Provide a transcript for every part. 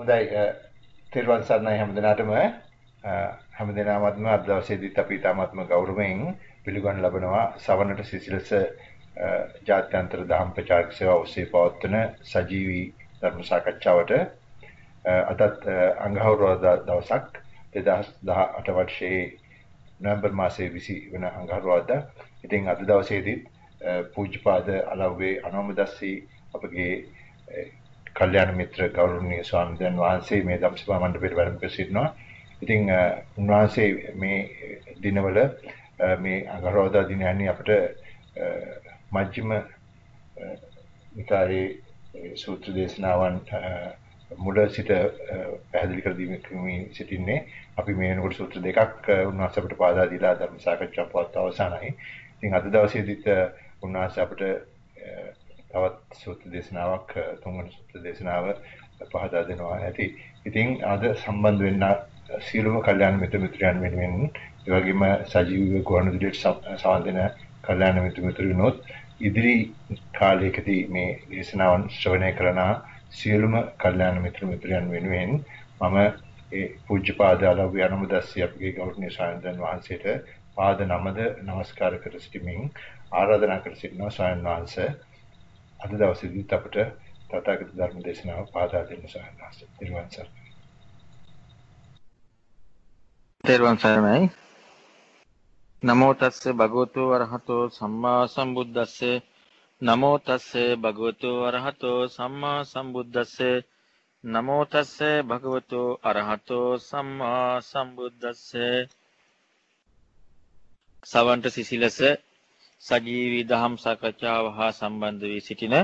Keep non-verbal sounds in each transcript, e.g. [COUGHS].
හොඳයි තෙරුවන් සරණයි හැමදෙනාටම හැමදෙනාමත්ම අද දවසේදීත් අපි තාමත්ම ගෞරවයෙන් පිළිගන්න ලබනවා සවනට සිසිලස ජාත්‍යන්තර දහම් ප්‍රචාරක සේවාව ඔස්සේ පවත්වන සජීවී ධර්ම සාකච්ඡාවට අදත් අඟහරුවාදා දවසක් 2018 වර්ෂයේ නොවැම්බර් මාසයේ 20 වන අඟහරුවාදා. ඉතින් අද දවසේදීත් පූජ්‍යපාද අලව්වේ අනෝමදස්සී අපගේ කල්යාණ මිත්‍ර ගෞරවනීය ස්වාමීන් වහන්සේ මේ ධම්සභා මණ්ඩපයට වැඩම කර සිටිනවා. ඉතින් උන්වහන්සේ මේ දිනවල මේ අගරෝදා දිනයන්හි අපිට මජ්ක්‍ධිම නිකායේ සූත්‍ර දේශනාවන් මුල සිට පැහැදිලි කර දීමකින් සිටින්නේ අපි මේ වෙනකොට සූත්‍ර දෙකක් උන්වහන්සේ අපිට පාදා දීලා ධර්ම සාකච්ඡා පවත් අවසానයි. ඉතින් අද දවසේදීත් උන්වහන්සේ අපිට තවත් සූත්‍ර දේශනාවක් තුන්වෙනි සූත්‍ර දේශනාව පහදා දෙනවා ඇති. ඉතින් අද සම්බන්ධ වෙන්න සියලුම කල්යාණ මිත්‍ර මිත්‍රයන් වෙනුවෙන් ඒ වගේම සජීවීව ගුවන්විදුලියට සවන් දෙන කල්යාණ මිත්‍ර මිත්‍රයන්ොත් ඉදිරි කාලයකදී මේ දේශනාවන් ශ්‍රවණය කරන සියලුම කල්යාණ මිත්‍ර මිත්‍රයන් වෙනුවෙන් මම ඒ පූජ්‍යපාද අලව්‍ය අනුමදස්සී අපගේ ගෞරවනීය ස්වාමීන් වහන්සේට පාද නමද নমස්කාර කර සිටිමින් ආරාධනා කර සිටිනවා ස්වාමීන් වහන්සේ අද දවසේදීත් අපට තථාගත ධර්ම දේශනාව පාදා දෙන්න සහනාස. ත්‍රිවන් සරණයි. ත්‍රිවන් සරණයි. නමෝ තස්ස භගවතු වරහතෝ සම්මා සම්බුද්දස්ස නමෝ තස්ස භගවතු වරහතෝ සම්මා සම්බුද්දස්ස නමෝ තස්ස භගවතු අරහතෝ සම්මා සම්බුද්දස්ස සවන්ට සිසිලස සජීවී දහම් සාකච්ඡාව හා සම්බන්ධ වී සිටින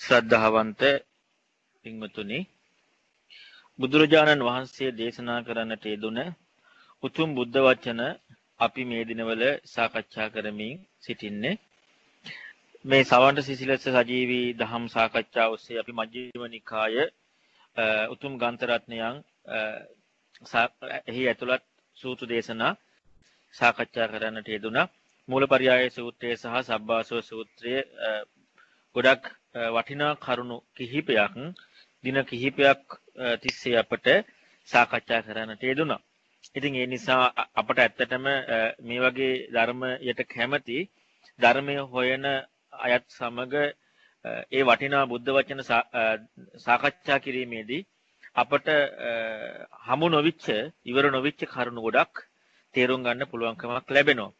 ශ්‍රද්ධාවන්ත පින්වතුනි බුදුරජාණන් වහන්සේ දේශනා කරන්නට යෙදුන උතුම් බුද්ධ වචන අපි මේ දිනවල සාකච්ඡා කරමින් සිටින්නේ. මේ සවන්ට සිසිලස සජීවී දහම් සාකච්ඡාව ඔස්සේ අපි මජ්ක්‍ධිම නිකාය උතුම් ග්‍රන්ථ රත්නයන් එහි ඇතුළත් සූත්‍ර දේශනා සාකච්ඡා කරන්නට යෙදුණා. මූලපරියාය සූත්‍රය සහ සබ්බාසව සූත්‍රය ගොඩක් වටිනා කරුණු කිහිපයක් දින කිහිපයක් තිස්සේ අපට සාකච්ඡා කරන්නට යෙදුණා. ඉතින් ඒ නිසා අපට ඇත්තටම මේ වගේ ධර්මයට කැමති ධර්මය හොයන අයත් සමග ඒ වටිනා බුද්ධ වචන සාකච්ඡා කිරීමේදී අපට හමු නොවිච්ච ඉවර නොවිච්ච කරුණු ගොඩක් තේරුම් ගන්න පුළුවන්කමක් ලැබෙනවා.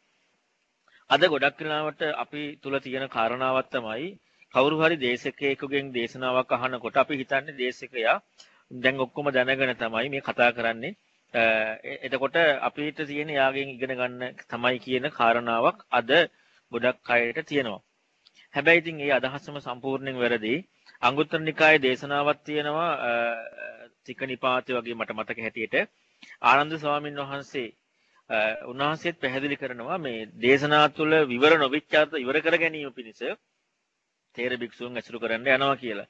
අද ගොඩක් වෙලාවට අපි තුල තියෙන කාරණාවක් තමයි කවුරු හරි දේශකයෙකුගෙන් දේශනාවක් අහනකොට අපි හිතන්නේ දේශකයා දැන් ඔක්කොම දැනගෙන තමයි මේ කතා කරන්නේ. එතකොට අපිට තියෙන යාගෙන් ඉගෙන ගන්න තමයි කියන කාරණාවක් අද ගොඩක් අයට තියෙනවා. හැබැයි ඉතින් ඒ අදහසම සම්පූර්ණයෙන් වැරදි. අංගුත්තර නිකායේ දේශනාවක් තියෙනවා තික නිපාතේ වගේ මට මතක හැටියට ආනන්ද ස්වාමින් වහන්සේ උන්වහන්සේත් පැහැදිලි කරනවා මේ දේශනා තුළ විවර නොවිච්ච අර්ථ ඉවර කර ගැනීම පිණිස තේර භික්ෂුන් ඇසුරු කරන්න යනවා කියලා.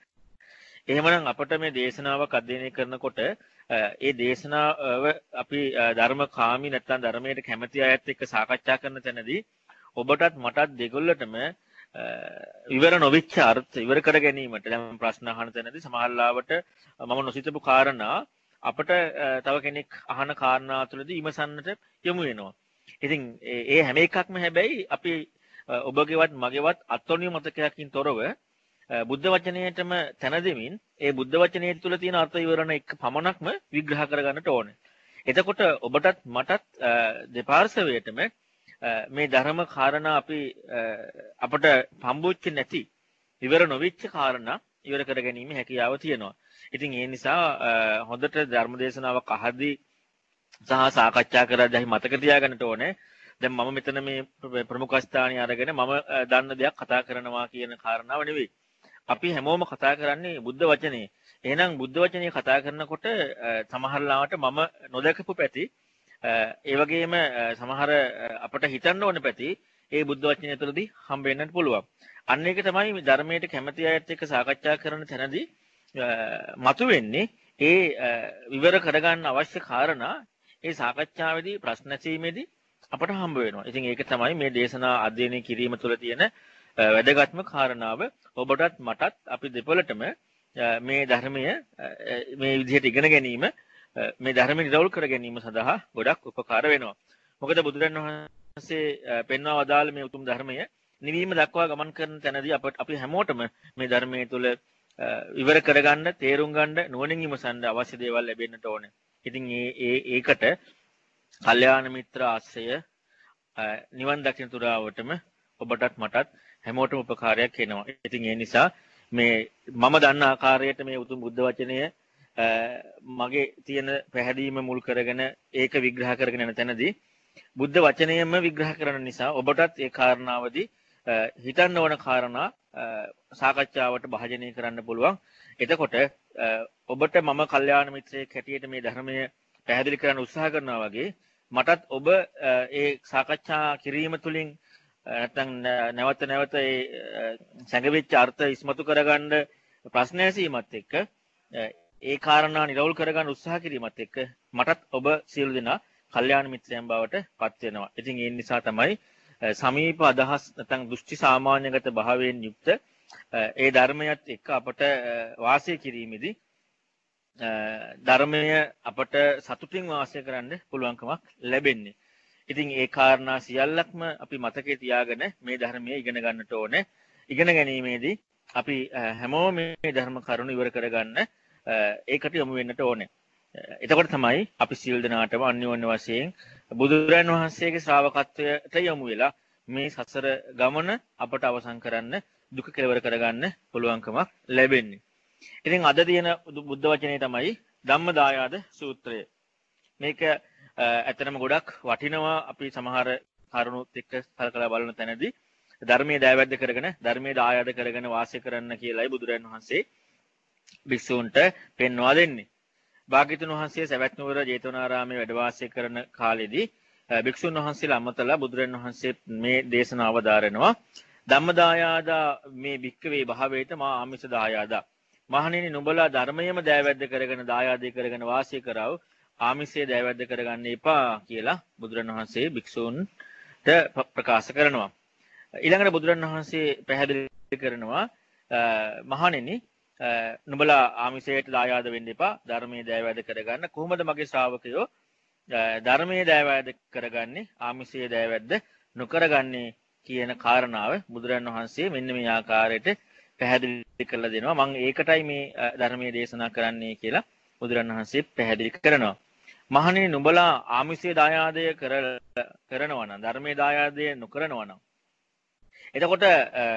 එහෙමනම් අපට මේ දේශනාවක් අධ්‍යයනය කරනකොට ඒ දේශනාව අපි ධර්ම කාමී නැත්නම් ධර්මයට කැමති අයත් එක්ක සාකච්ඡා කරන තැනදී ඔබටත් මටත් දෙගොල්ලටම ඉවර නොවිච්ච අර්ථ ඉවර කර ගැනීමට දැන් ප්‍රශ්න අහන තැනදී සමහරවිට මම නොසිතපු කාරණා අපට තව කෙනෙක් අහන කාරණා තුළදී ඉමසන්නට යොමු වෙනවා. ඉතින් ඒ හැම එකක්ම හැබැයි අපි ඔබගේවත් මගේවත් අත්වනිය මතකයකින් තොරව බුද්ධ වචනයටම තැන දෙමින් ඒ බුද්ධ වචනය තුළ තියෙන අර්ථ විවරණ එක පමණක්ම විග්‍රහ කරගන්නට ඕනේ. එතකොට ඔබටත් මටත් දෙපාර්ශවයටම මේ ධර්ම කාරණා අපි අපට පම්බුච්ච නැති ඉවර නොවිච්ච කාරණා ඉවර කර ගැනීම හැකියාව තියෙනවා. ඉතින් ඒ නිසා හොඳට ධර්ම දේශනාවක් අහද්දී සහ සාකච්ඡා කරද්දී මතක තියාගන්නට ඕනේ. දැන් මම මෙතන මේ ප්‍රමුඛ ස්ථානය අරගෙන මම දන්න දෙයක් කතා කරනවා කියන කාරණාව නෙවෙයි. අපි හැමෝම කතා කරන්නේ බුද්ධ වචනේ. එහෙනම් බුද්ධ වචනේ කතා කරනකොට සමහර ලාවට මම නොදකපු පැති ඒ වගේම සමහර අපට හිතන්න ඕන පැති ඒ බුද්ධ වචනය තුළදී හම්බ වෙන්නත් පුළුවන්. අන්න ඒක තමයි ධර්මයට කැමති අයත් එක්ක සාකච්ඡා කරන තැනදී මතුවෙන්නේ ඒ විවර කරගන්න අවශ්‍ය කාරණා ඒ සාකච්ඡාවේදී ප්‍රශ්න ඇසීමේදී අපට හම්බ වෙනවා. ඉතින් ඒක තමයි මේ දේශනා අධ්‍යයනය කිරීම තුළ තියෙන වැදගත්ම කාරණාව. ඔබටත් මටත් අපි දෙපොළටම මේ ධර්මය මේ විදිහට ඉගෙන ගැනීම මේ ධර්ම නිරවුල් කර ගැනීම සඳහා ගොඩක් උපකාර වෙනවා. මොකද බුදුරන් වහන්සේ පෙන්වා වදාළ මේ උතුම් ධර්මය නිවීම දක්වා ගමන් කරන තැනදී අප අපි හැමෝටම මේ ධර්මය තුළ ඉවර කරගන්න තේරුම් ගන්න නුවණින් විමසන්න අවශ්‍ය දේවල් ලැබෙන්නට ඕනේ. ඉතින් ඒ ඒකට කල්යාණ මිත්‍ර ආශ්‍රය නිවන් දකින තුරාවටම ඔබටත් මටත් හැමෝටම උපකාරයක් වෙනවා. ඉතින් ඒ නිසා මේ මම දන්න ආකාරයට මේ උතුම් බුද්ධ වචනය මගේ තියෙන පැහැදීම මුල් කරගෙන ඒක විග්‍රහ කරගෙන යන තැනදී බුද්ධ වචනයම විග්‍රහ කරන නිසා ඔබටත් ඒ කාරණාවදී හිතන්න ඕන කාරණා සාකච්ඡාවට භාජනය කරන්න පුළුවන්. එතකොට ඔබට මම කල්යාණ මිත්‍රයෙක් හැටියට මේ ධර්මය පැහැදිලි කරන්න උත්සාහ කරනවා වගේ මටත් ඔබ ඒ සාකච්ඡා කිරීම තුළින් නැත්නම් නැවත නැවත ඒ සැඟවිච්ච අර්ථ ඉස්මතු කරගන්න ප්‍රශ්න ඇසීමත් එක්ක ඒ කාරණා නිරවුල් කරගන්න උත්සාහ කිරීමත් එක්ක මටත් ඔබ සියලු දෙනා කල්යාණ මිත්‍රයන් බවට පත් වෙනවා. ඉතින් ඒ නිසා තමයි සමීප අදහස් නැත්නම් දෘෂ්ටි සාමාන්‍යගත භාවයෙන් යුක්ත ඒ ධර්මයත් එක්ක අපට වාසය කිරීමේදී ධර්මය අපට සතුටින් වාසය කරන්න පුළුවන්කමක් ලැබෙන්නේ. ඉතින් ඒ කාරණා සියල්ලක්ම අපි මතකේ තියාගෙන මේ ධර්මය ඉගෙන ගන්නට ඕනේ. ඉගෙන ගැනීමේදී අපි හැමෝම මේ ධර්ම කරුණු ඉවර කරගන්න ඒකට යොමු වෙන්නට ඕනේ. එතකොට තමයි අපි සියලු දෙනාටම අන්‍යෝන්‍ය වශයෙන් බුදුරන් වහන්සේගේ ශ්‍රාවකත්වයට යොමු වෙලා මේ සසර ගමන අපට අවසන් කරන්න දුක කෙලවර කරගන්න පුළුවන්කමක් ලැබෙන්නේ. ඉතින් අද තියෙන බුද්ධ වචනේ තමයි ධම්මදායාද සූත්‍රය. මේක ඇත්තටම ගොඩක් වටිනවා අපි සමහර කරුණුත් එක්ක කලකලා බලන තැනදී ධර්මයේ දෑවැද්ද කරගෙන ධර්මයේ දායාද කරගෙන වාසය කරන්න කියලායි බුදුරන් වහන්සේ භික්ෂූන්ට පෙන්වා දෙන්නේ. භාග්‍යතුන් වහන්සේ සවැත් නුවර ජේතවනාරාමයේ වැඩ වාසය කරන කාලෙදී භික්ෂුන් වහන්සේලා අමතලා බුදුරන් වහන්සේ මේ දේශනාව දාරනවා ධම්මදායාදා මේ භික්කවේ භාවේත මා ආමිෂ දායාදා. මහණෙනි නුඹලා ධර්මයේම දෑවැද්ද කරගෙන දායාදේ කරගෙන වාසය කරව. ආමිෂයේ දෑවැද්ද කරගන්න එපා කියලා බුදුරන් වහන්සේ භික්ෂූන්ට ප්‍රකාශ කරනවා. ඊළඟට බුදුරන් වහන්සේ පැහැදිලි කරනවා මහණෙනි නුඹලා ආමිසයට දායාද වෙන්න එපා. ධර්මයේ දෑවැද කරගන්න. කොහොමද මගේ ශ්‍රාවකයෝ ධර්මයේ දෑවැද කරගන්නේ ආමිසයේ දෑවැද්ද නොකරගන්නේ කියන කාරණාව බුදුරන් වහන්සේ මෙන්න මේ ආකාරයට පැහැදිලි කරලා දෙනවා. මම ඒකටයි මේ ධර්මයේ දේශනා කරන්නේ කියලා බුදුරන් වහන්සේ පැහැදිලි කරනවා. මහණෙනි නුඹලා ආමිසයේ දායාදය කරනවා නම් ධර්මයේ දායාදය නොකරනවා නම්. එතකොට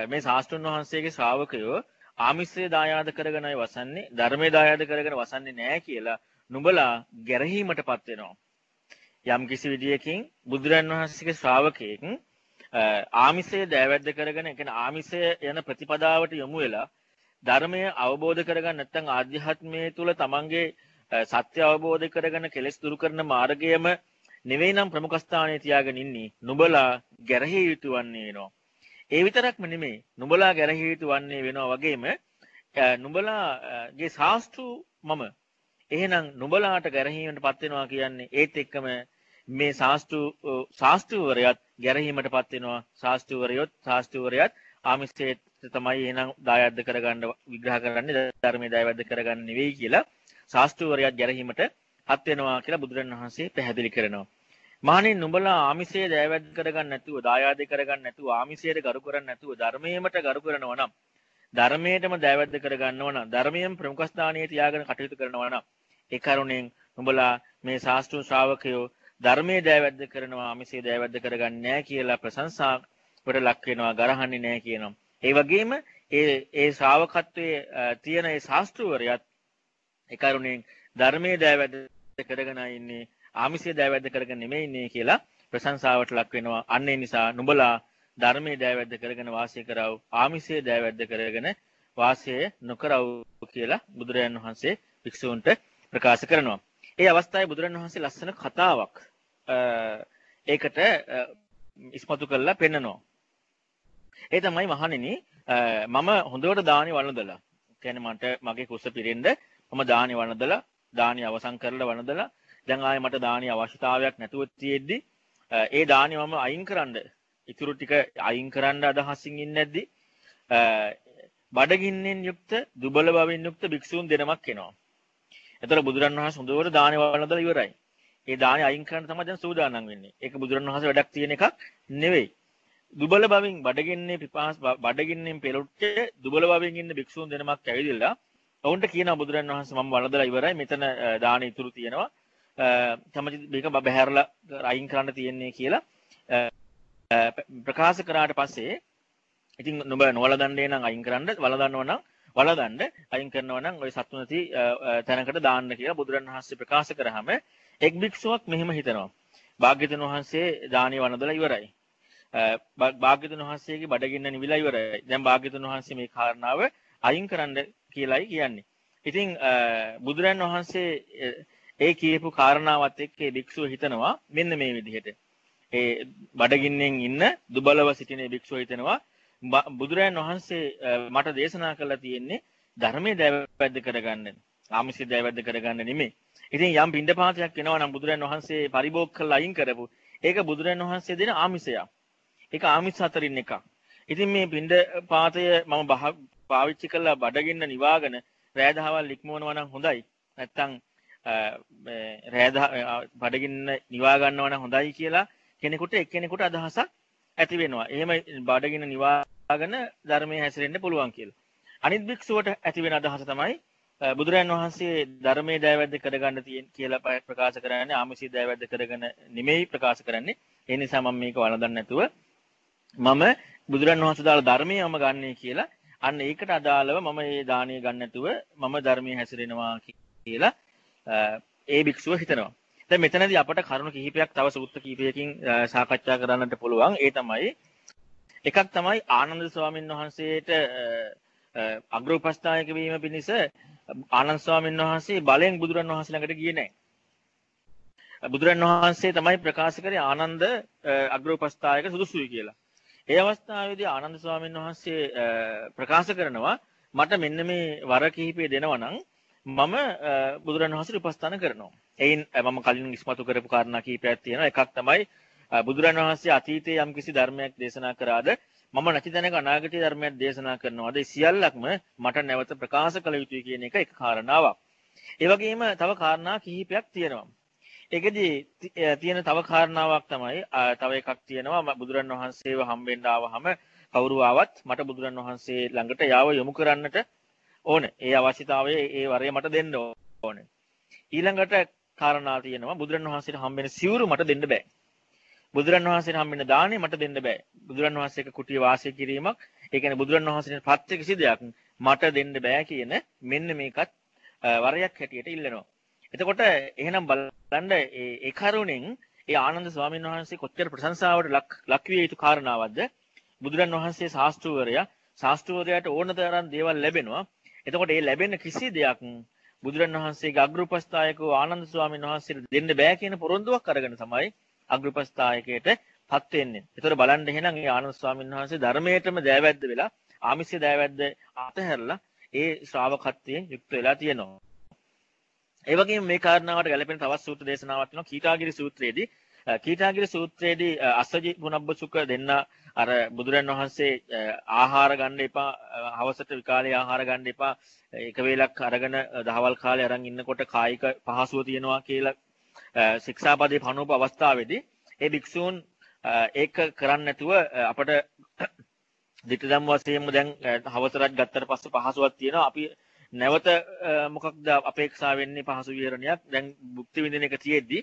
මේ ශාස්ත්‍රුන් වහන්සේගේ ශ්‍රාවකයෝ ආමිස්සේ දායාද කරගෙනයි වසන්නේ ධර්මයේ දායාද කරගෙන වසන්නේ නැහැ කියලා නුඹලා ගැරහීමට පත් වෙනවා. යම් කිසි විදියකින් බුදුරන් වහන්සේගේ ශ්‍රාවකයෙක් ආමිසය දෑවැද්ද කරගෙන ඒ කියන්නේ ආමිසය යන ප්‍රතිපදාවට යොමු වෙලා ධර්මය අවබෝධ කරගන්න නැත්නම් ආධ්‍යාත්මයේ තුල තමන්ගේ සත්‍ය අවබෝධ කරගෙන කෙලෙස් දුරු කරන මාර්ගයම නෙවෙයි නම් ප්‍රමුඛ ස්ථානයේ තියාගෙන ඉන්නේ නුඹලා ගැරහිය යුතු වන්නේ වෙනවා. ඒ විතරක්ම නෙමේ නුඹලා ගැරහිය යුතු වන්නේ වෙනවා වගේම නුඹලාගේ ශාස්ත්‍රු මම. එහෙනම් නුඹලාට ගැරහීමට පත් වෙනවා කියන්නේ ඒත් එක්කම මේ ශාස්ත්‍රු ශාස්ත්‍රවරයත් ගැරහීමට පත් වෙනවා. ශාස්ත්‍රවරයොත් ශාස්ත්‍රවරයත් ආමිෂයේ තමයි එහෙනම් දායද්ද කරගන්න විග්‍රහ කරන්නේ ධර්මයේ දායවැද්ද කරගන්න නෙවෙයි කියලා ශාස්ත්‍රවරයත් ගැරහීමට පත් වෙනවා කියලා බුදුරණවහන්සේ පැහැදිලි කරනවා. මහණෙනි නුඹලා ආමිෂයේ දෑවැද්ද කරගන්න නැතුව දායාද කරගන්න නැතුව ආමිෂයට ගරු කරන්නේ නැතුව ධර්මයේමට ගරු කරනවා නම් ධර්මයටම දෑවැද්ද කරගන්නවා නම් ධර්මයෙන් ප්‍රමුඛ ස්ථානයේ තියාගෙන කටයුතු කරනවා නම් ඒ කරුණෙන් නුඹලා මේ ශාස්ත්‍රීය ශ්‍රාවකයෝ ධර්මයේ දෑවැද්ද කරනවා ආමිෂයේ දෑවැද්ද කරගන්නේ නැහැ කියලා ප්‍රශංසාවට ලක් වෙනවා ගරහන්නේ නැහැ කියනවා. ඒ වගේම ඒ ඒ ශ්‍රාවකත්වයේ තියෙන ඒ ශාස්ත්‍රවරයත් ඒ කරුණෙන් ධර්මයේ දෑවැද්ද කරගෙන ඉන්නේ ආමිසය දෑවැද්ද කරගෙන නෙමෙයි ඉන්නේ කියලා ප්‍රශංසාවට ලක් වෙනවා. අන්න ඒ නිසා නුඹලා ධර්මයේ දෑවැද්ද කරගෙන වාසය කරව ආමිසය දෑවැද්ද කරගෙන වාසය නොකරව කියලා බුදුරජාණන් වහන්සේ භික්ෂූන්ට ප්‍රකාශ කරනවා. ඒ අවස්ථාවේ බුදුරජාණන් වහන්සේ ලස්සන කතාවක් ඒකට ඉස්මතු කරලා පෙන්නනවා. ඒ තමයි මහණෙනි මම හොඳට දානි වළඳලා කියන්නේ මට මගේ කුස පිරෙන්න මම දානි වළඳලා දානි අවසන් කරලා වළඳලා දැන් ආයේ මට දානි අවශ්‍යතාවයක් නැතුව තියෙද්දි ඒ දානි මම අයින් කරන්න ඉතුරු ටික අයින් කරන්න අදහසින් ඉන්නේ නැද්දි බඩගින්නෙන් යුක්ත දුබල බවින් යුක්ත භික්ෂූන් දෙනමක් එනවා. එතකොට බුදුරන් වහන්සේ හොඳට දානේ වළඳලා ඉවරයි. ඒ දානේ අයින් කරන්න තමයි දැන් සූදානම් වෙන්නේ. ඒක බුදුරන් වහන්සේ වැඩක් තියෙන එකක් නෙවෙයි. දුබල බවින් බඩගින්නේ පිපාස බඩගින්නෙන් පෙරොට්ට දුබල බවින් ඉන්න භික්ෂූන් දෙනමක් ඇවිදilla ඔවුන්ට කියනවා බුදුරන් වහන්සේ මම වළඳලා ඉවරයි. මෙතන දානේ ඉතුරු තියෙනවා. කැමති මේක බහැරලා අයින් කරන්න තියෙන්නේ කියලා ප්‍රකාශ කරාට පස්සේ ඉතින් නුඹ නොවලදන්නේ නම් අයින් කරන්න වලදන්නව නම් වලදන්න අයින් කරනවා නම් ওই සත්තු නැති තැනකට දාන්න කියලා බුදුරන් වහන්සේ ප්‍රකාශ කරාම එක් භික්ෂුවක් මෙහෙම හිතනවා. භාග්‍යතුන් වහන්සේ දානිය වළඳලා ඉවරයි. භාග්‍යතුන් වහන්සේගේ බඩගින්න නිවිලා ඉවරයි. දැන් භාග්‍යතුන් වහන්සේ මේ කාරණාව අයින් කරන්න කියලායි කියන්නේ. ඉතින් බුදුරන් වහන්සේ ඒ කියපු කාරණාවත් එක්ක ඒ භික්ෂුව හිතනවා මෙන්න මේ විදිහට. ඒ බඩගින්නෙන් ඉන්න දුබලව සිටින භික්ෂුව හිතනවා බුදුරයන් වහන්සේ මට දේශනා කළා තියෙන්නේ ධර්මයේ දෑවැද්ද කරගන්න. ආමිෂය දෑවැද්ද කරගන්න නෙමෙයි. ඉතින් යම් පින්ඩපාතයක් එනවා නම් බුදුරයන් වහන්සේ පරිභෝග කළා අයින් කරපු ඒක බුදුරයන් වහන්සේ දෙන ආමිෂයක්. ඒක ආමිෂ හතරින් එකක්. ඉතින් මේ පින්ඩපාතය මම පාවිච්චි කළා බඩගින්න නිවාගෙන රෑදහවල් ඉක්මවනවා නම් හොඳයි. නැත්තම් රෑද බඩගින්න නිවා ගන්නවා නම් හොඳයි කියලා කෙනෙකුට එක්කෙනෙකුට අදහසක් ඇති වෙනවා. එහෙම බඩගින්න නිවාගෙන ධර්මයේ හැසිරෙන්න පුළුවන් කියලා. අනිත් භික්ෂුවට ඇති වෙන අදහස තමයි බුදුරයන් වහන්සේ ධර්මයේ දයවැද්ද කරගන්න තියෙන කියලා ප්‍රකාශ කරන්නේ ආමිෂී දයවැද්ද කරගෙන නෙමෙයි ප්‍රකාශ කරන්නේ. ඒ නිසා මම මේක වළඳන්නේ නැතුව මම බුදුරන් වහන්සේ දාලා ධර්මයම ගන්නයි කියලා අන්න ඒකට අදාළව මම මේ දාණය ගන්න නැතුව මම ධර්මයේ හැසිරෙනවා කියලා ඒ භික්ෂුව හිතනවා. දැන් මෙතනදී අපට කරුණු කිහිපයක් තව සූත්‍ර කිහිපයකින් සාකච්ඡා කරන්නට පුළුවන්. ඒ තමයි එකක් තමයි ආනන්ද ස්වාමීන් වහන්සේට අග්‍රෝපස්ථායක වීම පිණිස ආනන්ද ස්වාමීන් වහන්සේ බලෙන් බුදුරන් වහන්සේ ළඟට ගියේ නැහැ. බුදුරන් වහන්සේ තමයි ප්‍රකාශ කරේ ආනන්ද අග්‍රෝපස්ථායක සුදුසුයි කියලා. ඒ අවස්ථාවේදී ආනන්ද ස්වාමීන් වහන්සේ ප්‍රකාශ කරනවා මට මෙන්න මේ වර කිහිපය දෙනවා නම් මම බුදුරන් වහන්සේ උපස්ථාන කරනවා. එයින් මම කලින් ඉස්මතු කරපු කාරණා කීපයක් තියෙනවා. එකක් තමයි බුදුරන් වහන්සේ අතීතයේ යම්කිසි ධර්මයක් දේශනා කරාද මම නැති දැනක අනාගතයේ ධර්මයක් දේශනා කරනවාද ඒ සියල්ලක්ම මට නැවත ප්‍රකාශ කළ යුතුයි කියන එක එක කාරණාවක්. ඒ වගේම තව කාරණා කිහිපයක් තියෙනවා. ඒකෙදි තියෙන තව කාරණාවක් තමයි තව එකක් තියෙනවා බුදුරන් වහන්සේව හම්බෙන්න ආවහම කවුරු ආවත් මට බුදුරන් වහන්සේ ළඟට යාව යොමු කරන්නට ඕන. ඒ අවශ්‍යතාවය ඒ වරය මට දෙන්න ඕන. ඊළඟට කාරණා තියෙනවා බුදුරන් වහන්සේට හම්බෙන සිවුරු මට දෙන්න බෑ. බුදුරන් වහන්සේට හම්බෙන දාණය මට දෙන්න බෑ. බුදුරන් වහන්සේක කුටිය වාසය කිරීමක්, ඒ කියන්නේ බුදුරන් වහන්සේට පත්‍ය කිසි දෙයක් මට දෙන්න බෑ කියන මෙන්න මේකත් වරයක් හැටියට ඉල්ලනවා. එතකොට එහෙනම් බලන්න ඒ කරුණෙන් ඒ ආනන්ද ස්වාමීන් වහන්සේ කොච්චර ප්‍රශංසාවට ලක් ලක් විය යුතු කාරණාවක්ද? බුදුරන් වහන්සේ ශාස්ත්‍රවරයා ශාස්ත්‍රවරයාට ඕන තරම් දේවල් ලැබෙනවා. එතකොට ඒ ලැබෙන කිසි දෙයක් බුදුරන් වහන්සේගේ අග්‍රපස්ථායක ආනන්ද ස්වාමීන් වහන්සේට දෙන්න බෑ කියන පොරොන්දුවක් අරගෙන තමයි අග්‍රපස්ථායකයට පත් වෙන්නේ. ඒතර බලන්න එහෙනම් ඒ ආනන්ද ස්වාමීන් වහන්සේ ධර්මයටම දෑවැද්ද වෙලා ආමිෂය දෑවැද්ද අතහැරලා ඒ ශ්‍රාවකත්වයෙන් යුක්ත වෙලා තියෙනවා. ඒ වගේම මේ කාරණාවට ගැලපෙන තවත් සූත්‍ර දේශනාවක් තියෙනවා කීටාගිරි සූත්‍රයේදී කීටාගිරි සූත්‍රයේදී අස්සජි පුනබ්බසුක දෙන්න අර බුදුරන් වහන්සේ ආහාර ගන්න එපා හවසට විකාලේ ආහාර ගන්න එපා. එක වේලක් අරගෙන දහවල් කාලේ අරන් ඉන්නකොට කායික පහසුව තියෙනවා කියලා ශික්ෂාපදේ පනවපු අවස්ථාවේදී ඒ භික්ෂූන් ඒක කරන්නේ නැතුව අපට [COUGHS] ධිටදම් වශයෙන්ම දැන් හවසට ගත්තට පස්සේ පහසුවක් තියෙනවා. අපි නැවත මොකක්ද අපේක්ෂා වෙන්නේ පහසු විහරණයක්? දැන් භුක්ති විඳින එක තියෙද්දි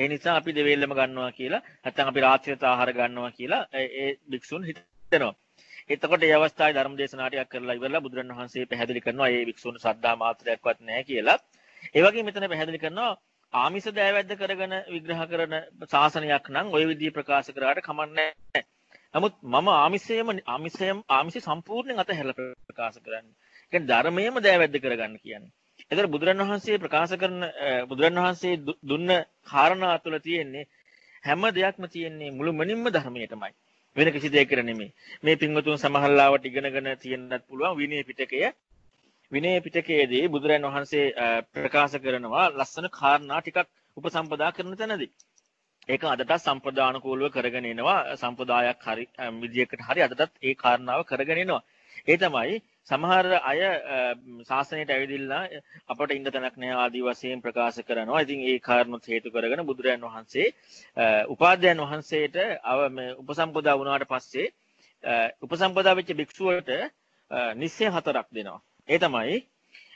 ඒ නිසා අපි දෙවේල්ලම ගන්නවා කියලා නැත්නම් අපි රාත්‍රියට ආහාර ගන්නවා කියලා ඒ භික්ෂුන් හිතනවා. එතකොට ඒ අවස්ථාවේ ධර්ම දේශනාටියක් කරලා ඉවරලා බුදුරණවහන්සේ පැහැදිලි කරනවා මේ භික්ෂුන් සද්ධා මාත්‍රයක්වත් නැහැ කියලා. ඒ වගේම මෙතන පැහැදිලි කරනවා ආමිෂ දෑවැද්ද කරගෙන විග්‍රහ කරන ශාසනයක් නම් ওই විදිහේ ප්‍රකාශ කරාට කමන්නේ නැහැ. නමුත් මම ආමිෂයම ආමිෂයම ආමිෂ සම්පූර්ණයෙන් අතහැරලා ප්‍රකාශ කරන්නේ. ඒ කියන්නේ ධර්මයේම දෑවැද්ද කරගන්න කියන්නේ. එතකොට බුදුරන් වහන්සේ ප්‍රකාශ කරන බුදුරන් වහන්සේ දුන්න කාරණා තුළ තියෙන්නේ හැම දෙයක්ම තියෙන්නේ මුළුමනින්ම ධර්මයටමයි. වෙන කිසි දෙයකට නෙමෙයි. මේ පින්වතුන් සමහරලාවට ඉගෙනගෙන තියෙන්නත් පුළුවන් විනය පිටකය. විනය පිටකයේදී බුදුරන් වහන්සේ ප්‍රකාශ කරනවා ලස්සන කාරණා ටිකක් උපසම්පදා කරන තැනදී. ඒක අදටත් සම්ප්‍රදානුකූලව කරගෙන එනවා සම්ප්‍රදායක් හරි විදියකට හරි අදටත් ඒ කාරණාව කරගෙන එනවා. ඒ තමයි සමහර අය ශාසනයට ඇවිදිල්ලා අපට ඉන්න තැනක් නෑ ආදී වශයෙන් ප්‍රකාශ කරනවා. ඉතින් ඒ කාරණුත් හේතු කරගෙන බුදුරයන් වහන්සේ උපාධ්‍යයන් වහන්සේට අව උපසම්පදා වුණාට පස්සේ උපසම්පදා වෙච්ච භික්ෂුවට නිස්සය හතරක් දෙනවා. ඒ තමයි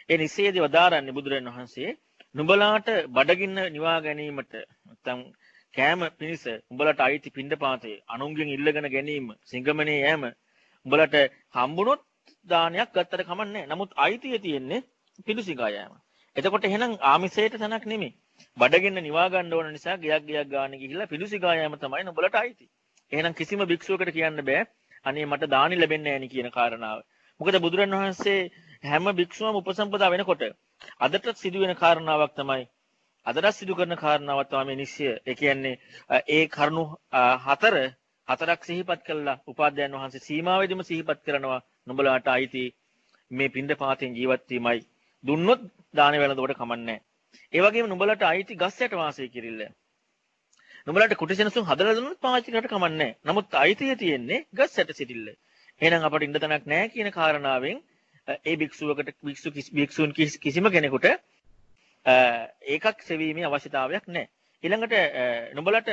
ඒ නිස්සයේදී වදාරන්නේ බුදුරජාණන් වහන්සේ නුඹලාට බඩගින්න නිවා ගැනීමට නැත්නම් කෑම පිණිස උඹලට අයිති පිණ්ඩපාතේ අනුන්ගෙන් ඉල්ලගෙන ගැනීම සිංගමනේ යෑම උඹලට හම්බුනොත් දානයක් ගත්තට කමන්නේ නමුත් අයිතිය තියෙන්නේ පිඬුසිඟා යෑම. එතකොට එහෙනම් ආමිසයට තැනක් නෙමෙයි. බඩගින්න නිවා ගන්න ඕන නිසා ගියක් ගියක් ගාන ගිහිල්ලා පිඬුසිඟා යෑම තමයි නුඹලට අයිති. එහෙනම් කිසිම භික්ෂුවකට කියන්න බෑ අනේ මට දානි ලැබෙන්නේ නැහැ කියන කාරණාව. මොකද බුදුරන් වහන්සේ හැම භික්ෂුවම උපසම්පදා වෙනකොට අදට සිදුවෙන කාරණාවක් තමයි අදට සිදු කරන කාරණාවක් තමයි මේ නිශ්චය. ඒ කියන්නේ ඒ කරුණු හතර හතරක් සිහිපත් කළා උපාධ්‍යයන් වහන්සේ සීමාවෙදිම සිහිපත් කරනවා නුඹලාට අයිති මේ පින්ඳ පාතෙන් ජීවත් වීමයි. දුන්නොත් දාන වෙනදකොට කමන්නේ ඒ වගේම නුඹලට අයිති ගස් යට වාසය කිරිල්ල. නුඹලට කුටි සෙනසුන් හදලා දුන්නොත් පාවිච්චි කරට කමන්නේ නමුත් අයිතිය තියෙන්නේ ගස් යට සිටිල්ල. එහෙනම් අපට ඉන්න තැනක් නැහැ කියන කාරණාවෙන් ඒ භික්ෂුවකට භික්ෂු භික්ෂුන් කිසිම කෙනෙකුට ඒකක් සෙවීමේ අවශ්‍යතාවයක් නැහැ. ඊළඟට නුඹලට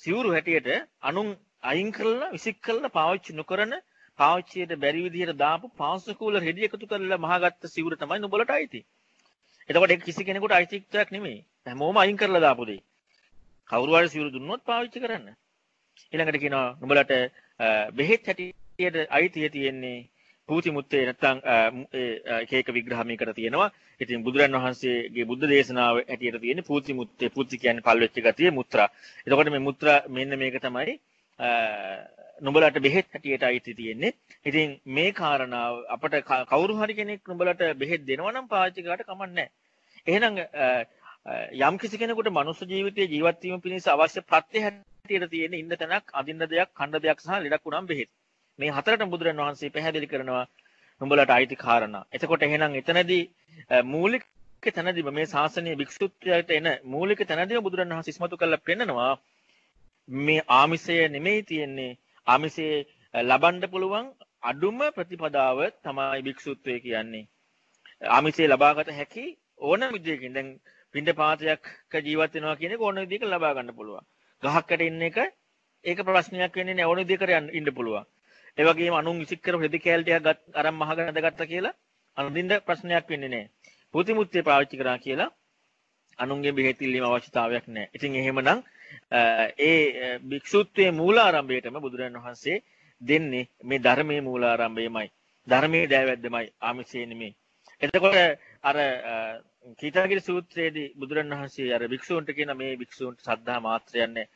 සිවුරු හැටියට අනුන් අයින් කරලා විසික් කරලා පාවිච්චි නොකරන පාවිච්චියට බැරි විදිහට දාපු පාංශකූල රෙදි එකතු කරලා මහාගත්ත සිවුර තමයි නුඹලට අයිති. එතකොට ඒක කිසි කෙනෙකුට අයිතිත්වයක් නෙමෙයි. හැමෝම අයින් කරලා දාපු දෙයක්. කවුරු හරි සිවුරු දුන්නොත් පාවිච්චි කරන්න. ඊළඟට කියනවා නුඹලට බෙහෙත් හැටියට අයිතිය තියෙන්නේ පූති මුත්තේ නැත්තම් එක එක විග්‍රහ මේකට තියෙනවා. ඉතින් බුදුරන් වහන්සේගේ බුද්ධ දේශනාව හැටියට තියෙන්නේ පූති මුත්තේ පූති කියන්නේ පල් වෙච්ච ගතිය මුත්‍රා. එතකොට මේ මුත්‍රා මෙන්න මේක තමයි නුඹලට බෙහෙත් හැටියට අයිති තියෙන්නේ. ඉතින් මේ කාරණාව අපට කවුරු හරි කෙනෙක් නුඹලට බෙහෙත් දෙනවා නම් පාවිච්චි කරලා කමන්නේ එහෙනම් යම් කිසි කෙනෙකුට මනුස්ස ජීවිතයේ ජීවත් වීම පිණිස අවශ්‍ය ප්‍රත්‍ය හැටියට තියෙන ඉන්න තැනක්, අදින්න දෙයක්, කන්න දෙයක් සහ ලෙඩක් වුණාම බෙහෙත්. මේ හතරටම බුදුරන් වහන්සේ පැහැදිලි කරනවා නුඹලට අයිති කාරණා. එතකොට එහෙනම් එතනදී මූලික තැනදී මේ ශාසනීය භික්ෂුත්වයට එන මූලික තැනදී බුදුරන් වහන්සේ ඉස්මතු කරලා පෙන්නනවා මේ ආමිසය නෙමෙයි තියෙන්නේ ආමිසයේ ලබන්න පුළුවන් අඩුම ප්‍රතිපදාව තමයි භික්ෂුත්වය කියන්නේ. ආමිසය ලබාගත හැකි ඕන විදියකින් දැන් පින්ඩ පාතයක ජීවත් වෙනවා කියන එක ඕන විදියක ලබා ගන්න පුළුවන්. ගහක්කට ඉන්න එක ඒක ප්‍රශ්නයක් වෙන්නේ නැහැ ඕන විදියකට ඉන්න පුළුවන්. ඒ වගේම අනුන් විසික් කරපු රෙදි කෑල් ටිකක් අරන් මහගෙන ඇඳගත්තා කියලා අනුදින්න ප්‍රශ්නයක් වෙන්නේ නැහැ. පුතිමුත්තේ පාවිච්චි කරා කියලා අනුන්ගේ බෙහෙත් ඉල්ලීම අවශ්‍යතාවයක් නැහැ. ඉතින් එහෙමනම් ඒ භික්ෂුත්වයේ මූලාරම්භයටම බුදුරජාණන් වහන්සේ දෙන්නේ මේ ධර්මයේ මූලාරම්භයමයි. ධර්මයේ දෑවැද්දමයි ආමිෂේ නෙමෙයි. එතකොට අර කීටාගිරි සූත්‍රයේදී බුදුරජාණන් වහන්සේ අර භික්ෂූන්ට කියන මේ භික්ෂූන්ට සද්ධා මාත්‍රයක් නැහැ.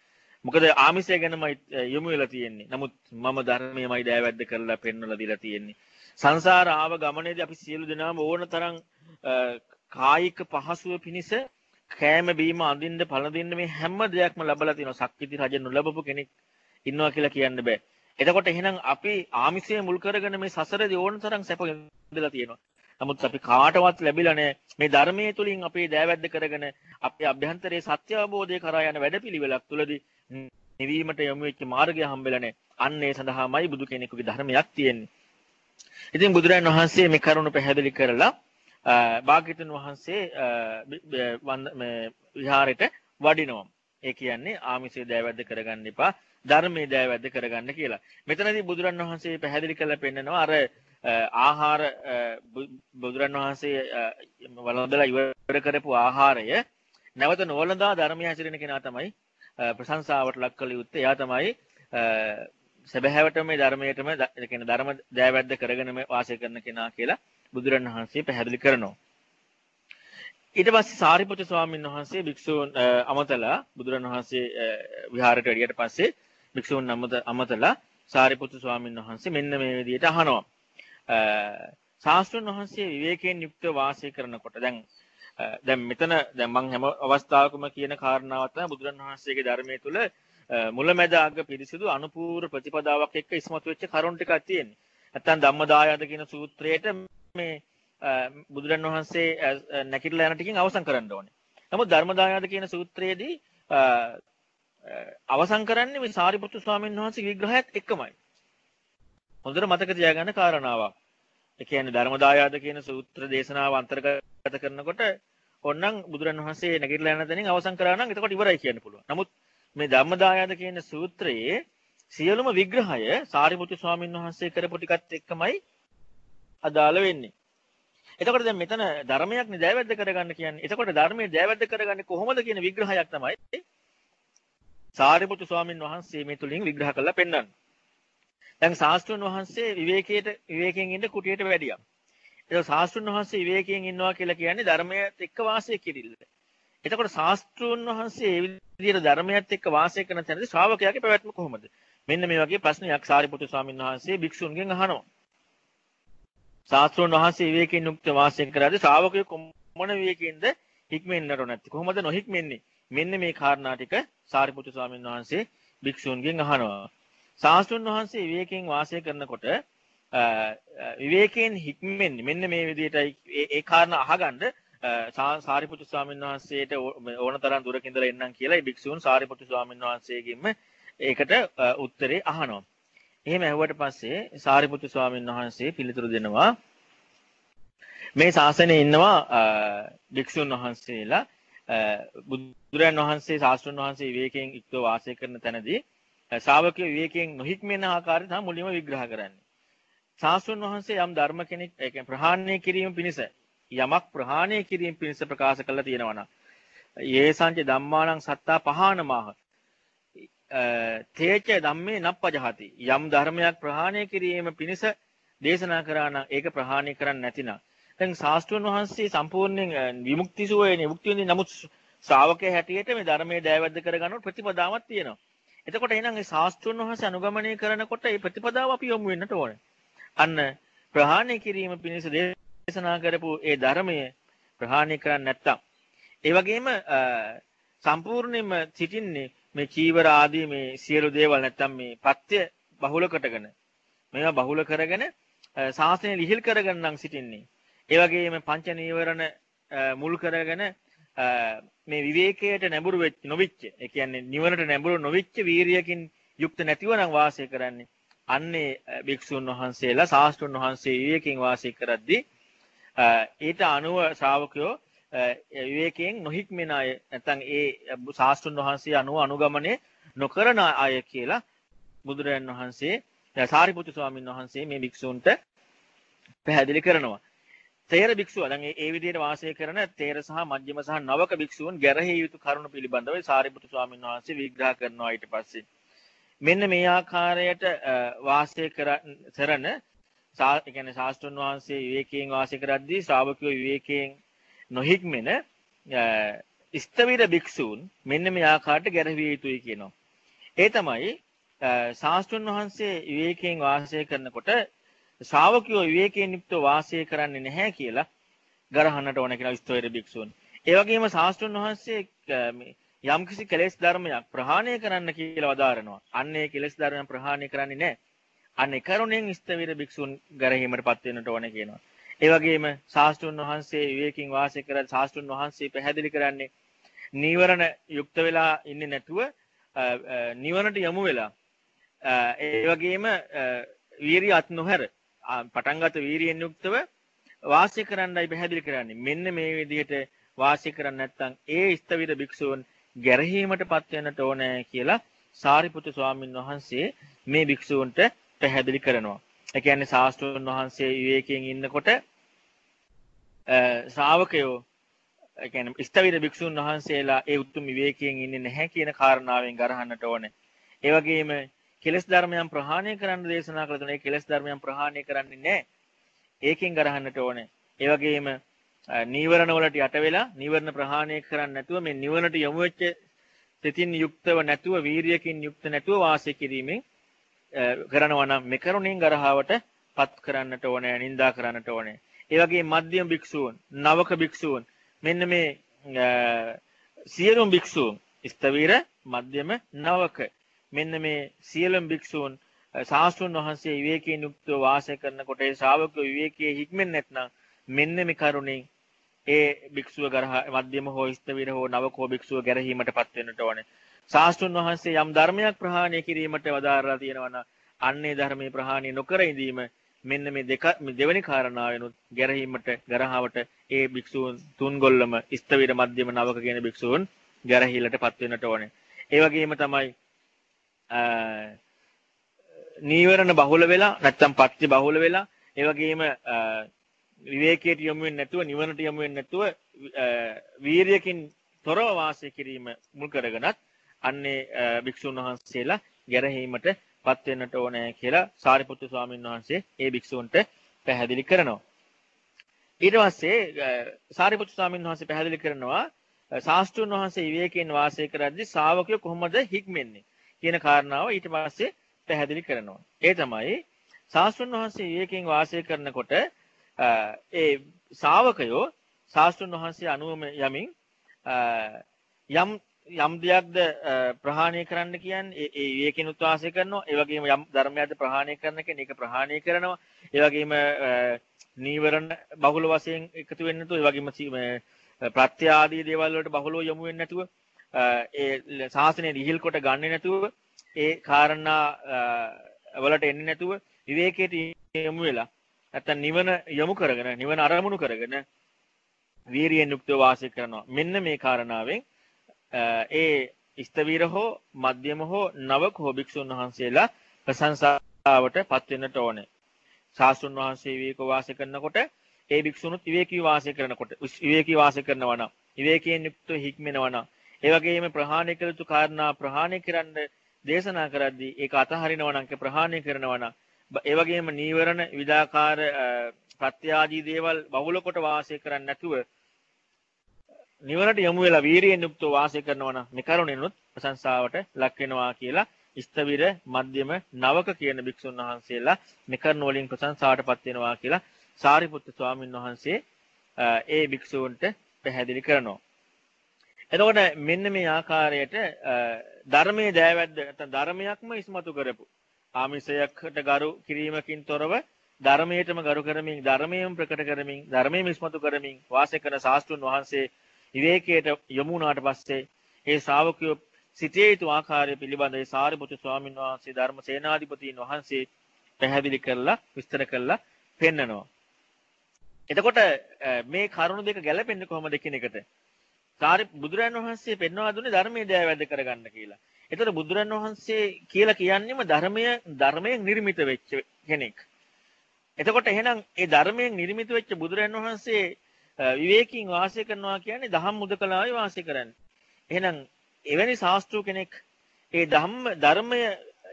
මොකද ආමිෂය ගැනමයි යොමු වෙලා තියෙන්නේ. නමුත් මම ධර්මයමයි දෑවැද්ද කරලා පෙන්වලා දීලා තියෙන්නේ. සංසාර ආව ගමනේදී අපි සියලු දෙනාම ඕන තරම් කායික පහසුව පිණිස කෑම බීම අඳින්න පළඳින්න මේ හැම දෙයක්ම ලැබලා තියෙනවා. සක්විති රජ නොලබපු කෙනෙක් ඉන්නවා කියලා කියන්න බෑ. එතකොට එහෙනම් අපි ආමිෂය මුල් කරගෙන මේ සසරේදී ඕන තරම් සැප විඳලා තියෙනවා. නමුත් අපි කාටවත් ලැබිලා නැහැ. මේ ධර්මයේ තුලින් අපේ දෑවැද්ද කරගෙන අපේ අභ්‍යන්තරයේ සත්‍ය අවබෝධය කරා යන වැඩපිළිවෙලක් තුලදී නිවීමට යොමු වෙච්ච මාර්ගය හම්බෙලා නැහැ. අන්න ඒ සඳහාමයි බුදු කෙනෙකුගේ ධර්මයක් තියෙන්නේ. ඉතින් බුදුරජාණන් වහන්සේ මේ කරුණ පැහැදිලි කරලා භාග්‍යතුන් වහන්සේ විහාරෙට වඩිනවා. ඒ කියන්නේ ආමිෂය දෑවැද්ද කරගන්න එපා ධර්මයේ දෑවැද්ද කරගන්න කියලා. මෙතනදී බුදුරන් වහන්සේ පැහැදිලි කරලා පෙන්නනවා අර ආහාර බුදුරන් වහන්සේ වළඳලා ඉවර කරපු ආහාරය නැවත නොවලඳා ධර්මය හැසිරෙන කෙනා තමයි ප්‍රශංසාවට ලක් කළ යුත්තේ එයා තමයි සැබෑවටම මේ ධර්මයටම කියන ධර්ම දෑවැද්ද කරගෙනම වාසය කරන කෙනා කියලා බුදුරණවහන්සේ පැහැදිලි කරනවා. ඊට පස්සේ සාරිපුත්‍ර ස්වාමීන් වහන්සේ භික්ෂූන් අමතලා බුදුරණවහන්සේ විහාරයට එළියට පස්සේ භික්ෂූන් අමතලා සාරිපුත්‍ර ස්වාමීන් වහන්සේ මෙන්න මේ විදිහට අහනවා. ශාස්ත්‍රඥ වහන්සේ විවේකයෙන් යුක්ත වාසය කරනකොට දැන් දැන් මෙතන දැන් මම හැම අවස්ථාවකම කියන කාරණාව තමයි බුදුරණවහන්සේගේ ධර්මයේ තුල මුලැමැද අග පිරිසිදු අනුපූර්ව ප්‍රතිපදාවක් එක්ක ඉස්මතු වෙච්ච කරුණු ටිකක් තියෙන්නේ. නැත්තම් ධම්මදායද කියන සූත්‍රයේට මේ බුදුරන් වහන්සේ නැකිටලා යන ටිකෙන් අවසන් කරන්න ඕනේ. නමුත් ධර්මදායද කියන සූත්‍රයේදී අවසන් කරන්නේ මේ සාරිපුත්තු ස්වාමීන් වහන්සේගේ විග්‍රහයත් එක්කමයි. හොඳට මතක තියාගන්න කාරණාවක්. ඒ කියන්නේ ධර්මදායාද කියන සූත්‍ර දේශනාව අන්තර්ගත කරනකොට ඕනනම් බුදුරන් වහන්සේ නැගිටලා යන තැනින් අවසන් කරා නම් එතකොට ඉවරයි කියන්න පුළුවන්. නමුත් මේ ධම්මදායාද කියන සූත්‍රයේ සියලුම විග්‍රහය සාරිපුත්තු ස්වාමීන් වහන්සේ කරපු ටිකත් එක්කමයි අදාළ වෙන්නේ. එතකොට දැන් මෙතන ධර්මයක් නේ දෑවැද්ද කරගන්න කියන්නේ. එතකොට ධර්මයේ දෑවැද්ද කරගන්නේ කොහොමද කියන විග්‍රහයක් තමයි සාරිපුත්තු ස්වාමීන් වහන්සේ මේ තුලින් විග්‍රහ කරලා පෙන්වන්නේ. දැන් ශාස්ත්‍රඥ වහන්සේ විවේකයට විවේකයෙන් ඉන්න කුටියට වැඩියා. ඒක ශාස්ත්‍රඥ වහන්සේ විවේකයෙන් ඉන්නවා කියලා කියන්නේ ධර්මයට එක්ක වාසය කිරිල්ල. එතකොට ශාස්ත්‍රඥ වහන්සේ ඒ විදිහට ධර්මයට එක්ක වාසය කරන තැනදී ශ්‍රාවකයාගේ පැවැත්ම කොහොමද? මෙන්න මේ වගේ ප්‍රශ්නයක් සාරිපුත්තු ස්වාමීන් වහන්සේ භික්ෂුන්ගෙන් අහනවා. ශාස්ත්‍රඥ වහන්සේ විවේකයෙන් යුක්ත වාසය කරාද ශ්‍රාවකයෝ කොමන විවේකයෙන්ද හික්මෙන්නට නැති. කොහොමද නොහික්මෙන්නේ? මෙන්න මේ කාරණා ටික සාරිපුත්තු ස්වාමීන් වහන්සේ භික්ෂුන්ගෙන් අහනවා. ශාස්ත්‍රඥ වහන්සේ විවේකයෙන් වාසය කරනකොට විවේකයෙන් හික්මෙන්නේ මෙන්න මේ විදිහටයි ඒ කාරණා අහගන්න සාරිපුත්තු ස්වාමීන් වහන්සේට ඕන තරම් දුරක ඉඳලා එන්නම් කියලා ඒ භික්ෂූන් සාරිපුත්තු ස්වාමීන් වහන්සේගෙන්ම ඒකට උත්තරේ අහනවා. එහෙම ඇහුවට පස්සේ සාරිපුත්තු ස්වාමීන් වහන්සේ පිළිතුරු දෙනවා මේ ශාසනයේ ඉන්නවා භික්ෂුන් වහන්සේලා බුදුරන් වහන්සේ ශාස්ත්‍රඥ වහන්සේ විවේකයෙන් යුක්තව වාසය කරන තැනදී ශ්‍රාවකයෝ විවේකයෙන් නොහික්මෙන ආකාරය තමයි මුලින්ම විග්‍රහ කරන්නේ. ශාස්ත්‍රඥ වහන්සේ යම් ධර්ම කෙනෙක් ඒ කියන්නේ ප්‍රහාණය කිරීම පිණිස යමක් ප්‍රහාණය කිරීම පිණිස ප්‍රකාශ කළා තියෙනවා නම් ඒ සංජ ධම්මානං සත්තා පහානමාහ තේච ධම්මේ නප්පජහති යම් ධර්මයක් ප්‍රහාණය කිරීම පිණිස දේශනා කරා නම් ඒක ප්‍රහාණය කරන්නේ නැතිනම් දැන් ශාස්ත්‍රඥ වහන්සේ සම්පූර්ණයෙන් විමුක්ති සුවය නිමුක්ති වෙන්නේ නමුත් ශ්‍රාවකයා හැටියට මේ ධර්මයේ දයවැද්ද කරගන්න ප්‍රතිපදාවක් තියෙනවා. එතකොට එහෙනම් ඒ ශාස්ත්‍රඥ වහන්සේ අනුගමනය කරනකොට මේ ප්‍රතිපදාව අපි යොමු වෙන්නට ඕනේ. අන්න ප්‍රහාණය කිරීම පිණිස දේශනා කරපු ඒ ධර්මය ප්‍රහාණය කරන්නේ නැත්තම් ඒ වගේම සම්පූර්ණයෙන්ම සිටින්නේ මේ චීවර ආදී මේ සියලු දේවල් නැත්තම් මේ පත්‍ය බහුල කොටගෙන මේවා බහුල කරගෙන සාසනය ලිහිල් කරගෙන නම් සිටින්නේ. ඒ වගේම පංච නීවරණ මුල් කරගෙන මේ විවේකයට නැඹුරු වෙච්ච නොවිච්ච ඒ කියන්නේ නිවනට නැඹුරු නොවිච්ච වීරියකින් යුක්ත නැතිව නම් වාසය කරන්නේ අන්නේ භික්ෂුන් වහන්සේලා ශාස්ත්‍රුන් වහන්සේ විවේකයෙන් වාසය කරද්දී ඊට අනුව ශ්‍රාවකයෝ විවේකයෙන් නොහික්මෙන අය නැත්නම් ඒ ශාස්ත්‍රුන් වහන්සේ අනුව අනුගමනය නොකරන අය කියලා බුදුරජාන් වහන්සේ සාරිපුත්තු ස්වාමීන් වහන්සේ මේ භික්ෂූන්ට පැහැදිලි කරනවා. තේර භික්ෂුව දැන් ඒ විදිහට වාසය කරන තේර සහ මජ්ක්‍ධිම සහ නවක භික්ෂූන් ගැරහී යුතු කරුණු පිළිබඳව සාරිපුත්තු ස්වාමීන් වහන්සේ විග්‍රහ කරනවා ඊට පස්සේ. මෙන්න මේ ආකාරයට වාසය කරන සා කියන්නේ ශාස්ත්‍රඥ වහන්සේ විවේකයෙන් වාසය කරද්දී ශ්‍රාවකයෝ විවේකයෙන් නොහික්මෙන ස්තවිර භික්ෂූන් මෙන්න මේ ආකාරයට ගැරවිය යුතුයි කියනවා. ඒ තමයි ශාස්ත්‍රඥ වහන්සේ විවේකයෙන් වාසය කරනකොට ශ්‍රාවකයෝ විවේකයෙන් යුක්තව වාසය කරන්නේ නැහැ කියලා ගරහන්නට ඕන කියන ස්තවිර භික්ෂූන්. ඒ වගේම ශාස්ත්‍රඥ වහන්සේ යම්කිසි කෙලෙස් ධර්මයක් ප්‍රහාණය කරන්න කියලා වදාරනවා. අන්න ඒ කෙලෙස් ධර්මයන් ප්‍රහාණය කරන්නේ නැහැ. අන්න ඒ කරුණෙන් ස්තවිර භික්ෂූන් ගරහීමටපත් වෙන්නට ඕන කියනවා. ඒ වගේම ශාස්ත්‍රුන් වහන්සේ විවේකයෙන් වාසය කරන ශාස්ත්‍රුන් වහන්සේ පැහැදිලි කරන්නේ නීවරණ යුක්ත වෙලා ඉන්නේ නැතුව නිවනට යමු වෙලා ඒ වගේම වීරිය අත් නොහැර පටන්ගත වීරියෙන් යුක්තව වාසය කරන්නයි පැහැදිලි කරන්නේ. මෙන්න මේ විදිහට වාසය කරන්නේ නැත්නම් ඒ ස්තවිර භික්ෂූන් ගැරහීමට පත් වෙන්නට ඕනේ කියලා සාරිපුත්තු ස්වාමීන් වහන්සේ මේ භික්ෂූන්ට පැහැදිලි කරනවා. ඒ කියන්නේ ශාස්ත්‍රඥ වහන්සේ විවේකයෙන් ඉන්නකොට ශ්‍රාවකයෝ ඒ කියන්නේ ස්තවිර භික්ෂුන් වහන්සේලා ඒ උතුම් විවේකයෙන් ඉන්නේ නැහැ කියන කාරණාවෙන් ගරහන්නට ඕනේ. ඒ වගේම කෙලස් ධර්මයන් ප්‍රහාණය කරන්න දේශනා කළ තුනේ කෙලස් ධර්මයන් ප්‍රහාණය කරන්නේ නැහැ. ඒකෙන් ගරහන්නට ඕනේ. ඒ වගේම නීවරණ වලට යට වෙලා නීවරණ ප්‍රහාණය කරන්නේ නැතුව මේ නිවනට යොමු වෙච්ච සිතින් යුක්තව නැතුව වීරියකින් යුක්ත නැතුව වාසය කිරීමෙන් කරනවා නම් මේ කරුණෙන් ගරහාවට පත් කරන්නට ඕනේ නිඳා කරන්නට ඕනේ. ඒ වගේ මධ්‍යම භික්ෂූන්, නවක භික්ෂූන් මෙන්න මේ සියලුම භික්ෂූන් ස්තවීර මධ්‍යම නවක මෙන්න මේ සියලුම භික්ෂූන් ශාස්ත්‍රුන් වහන්සේ විවේකයෙන් යුක්තව වාසය කරනකොට ඒ ශ්‍රාවකයෝ විවේකයේ හික්මෙන්නේ නැත්නම් මෙන්න මේ කරුණෙන් ඒ භික්ෂුව ගරහ මධ්‍යම හෝ ස්තවීර හෝ නවක හෝ භික්ෂුව ගැරහීමටපත් වෙන්නට ඕනේ. ශාස්ත්‍රුන් වහන්සේ යම් ධර්මයක් ප්‍රහාණය කිරීමට වදාරලා තියෙනවා නම් අන්නේ ධර්මයේ ප්‍රහාණය නොකර ඉඳීම මෙන්න මේ දෙක දෙවැනි කාරණාවෙනුත් ගැරහීමට ගරහාවට ඒ භික්ෂූන් තුන්ගොල්ලම ස්තවිර මධ්‍යම නවක කියන භික්ෂූන් ගැරහීලට පත් වෙන්නට ඕනේ. ඒ වගේම තමයි නීවරණ බහුල වෙලා නැත්තම් පත්‍ය බහුල වෙලා ඒ වගේම විවේකයට යොමු වෙන්නේ නැතුව නිවනට යොමු වෙන්නේ නැතුව වීරියකින් තොරව වාසය කිරීම මුල් කරගෙනත් අන්නේ භික්ෂුන් වහන්සේලා ගැරහීමට පත් වෙන්නට ඕනේ කියලා සාරිපුත්තු ස්වාමීන් වහන්සේ ඒ භික්ෂූන්ට පැහැදිලි කරනවා. ඊට පස්සේ සාරිපුත්තු ස්වාමීන් වහන්සේ පැහැදිලි කරනවා ශාස්ත්‍රුන් වහන්සේ විවේකයෙන් වාසය කරද්දී ශ්‍රාවකයෝ කොහොමද හික්මෙන්නේ කියන කාරණාව ඊට පස්සේ පැහැදිලි කරනවා. ඒ තමයි ශාස්ත්‍රුන් වහන්සේ විවේකයෙන් වාසය කරනකොට ඒ ශ්‍රාවකයෝ ශාස්ත්‍රුන් වහන්සේ අනුවම යමින් යම් යම් දෙයක්ද ප්‍රහාණය කරන්න කියන්නේ ඒ විවේකිනුත් වාසය කරනවා ඒ වගේම යම් ධර්මයක්ද ප්‍රහාණය කරන කෙනෙක් ඒක ප්‍රහාණය කරනවා ඒ වගේම නීවරණ බහුල වශයෙන් එකතු වෙන්නේ නැතුව ඒ වගේම ප්‍රත්‍ය ආදී දේවල් වලට බහුලව යොමු වෙන්නේ නැතුව ඒ ශාසනය රිහිල් කොට ගන්නේ නැතුව ඒ කාරණා වලට එන්නේ නැතුව විවේකයට යොමු වෙලා නැත්තම් නිවන යොමු කරගෙන නිවන අරමුණු කරගෙන වීරියෙන් යුක්තව වාසය කරනවා. මෙන්න මේ කාරණාවෙන් ඒ ස්තවීර හෝ මධ්‍යම හෝ නවක හෝ භික්ෂුන් වහන්සේලා ප්‍රශංසාවට පත් වෙන්නට ඕනේ. ශාස්ත්‍රුන් වහන්සේ විවේක වාසය කරනකොට ඒ භික්ෂුණුත් විවේකී වාසය කරනකොට විවේකී වාසය කරනවා නම් විවේකයෙන් යුක්තව හික්මෙනවා නම් ඒ වගේම ප්‍රහාණය කළ යුතු කාරණා ප්‍රහාණය කරන්න දේශනා කරද්දී ඒක අතහරිනවා නම් ප්‍රහාණය කරනවා නම් ඒ වගේම නීවරණ විදාකාර ප්‍රත්‍යාදී දේවල් බහුල කොට වාසය කරන්නේ නැතුව නිවනට යොමු වෙලා වීරියෙන් යුක්තව වාසය කරනවා නම් මේ කරුණෙනුත් ප්‍රශංසාවට ලක් වෙනවා කියලා ස්තවිර මධ්‍යම නවක කියන භික්ෂුන් වහන්සේලා මේ කරුණ වලින් ප්‍රශංසාවටපත් වෙනවා කියලා සාරිපුත්ත ස්වාමීන් වහන්සේ ඒ භික්ෂූන්ට පැහැදිලි කරනවා. එතකොට මෙන්න මේ ආකාරයට ධර්මයේ දෑවැද්ද නැත්නම් ධර්මයක්ම ඉස්මතු කරපු ආමිසයකට ගරු කිරීමකින් තොරව ධර්මයටම ගරු කරමින් ධර්මයෙන් ප්‍රකට කරමින් ධර්මයෙන් ඉස්මතු කරමින් වාසය කරන ශාස්ත්‍රුන් වහන්සේ විවේකයට යොමු වුණාට පස්සේ ඒ ශ්‍රාවකයෝ සිටිය යුතු ආකාරය පිළිබඳ ඒ සාරිපුත්‍ර ස්වාමීන් වහන්සේ ධර්ම සේනාධිපතීන් වහන්සේ පැහැදිලි කරලා විස්තර කරලා පෙන්නනවා. එතකොට මේ කරුණු දෙක ගැලපෙන්නේ කොහොමද කියන එකට සාරි බුදුරන් වහන්සේ පෙන්වා දුන්නේ ධර්මයේ දෑවැද කරගන්න කියලා. එතකොට බුදුරන් වහන්සේ කියලා කියන්නේම ධර්මය ධර්මයෙන් නිර්මිත වෙච්ච කෙනෙක්. එතකොට එහෙනම් ඒ ධර්මයෙන් නිර්මිත වෙච්ච බුදුරන් වහන්සේ විවේකීන් වාසය කරනවා කියන්නේ දහම් මුදකලාවේ වාසය කරන්නේ. එහෙනම් එවැනි ශාස්ත්‍රු කෙනෙක් ඒ ධම්ම ධර්මය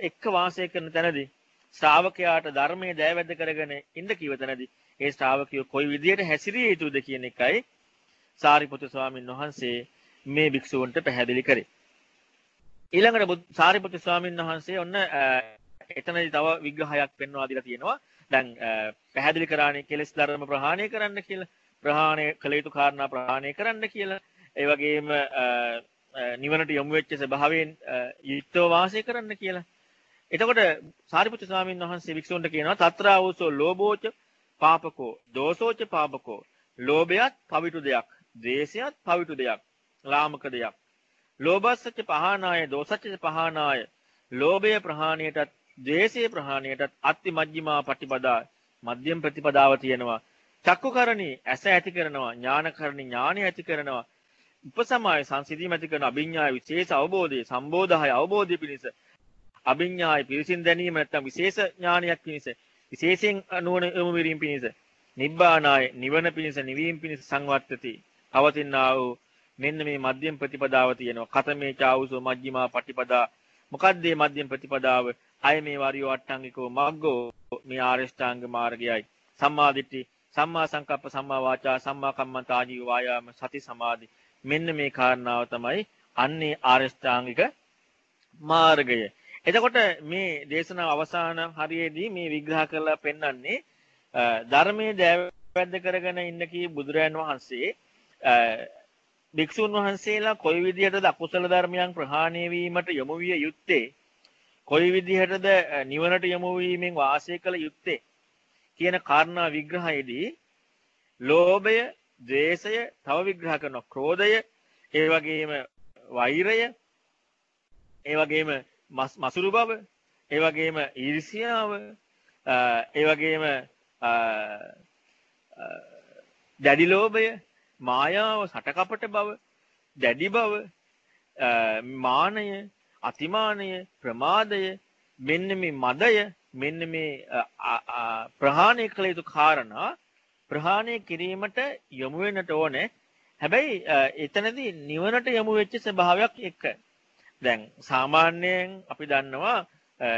එක්ක වාසය කරන තැනදී ශ්‍රාවකයාට ධර්මයේ දෑවැද්ද කරගෙන ඉන්න කිව තැනදී ඒ ශ්‍රාවකයෝ කොයි විදියට හැසිරිය යුතුද කියන එකයි සාරිපුත්‍ර ස්වාමීන් වහන්සේ මේ භික්ෂුවන්ට පැහැදිලි කරේ. ඊළඟට සාරිපුත්‍ර ස්වාමීන් වහන්සේ ඔන්න එතනදී තව විග්‍රහයක් පෙන්වා දීලා තියෙනවා. දැන් පැහැදිලි කරානේ කෙලෙස් ධර්ම ප්‍රහාණය කරන්න කියලා. ප්‍රහාණය කළ යුතු කාරණා ප්‍රහාණය කරන්න කියලා. ඒ වගේම නිවනට යොමු වෙච්ච ස්වභාවයෙන් යුක්තව වාසය කරන්න කියලා. එතකොට සාරිපුත්‍ර ස්වාමීන් වහන්සේ වික්ෂුන්ට කියනවා తත්‍රාවෝසෝ ලෝභෝච පාපකෝ දෝසෝච පාපකෝ ලෝභයත් පවිතු දෙයක් ද්වේෂයත් පවිතු දෙයක් ලාමක දෙයක් ලෝභස්සච්ච පහනාය දෝසච්ච පහනාය ලෝභය ප්‍රහාණයටත් ද්වේෂය ප්‍රහාණයටත් අත්ති මජ්ක්‍ධිමා පටිපදා මධ්‍යම ප්‍රතිපදාව තියෙනවා චක්කුකරණී ඇස ඇති කරනවා ඥානකරණී ඥානය ඇති කරනවා උපසමාය සංසිධීම ඇති කරන අභිඥාය විශේෂ අවබෝධය සම්බෝධහය අවබෝධය පිණිස අභිඥාය පිරිසින් දැනීම නැත්නම් විශේෂ ඥානයක් පිණිස විශේෂයෙන් නුවණ යොමු වීම පිණිස නිබ්බානාය නිවන පිණිස නිවීම පිණිස සංවත්තති. පවතිනා වූ මෙන්න මේ මධ්‍යම ප්‍රතිපදාව තියෙනවා. කතමේ චාවුසෝ මජ්ක්‍ධිමා පටිපදා. මොකද්ද මේ මධ්‍යම ප්‍රතිපදාව? අය මේ වරියෝ අට්ටංගිකෝ මග්ගෝ මේ ආරෂ්ඨාංග මාර්ගයයි. සම්මාදිට්ඨි සම්මා සංකප්ප සම්මා වාචා සම්මා කම්මන්ත ආජීව වායාම සති සමාධි මෙන්න මේ කාරණාව තමයි අන්නේ ආරෂ්ඨාංගික මාර්ගය. එතකොට මේ දේශනාව අවසාන හරියේදී මේ විග්‍රහ කරලා පෙන්වන්නේ ධර්මයේ දෑවැද්ද කරගෙන ඉන්න කී බුදුරයන් වහන්සේ භික්ෂුන් වහන්සේලා කොයි විදිහටද අකුසල ධර්මයන් ප්‍රහාණය වීමට යොමු විය යුත්තේ කොයි විදිහටද නිවනට යොමු වීමෙන් වාසය කළ යුත්තේ කියන කාරණා විග්‍රහයේදී ලෝභය, ද්වේෂය තව විග්‍රහ කරනවා. ක්‍රෝධය, ඒ වගේම වෛරය, ඒ වගේම මසුරු බව, ඒ වගේම ඊර්ෂ්‍යාව, ඒ වගේම දැඩි ලෝභය මායාව සටකපට බව දැඩි බව මානය අතිමානය ප්‍රමාදය මෙන්න මේ මදය මෙන්න මේ ප්‍රහාණය කළ යුතු කාරණා ප්‍රහාණය කිරීමට යොමු වෙන්නට ඕනේ. හැබැයි එතනදී නිවනට යොමු වෙච්ච ස්වභාවයක් එක්ක. දැන් සාමාන්‍යයෙන් අපි දන්නවා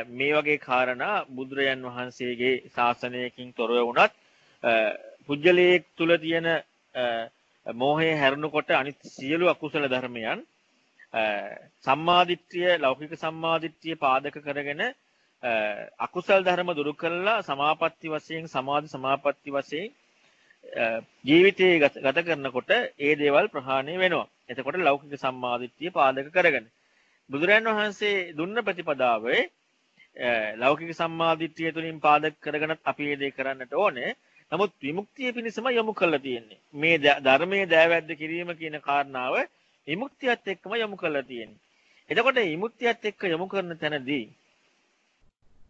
මේ වගේ කාරණා බුදුරජාන් වහන්සේගේ ශාසනයකින් තොරව වුණත් පුජ්‍යලයක් තුල තියෙන මෝහය හැරුණකොට අනිත් සියලු අකුසල ධර්මයන් සම්මාදිට්ඨිය ලෞකික සම්මාදිට්ඨිය පාදක කරගෙන අකුසල් ධර්ම දුරු කළා සමාපatti වශයෙන් සමාධි සමාපatti වශයෙන් ජීවිතයේ ගත කරනකොට ඒ දේවල් ප්‍රහාණය වෙනවා. එතකොට ලෞකික සම්මාදිට්ඨිය පාදක කරගෙන බුදුරයන් වහන්සේ දුන්න ප්‍රතිපදාවේ ලෞකික සම්මාදිට්ඨිය තුලින් පාදක කරගෙනත් අපි මේ දේ කරන්නට ඕනේ. නමුත් විමුක්තිය පිණිසම යොමු කරලා තියෙන්නේ. මේ ධර්මයේ දෑවැද්ද කිරීම කියන කාරණාව විමුක්තියත් එක්කම යොමු කරලා තියෙන්නේ. එතකොට විමුක්තියත් එක්ක යොමු කරන තැනදී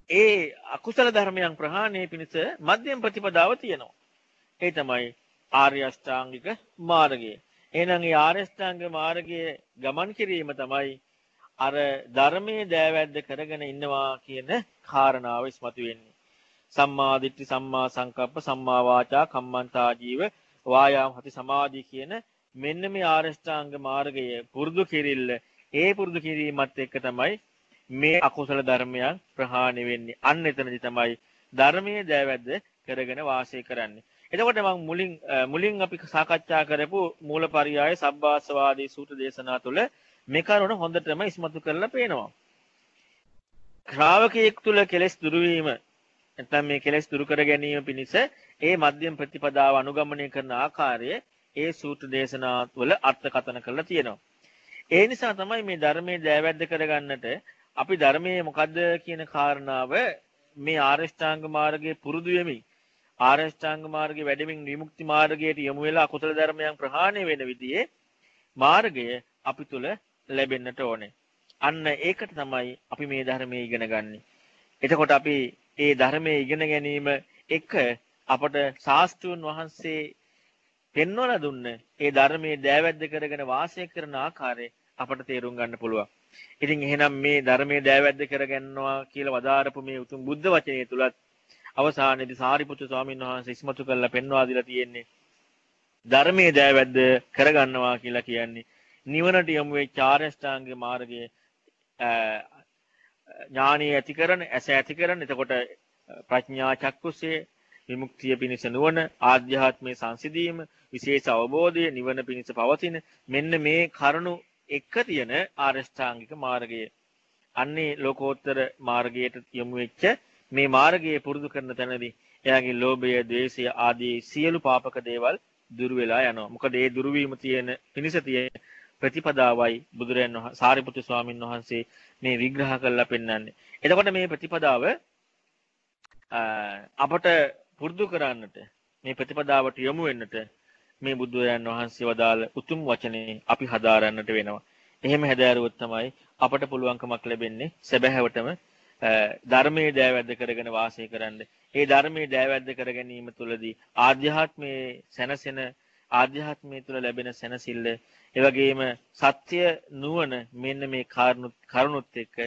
ඒ අකුසල ධර්මයන් ප්‍රහාණය පිණිස මධ්‍යම ප්‍රතිපදාව තියෙනවා. ඒ තමයි ආර්ය අෂ්ටාංගික මාර්ගය. එහෙනම් මේ ආර්ය අෂ්ටාංග මාර්ගයේ ගමන් කිරීම තමයි අර ධර්මයේ දෑවැද්ද කරගෙන ඉන්නවා කියන කාරණාව ඉස්මතු වෙන්නේ. සම්මා දිට්ඨි සම්මා සංකප්ප සම්මා වාචා කම්මන්තා ජීව වායාම හති සමාධි කියන මෙන්න මේ ආරෂ්ඨාංග මාර්ගය පුරුදු කිරිල්ල ඒ පුරුදු කිරීමත් එක්ක තමයි මේ අකුසල ධර්මයන් ප්‍රහාණය වෙන්නේ. අන්න එතනදි තමයි ධර්මයේ දෑවැද්ද කරගෙන වාසය කරන්නේ. එතකොට මම මුලින් මුලින් අපි සාකච්ඡා කරපු මූලපරියාය සබ්බාසවාදී සූත්‍ර දේශනා තුළ මේ කරුණ හොඳටම ඉස්මතු කරලා පේනවා. ශ්‍රාවකයෙක් තුළ කෙලෙස් දුරු වීම නැත්නම් මේ කෙලෙස් දුරු කර ගැනීම පිණිස ඒ මධ්‍යම ප්‍රතිපදාව අනුගමනය කරන ආකාරය ඒ සූත්‍ර දේශනා වල අර්ථකථන කරලා තියෙනවා. ඒ නිසා තමයි මේ ධර්මයේ දෑවැද්ද කරගන්නට අපි ධර්මයේ මොකද්ද කියන කාරණාව මේ ආරෂ්ඨාංග මාර්ගයේ පුරුදු වෙමින් ආරෂ්ඨාංග මාර්ගයේ වැඩමින් විමුක්ති මාර්ගයට යොමු වෙලා කුසල ධර්මයන් ප්‍රහාණය වෙන විදිහේ මාර්ගය අපි තුල ලැබෙන්නට ඕනේ. අන්න ඒකට තමයි අපි මේ ධර්මයේ ඉගෙන ගන්න. එතකොට අපි ඒ ධර්මයේ ඉගෙන ගැනීම එක අපට ශාස්ත්‍රූන් වහන්සේ පෙන්වලා දුන්න ඒ ධර්මයේ දෑවැද්ද කරගෙන වාසය කරන ආකාරය අපට තේරුම් ගන්න පුළුවන්. ඉතින් එහෙනම් මේ ධර්මයේ දෑවැද්ද කරගන්නවා කියලා වදාරපු මේ උතුම් බුද්ධ වචනේ තුලත් අවසානයේදී සාරිපුත්‍ර ස්වාමීන් වහන්සේ ඉස්මතු කරලා පෙන්වා දීලා තියෙන්නේ ධර්මයේ දෑවැද්ද කරගන්නවා කියලා කියන්නේ නිවනට යොමු වෙච්ච ආරෂ්ඨාංග මාර්ගයේ ඥානීය ඇති කරන ඇස ඇති කරන. එතකොට ප්‍රඥා චක්කුසේ විමුක්තිය පිණිස නුවණ ආධ්‍යාත්මයේ සංසිඳීම විශේෂ අවබෝධය නිවන පිණිස පවතින මෙන්න මේ කරුණු එක තියෙන ආරෂ්ඨාංගික මාර්ගය අන්නේ ලෝකෝත්තර මාර්ගයට යොමු වෙච්ච මේ මාර්ගයේ පුරුදු කරන තැනදී එයාගේ ලෝභය, ද්වේෂය ආදී සියලු පාපක දේවල් දුරු වෙලා යනවා. මොකද ඒ දුරු වීම තියෙන පිණිස තියෙන ප්‍රතිපදාවයි බුදුරයන් වහන්සේ සාරිපුත්‍ර ස්වාමීන් වහන්සේ මේ විග්‍රහ කරලා පෙන්වන්නේ. එතකොට මේ ප්‍රතිපදාව අපට පුරුදු කරන්නට මේ ප්‍රතිපදාවට යොමු වෙන්නට මේ බුදුරයන් වහන්සේ වදාළ උතුම් වචනේ අපි හදාරන්නට වෙනවා. එහෙම හැදෑරුවොත් තමයි අපට පුළුවන්කමක් ලැබෙන්නේ සැබෑවටම ධර්මයේ දෑවැද්ද කරගෙන වාසය කරන්න. ඒ ධර්මයේ දෑවැද්ද කර ගැනීම තුළදී ආධ්‍යාත්මයේ සැනසෙන ආධ්‍යාත්මය තුළ ලැබෙන සැනසෙල්ල එවැගේම සත්‍ය නුවණ මෙන්න මේ කරුණුත් එක්ක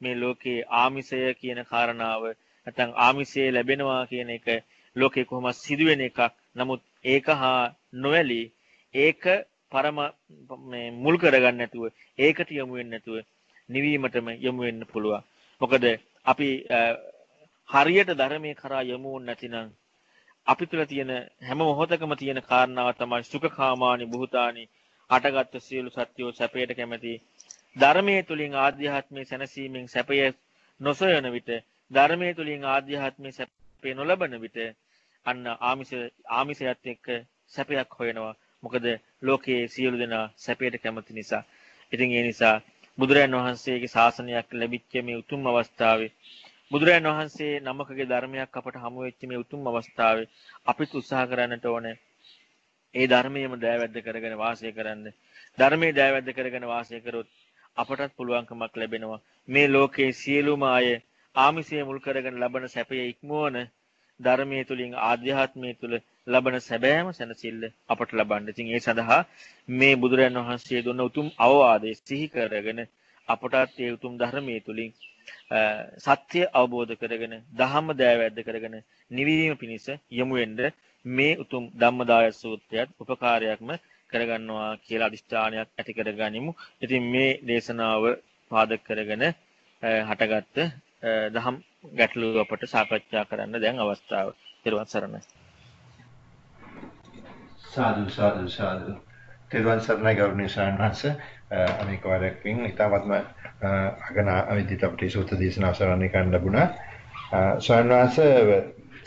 මේ ලෝකේ ආමිසය කියන කාරණාව නැත්නම් ආමිසය ලැබෙනවා කියන එක ලෝකේ කොහොමද සිදුවෙන එකක්. නමුත් ඒක හා නොඇලී ඒක පරම මේ මුල් කරගන්න නැතුව ඒකට යොමු වෙන්නේ නැතුව නිවීමටම යොමු වෙන්න පුළුවන්. මොකද අපි හරියට ධර්මයේ කරා යොමු නැතිනම් අපි තුල තියෙන හැම මොහොතකම තියෙන කාරණාව තමයි සුඛකාමානි බුතානි අටගත් සියලු සත්‍යෝ සැපයට කැමැති ධර්මයේ තුලින් ආධ්‍යාත්මයේ සැනසීමෙන් සැපය නොසොයන විට ධර්මයේ තුලින් ආධ්‍යාත්මයේ සැපය නොලබන විට අන්න ආමිෂ ආමිෂයත් එක්ක සැපයක් හොයනවා. මොකද ලෝකයේ සියලු දෙනා සැපයට කැමති නිසා. ඉතින් ඒ නිසා බුදුරයන් වහන්සේගේ ශාසනයක් ලැබිච්ච මේ උතුම් අවස්ථාවේ බුදුරයන් වහන්සේ නමකගේ ධර්මයක් අපට හමු වෙච්ච මේ උතුම් අවස්ථාවේ අපිත් උත්සාහ කරන්නට ඕනේ ඒ ධර්මයේම දෑවැද්ද කරගෙන වාසය කරන්න. ධර්මයේ දෑවැද්ද කරගෙන වාසය කරොත් අපටත් පුළුවන්කමක් ලැබෙනවා. මේ ලෝකයේ සියලුම අය ආමිසය මුල් කරගෙන ලබන සැපය ඉක්මවන ධර්මයේ තුලින් ආධ්‍යාත්මයේ තුල ලබන සැබෑම සැනසෙල්ල අපට ලබන්න. ඉතින් ඒ සඳහා මේ බුදුරයන් වහන්සේ දුන්න උතුම් අවවාදය සිහි කරගෙන අපටත් ඒ උතුම් ධර්මයේ තුලින් සත්‍ය අවබෝධ කරගෙන දහම දෑවැද්ද කරගෙන නිවීම පිණිස යමු වෙන්න මේ උතුම් ධම්මදාය සූත්‍රයත් උපකාරයක්ම කරගන්නවා කියලා අදිෂ්ඨානයක් ඇති කරගනිමු. ඉතින් මේ දේශනාව පාදක කරගෙන හටගත්ත දහම් ගැටලු අපට සාකච්ඡා කරන්න දැන් අවස්ථාව. ඊළඟ සරණයි. සාදු සාදු සාදු. ඊළඟ සරණයි ගෞරවනීය සාන්වංශ අනේක වරක් පින් ඊටමත්ම අගන අවිදිත අපිට සූත්‍ර දේශනාව සරණේ කරන්න ලැබුණා. සාන්වංශ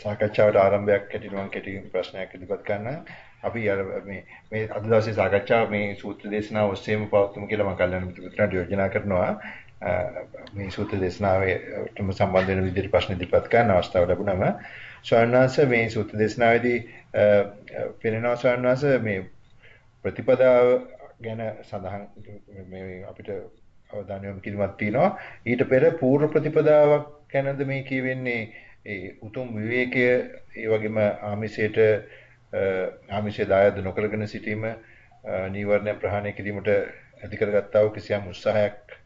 සාකච්ඡාවට ආරම්භයක් ඇටියට මම කෙටි ප්‍රශ්නයක් ඉදිරිපත් කරන්න. අපි අර මේ මේ අද දවසේ සාකච්ඡාව මේ සූත්‍ර දේශනාව ඔස්සේම පවත්වමු කියලා මම කල්යනා මිත්‍රතුන්ට යෝජනා කරනවා. මේ සූත්‍ර දේශනාවටම සම්බන්ධ වෙන විදිහට ප්‍රශ්න ඉදිරිපත් කරන්න අවස්ථාව ලැබුණම ස්වාමීන් මේ සූත්‍ර දේශනාවේදී පෙනෙනවා ස්වාමීන් මේ ප්‍රතිපදාව ගැන සඳහන් මේ අපිට අවධානය යොමු කිරීමක් තියෙනවා. ඊට පෙර පූර්ව ප්‍රතිපදාවක් ගැනද මේ කියවෙන්නේ ඒ උතුම් විවේකය ඒ වගේම ආමිෂයට ආමිෂය දායද නොකරගෙන සිටීම නීවරණ ප්‍රහාණය කිරීමට ඇති කරගත්තා වූ කිසියම් උත්සාහයක්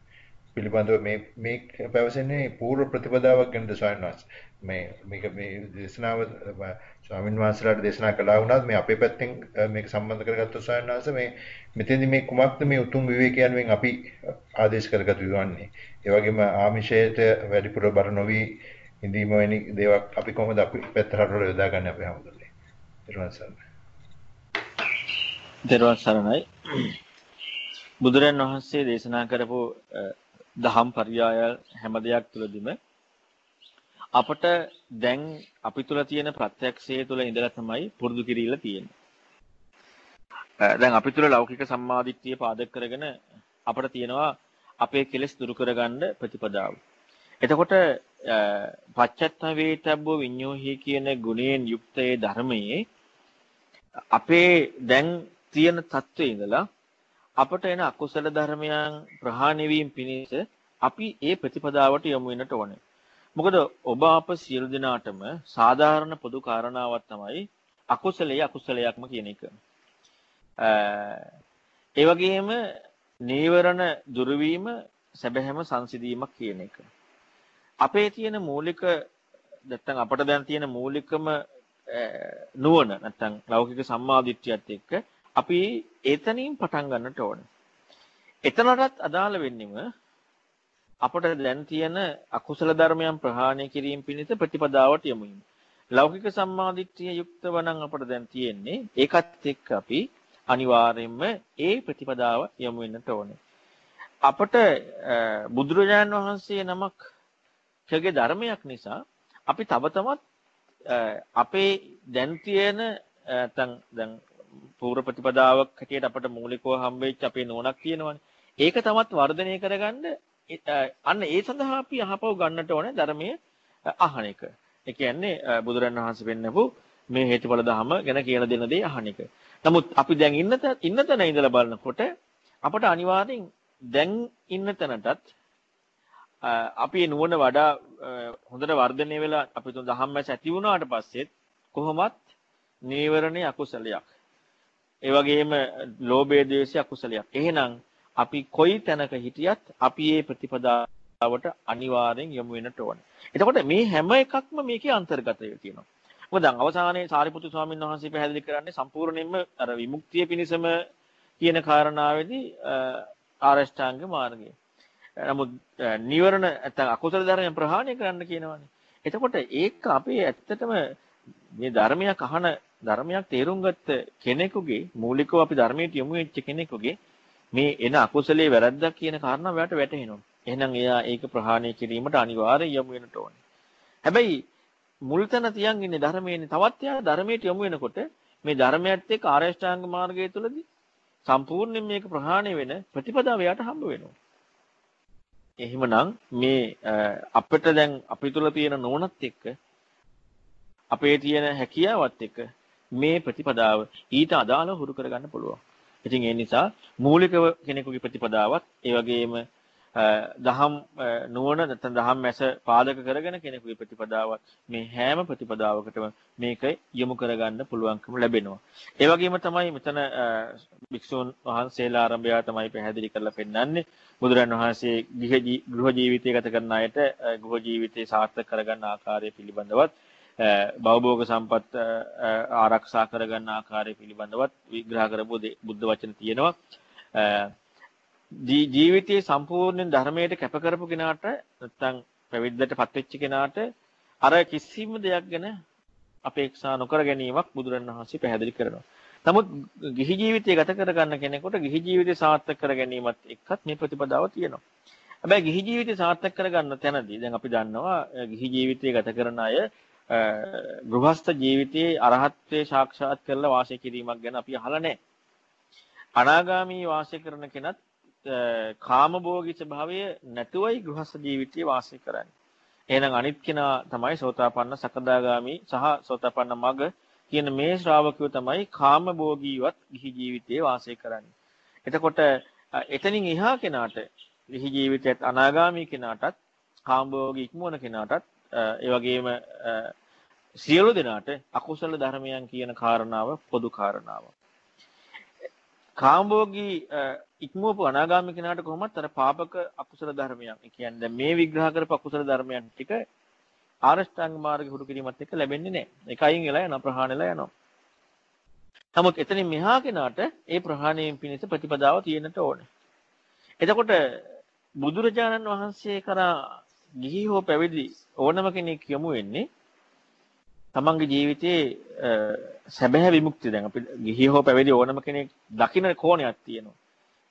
පිළිබඳව මේ මේ පැවසෙන්නේ පූර්ව ප්‍රතිපදාවක් ගැනද ස්වාමීන් මේ මේක මේ දේශනාව ස්වාමීන් වහන්සේලාට දේශනා කළා වුණත් මේ අපේ පැත්තෙන් මේක සම්බන්ධ කරගත්ත ස්වාමීන් වහන්සේ මේ මෙතෙන්දි මේ කුමක්ද මේ උතුම් විවේකයන්ෙන් අපි ආදේශ කරගතු යන්නේ ඒ වගේම ආමිෂයට වැඩිපුර බර නොවි ඉඳීම වැනි දේවල් අපි කොහොමද අපි පැත්තට රටවල යොදාගන්නේ අපි හැමෝටම. ඊට සරණයි. දරුවන් සරණයි. බුදුරන් වහන්සේ දේශනා කරපු දහම් පරියාය හැම දෙයක් තුළදීම අපට දැන් අපි තුළ තියෙන ප්‍රත්‍යක්ෂය තුළ ඉඳලා තමයි පුරුදු කිරීලා තියෙන්නේ. දැන් අපි තුළ ලෞකික සම්මාදිට්ඨිය පාදක කරගෙන අපට තියෙනවා අපේ කෙලෙස් දුරු කරගන්න ප්‍රතිපදාව. එතකොට පච්චත්තම වේතබ්බෝ විඤ්ඤෝහි කියන ගුණයෙන් යුක්තයේ ධර්මයේ අපේ දැන් තියෙන தත්ත්වයේ ඉඳලා අපට එන අකුසල ධර්මයන් ප්‍රහාණය වීම පිණිස අපි ඒ ප්‍රතිපදාවට යොමු වෙන්නට ඕනේ. මොකද ඔබ අප සියලු දෙනාටම සාධාරණ පොදු කාරණාවක් තමයි අකුසලයේ අකුසලයක්ම කියන එක. ඒ වගේම නීවරණ දුර්වීම සැබෑම සංසිඳීමක් කියන එක. අපේ තියෙන මූලික නැත්තම් අපිට දැන් තියෙන මූලිකම නුවණ නැත්තම් ලෞකික සම්මාදිට්ඨියත් එක්ක අපි එතනින් පටන් ගන්නට ඕනේ. එතනටත් අදාළ වෙන්නෙම අපට දැන් තියෙන අකුසල ධර්මයන් ප්‍රහාණය කිරීම පිණිස ප්‍රතිපදාවට යමු. ලෞකික සම්මාදිට්ඨිය යුක්තව නම් අපට දැන් තියෙන්නේ ඒකත් එක්ක අපි අනිවාර්යයෙන්ම ඒ ප්‍රතිපදාව යමු වෙන්නට ඕනේ. අපට බුදුරජාණන් වහන්සේ නමක් කගේ ධර්මයක් නිසා අපි තව තමත් අපේ දැන් තියෙන නැත්නම් දැන් පූර්ව ප්‍රතිපදාවක් හැටියට අපට මූලිකව හම්බෙච්ච අපේ නෝනක් තියෙනවනේ. ඒක තමත් වර්ධනය කරගන්න අන්න ඒ සඳහා අපි අහපව ගන්නට ඕනේ ධර්මයේ අහන එක. ඒ කියන්නේ බුදුරන් වහන්සේ පෙන්නපු මේ හේතුඵල ධම ගැන කියලා දෙන දේ අහන එක. නමුත් අපි දැන් ඉන්න ඉන්න තැන ඉඳලා බලනකොට අපට අනිවාර්යෙන් දැන් ඉන්න තැනටත් අපි නුවණ වඩා හොඳට වර්ධනය වෙලා අපි තුන් දහම්මැස් ඇති වුණාට පස්සෙත් කොහොමත් නීවරණේ අකුසලයක්. ඒ වගේම ලෝභය ද්වේෂය අකුසලයක්. එහෙනම් අපි කොයි තැනක හිටියත් අපි මේ ප්‍රතිපදාවට අනිවාර්යෙන් යොමු වෙන්නට ඕන. එතකොට මේ හැම එකක්ම මේකේ අන්තර්ගත වෙනවා. මොකද අවසානයේ සාරිපුත්තු ස්වාමීන් වහන්සේ පැහැදිලි කරන්නේ සම්පූර්ණයෙන්ම අර විමුක්තිය පිණිසම කියන කාරණාවේදී ආරෂ්ඨාංග මාර්ගය. නමුත් නිවරණ නැත්නම් අකුසල ධර්මයන් ප්‍රහාණය කරන්න කියනවානේ. එතකොට ඒක අපේ ඇත්තටම මේ ධර්මයක් අහන ධර්මයක් තේරුම් ගත්ත කෙනෙකුගේ මූලිකව අපි ධර්මයට යොමු වෙච්ච කෙනෙකුගේ මේ එන අකුසලයේ වැරද්දක් කියන කාරණාව එයාට වැටහෙනවා. එහෙනම් එයා ඒක ප්‍රහාණය කිරීමට අනිවාර්යයෙන් යොමු වෙන්නට ඕනේ. හැබැයි මුල් තැන තියන් ඉන්නේ ධර්මයේනේ. තවත් එයා ධර්මයට යොමු වෙනකොට මේ ධර්මයත් එක්ක ආරෂ්ඨාංග මාර්ගය තුලදී සම්පූර්ණයෙන් මේක ප්‍රහාණය වෙන ප්‍රතිපදාව එයාට හම්බ වෙනවා. එහෙමනම් මේ අපිට දැන් අපි තුල තියෙන නෝනත් එක්ක අපේ තියෙන හැකියාවත් එක්ක මේ ප්‍රතිපදාව ඊට අදාළව හුරු කරගන්න පුළුවන්. ඉතින් ඒ නිසා මූලිකව කෙනෙකුගේ ප්‍රතිපදාවත් ඒ වගේම දහම් නුවණ නැත්නම් දහම් මැස පාදක කරගෙන කෙනෙකුගේ ප්‍රතිපදාවත් මේ හැම ප්‍රතිපදාවකටම මේක යොමු කරගන්න පුළුවන්කම ලැබෙනවා. ඒ වගේම තමයි මෙතන භික්ෂුන් වහන්සේලා ආරම්භය තමයි පැහැදිලි කරලා පෙන්නන්නේ. බුදුරන් වහන්සේ ගෘහ ජීවිතය ගත කරන අයට ගෘහ ජීවිතය සාර්ථක කරගන්න ආකාරය පිළිබඳවත් භවභෝග සම්පත් ආරක්ෂා කරගන්න ආකාරය පිළිබඳවත් විග්‍රහ කරපු බුද්ධ වචන තියෙනවා. ජීවිතයේ සම්පූර්ණ ධර්මයට කැප කරපු කෙනාට නැත්තම් පැවිද්දට පත්වෙච්ච කෙනාට අර කිසිම දෙයක් ගැන අපේක්ෂා නොකර ගැනීමක් බුදුරණවහන්සේ පැහැදිලි කරනවා. නමුත් ගිහි ජීවිතය ගත කරගන්න කෙනෙකුට ගිහි ජීවිතය සාර්ථක කර ගැනීමත් එක්කත් මේ ප්‍රතිපදාව තියෙනවා. හැබැයි ගිහි ජීවිතය සාර්ථක කරගන්න තැනදී දැන් අපි දන්නවා ගිහි ජීවිතය ගත කරන අය ගෘහස්ත ජීවිතයේ අරහත්ත්වයේ සාක්ෂාත් කරලා වාසය කිරීමක් ගැන අපි අහලා නැහැ. අනාගාමී වාසය කරන කෙනත් කාමභෝගී ස්වභාවය නැතුවයි ගෘහස්ත ජීවිතයේ වාසය කරන්නේ. එහෙනම් අනිත් කෙනා තමයි සෝතාපන්න සකදාගාමි සහ සෝතාපන්න මග කියන මේ ශ්‍රාවකයෝ තමයි කාමභෝගීවත් ගිහි ජීවිතයේ වාසය කරන්නේ. එතකොට එතනින් එහා කෙනාට ගිහි ජීවිතයත් අනාගාමී කෙනාටත් කාමභෝගී ඉක්මවන කෙනාටත් ඒ වගේම සියලු දෙනාට අකුසල ධර්මයන් කියන කාරණාව පොදු කාරණාවක්. කාමභෝගී ඉක්මවපු අනාගාමී කෙනාට කොහොමත් අර පාපක අකුසල ධර්මයන්. ඒ කියන්නේ මේ විග්‍රහ කරපු අකුසල ධර්මයන් ටික ආරෂ්ඨාංග මාර්ගය හුරු කිරීමත් එක්ක ලැබෙන්නේ නැහැ. ඒක අයින් වෙලා යනවා ප්‍රහාණයලා යනවා. නමුත් එතනින් මෙහා කෙනාට ඒ ප්‍රහාණයෙන් පිණිස ප්‍රතිපදාව තියෙන්නට ඕනේ. එතකොට බුදුරජාණන් වහන්සේ කරා ගිහි හෝ පැවිදි ඕනම කෙනෙක් යමු වෙන්නේ තමන්ගේ ජීවිතයේ සැබෑ විමුක්තිය දැන් අපි ගිහි හෝ පැවිදි ඕනම කෙනෙක් දකින්න කෝණයක් තියෙනවා.